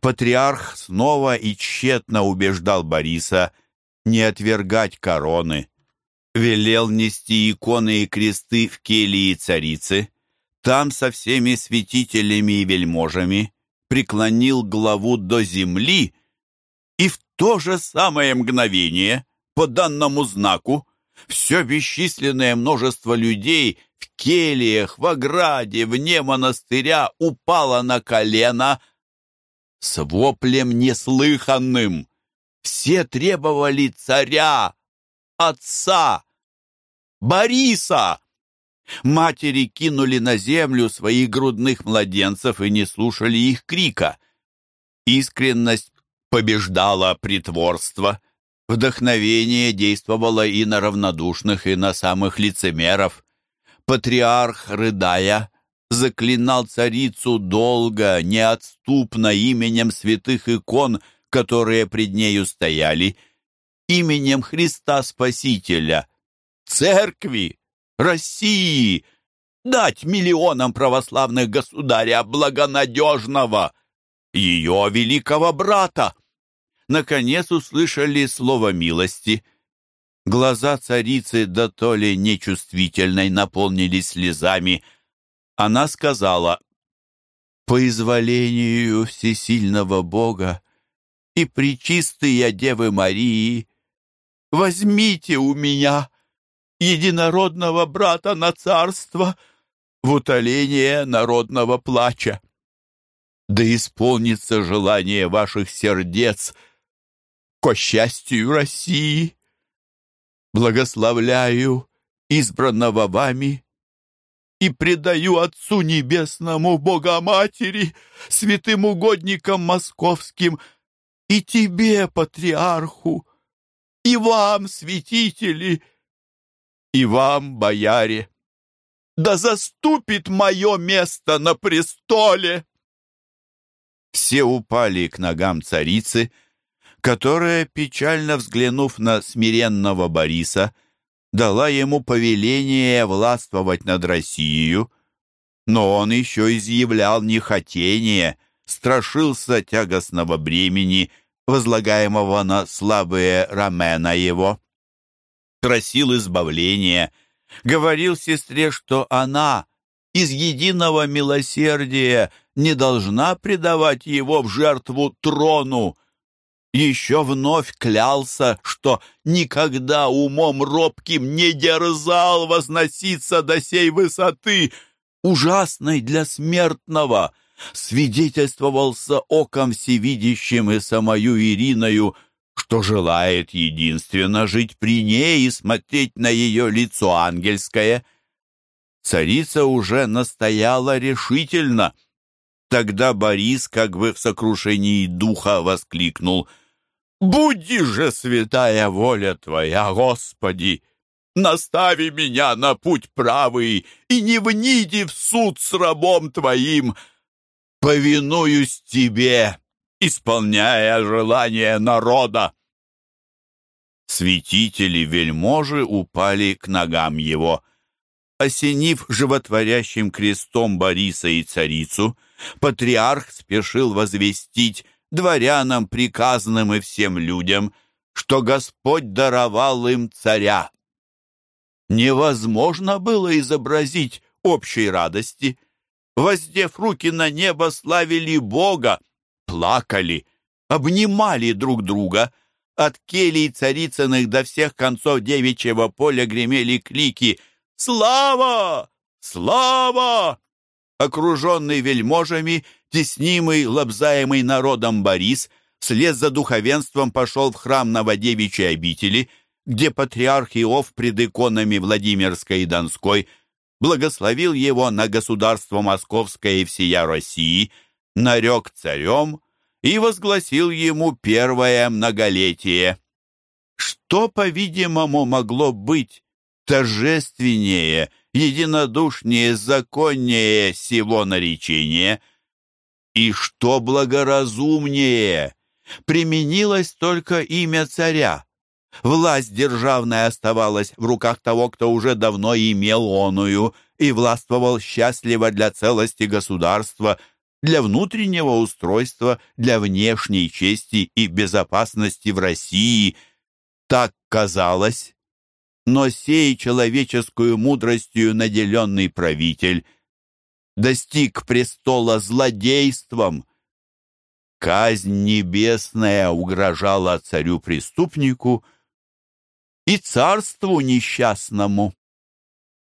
патриарх снова и тщетно убеждал Бориса не отвергать короны, велел нести иконы и кресты в келии царицы, там со всеми святителями и вельможами преклонил главу до земли и в то же самое мгновение, по данному знаку, все бесчисленное множество людей в кельях, в ограде, вне монастыря упало на колено с воплем неслыханным. Все требовали царя, отца, Бориса. Матери кинули на землю своих грудных младенцев и не слушали их крика. Искренность побеждала притворство. Вдохновение действовало и на равнодушных, и на самых лицемеров. Патриарх, рыдая, заклинал царицу долго, неотступно именем святых икон, которые пред нею стояли, именем Христа Спасителя, церкви, России, дать миллионам православных государя благонадежного, ее великого брата. Наконец услышали слово милости. Глаза царицы, да то ли нечувствительной, наполнились слезами. Она сказала, «По изволению всесильного Бога и причистые Девы Марии, возьмите у меня единородного брата на царство в утоление народного плача. Да исполнится желание ваших сердец ко счастью России. Благословляю избранного вами и предаю Отцу Небесному, Богоматери, святым угодникам московским, и тебе, патриарху, и вам, святители, и вам, бояре, да заступит мое место на престоле!» Все упали к ногам царицы, которая, печально взглянув на смиренного Бориса, дала ему повеление властвовать над Россией, но он еще изъявлял нехотение, страшился тягостного бремени, возлагаемого на слабые рамена его просил избавления, говорил сестре, что она из единого милосердия не должна предавать его в жертву трону. Еще вновь клялся, что никогда умом робким не дерзал возноситься до сей высоты, ужасной для смертного, свидетельствовался оком всевидящим и самою Ириною, что желает единственно жить при ней и смотреть на ее лицо ангельское. Царица уже настояла решительно. Тогда Борис, как бы в сокрушении духа, воскликнул «Буди же, святая воля Твоя, Господи! Настави меня на путь правый и не вниди в суд с рабом Твоим! Повинуюсь Тебе!» исполняя желание народа. Святители-вельможи упали к ногам его. Осенив животворящим крестом Бориса и царицу, патриарх спешил возвестить дворянам, приказным и всем людям, что Господь даровал им царя. Невозможно было изобразить общей радости. Воздев руки на небо, славили Бога, плакали, обнимали друг друга. От келий царицыных до всех концов девичьего поля гремели клики «Слава! Слава!» Окруженный вельможами, теснимый, лобзаемый народом Борис, вслед за духовенством пошел в храм Новодевичьей обители, где патриарх Иов пред иконами Владимирской и Донской благословил его на государство Московское и всея России, нарек царем и возгласил ему первое многолетие. Что, по-видимому, могло быть торжественнее, единодушнее, законнее сего наречения? И что благоразумнее? Применилось только имя царя. Власть державная оставалась в руках того, кто уже давно имел оную и властвовал счастливо для целости государства, для внутреннего устройства, для внешней чести и безопасности в России. Так казалось. Но сей человеческую мудростью наделенный правитель достиг престола злодейством. Казнь небесная угрожала царю-преступнику и царству несчастному.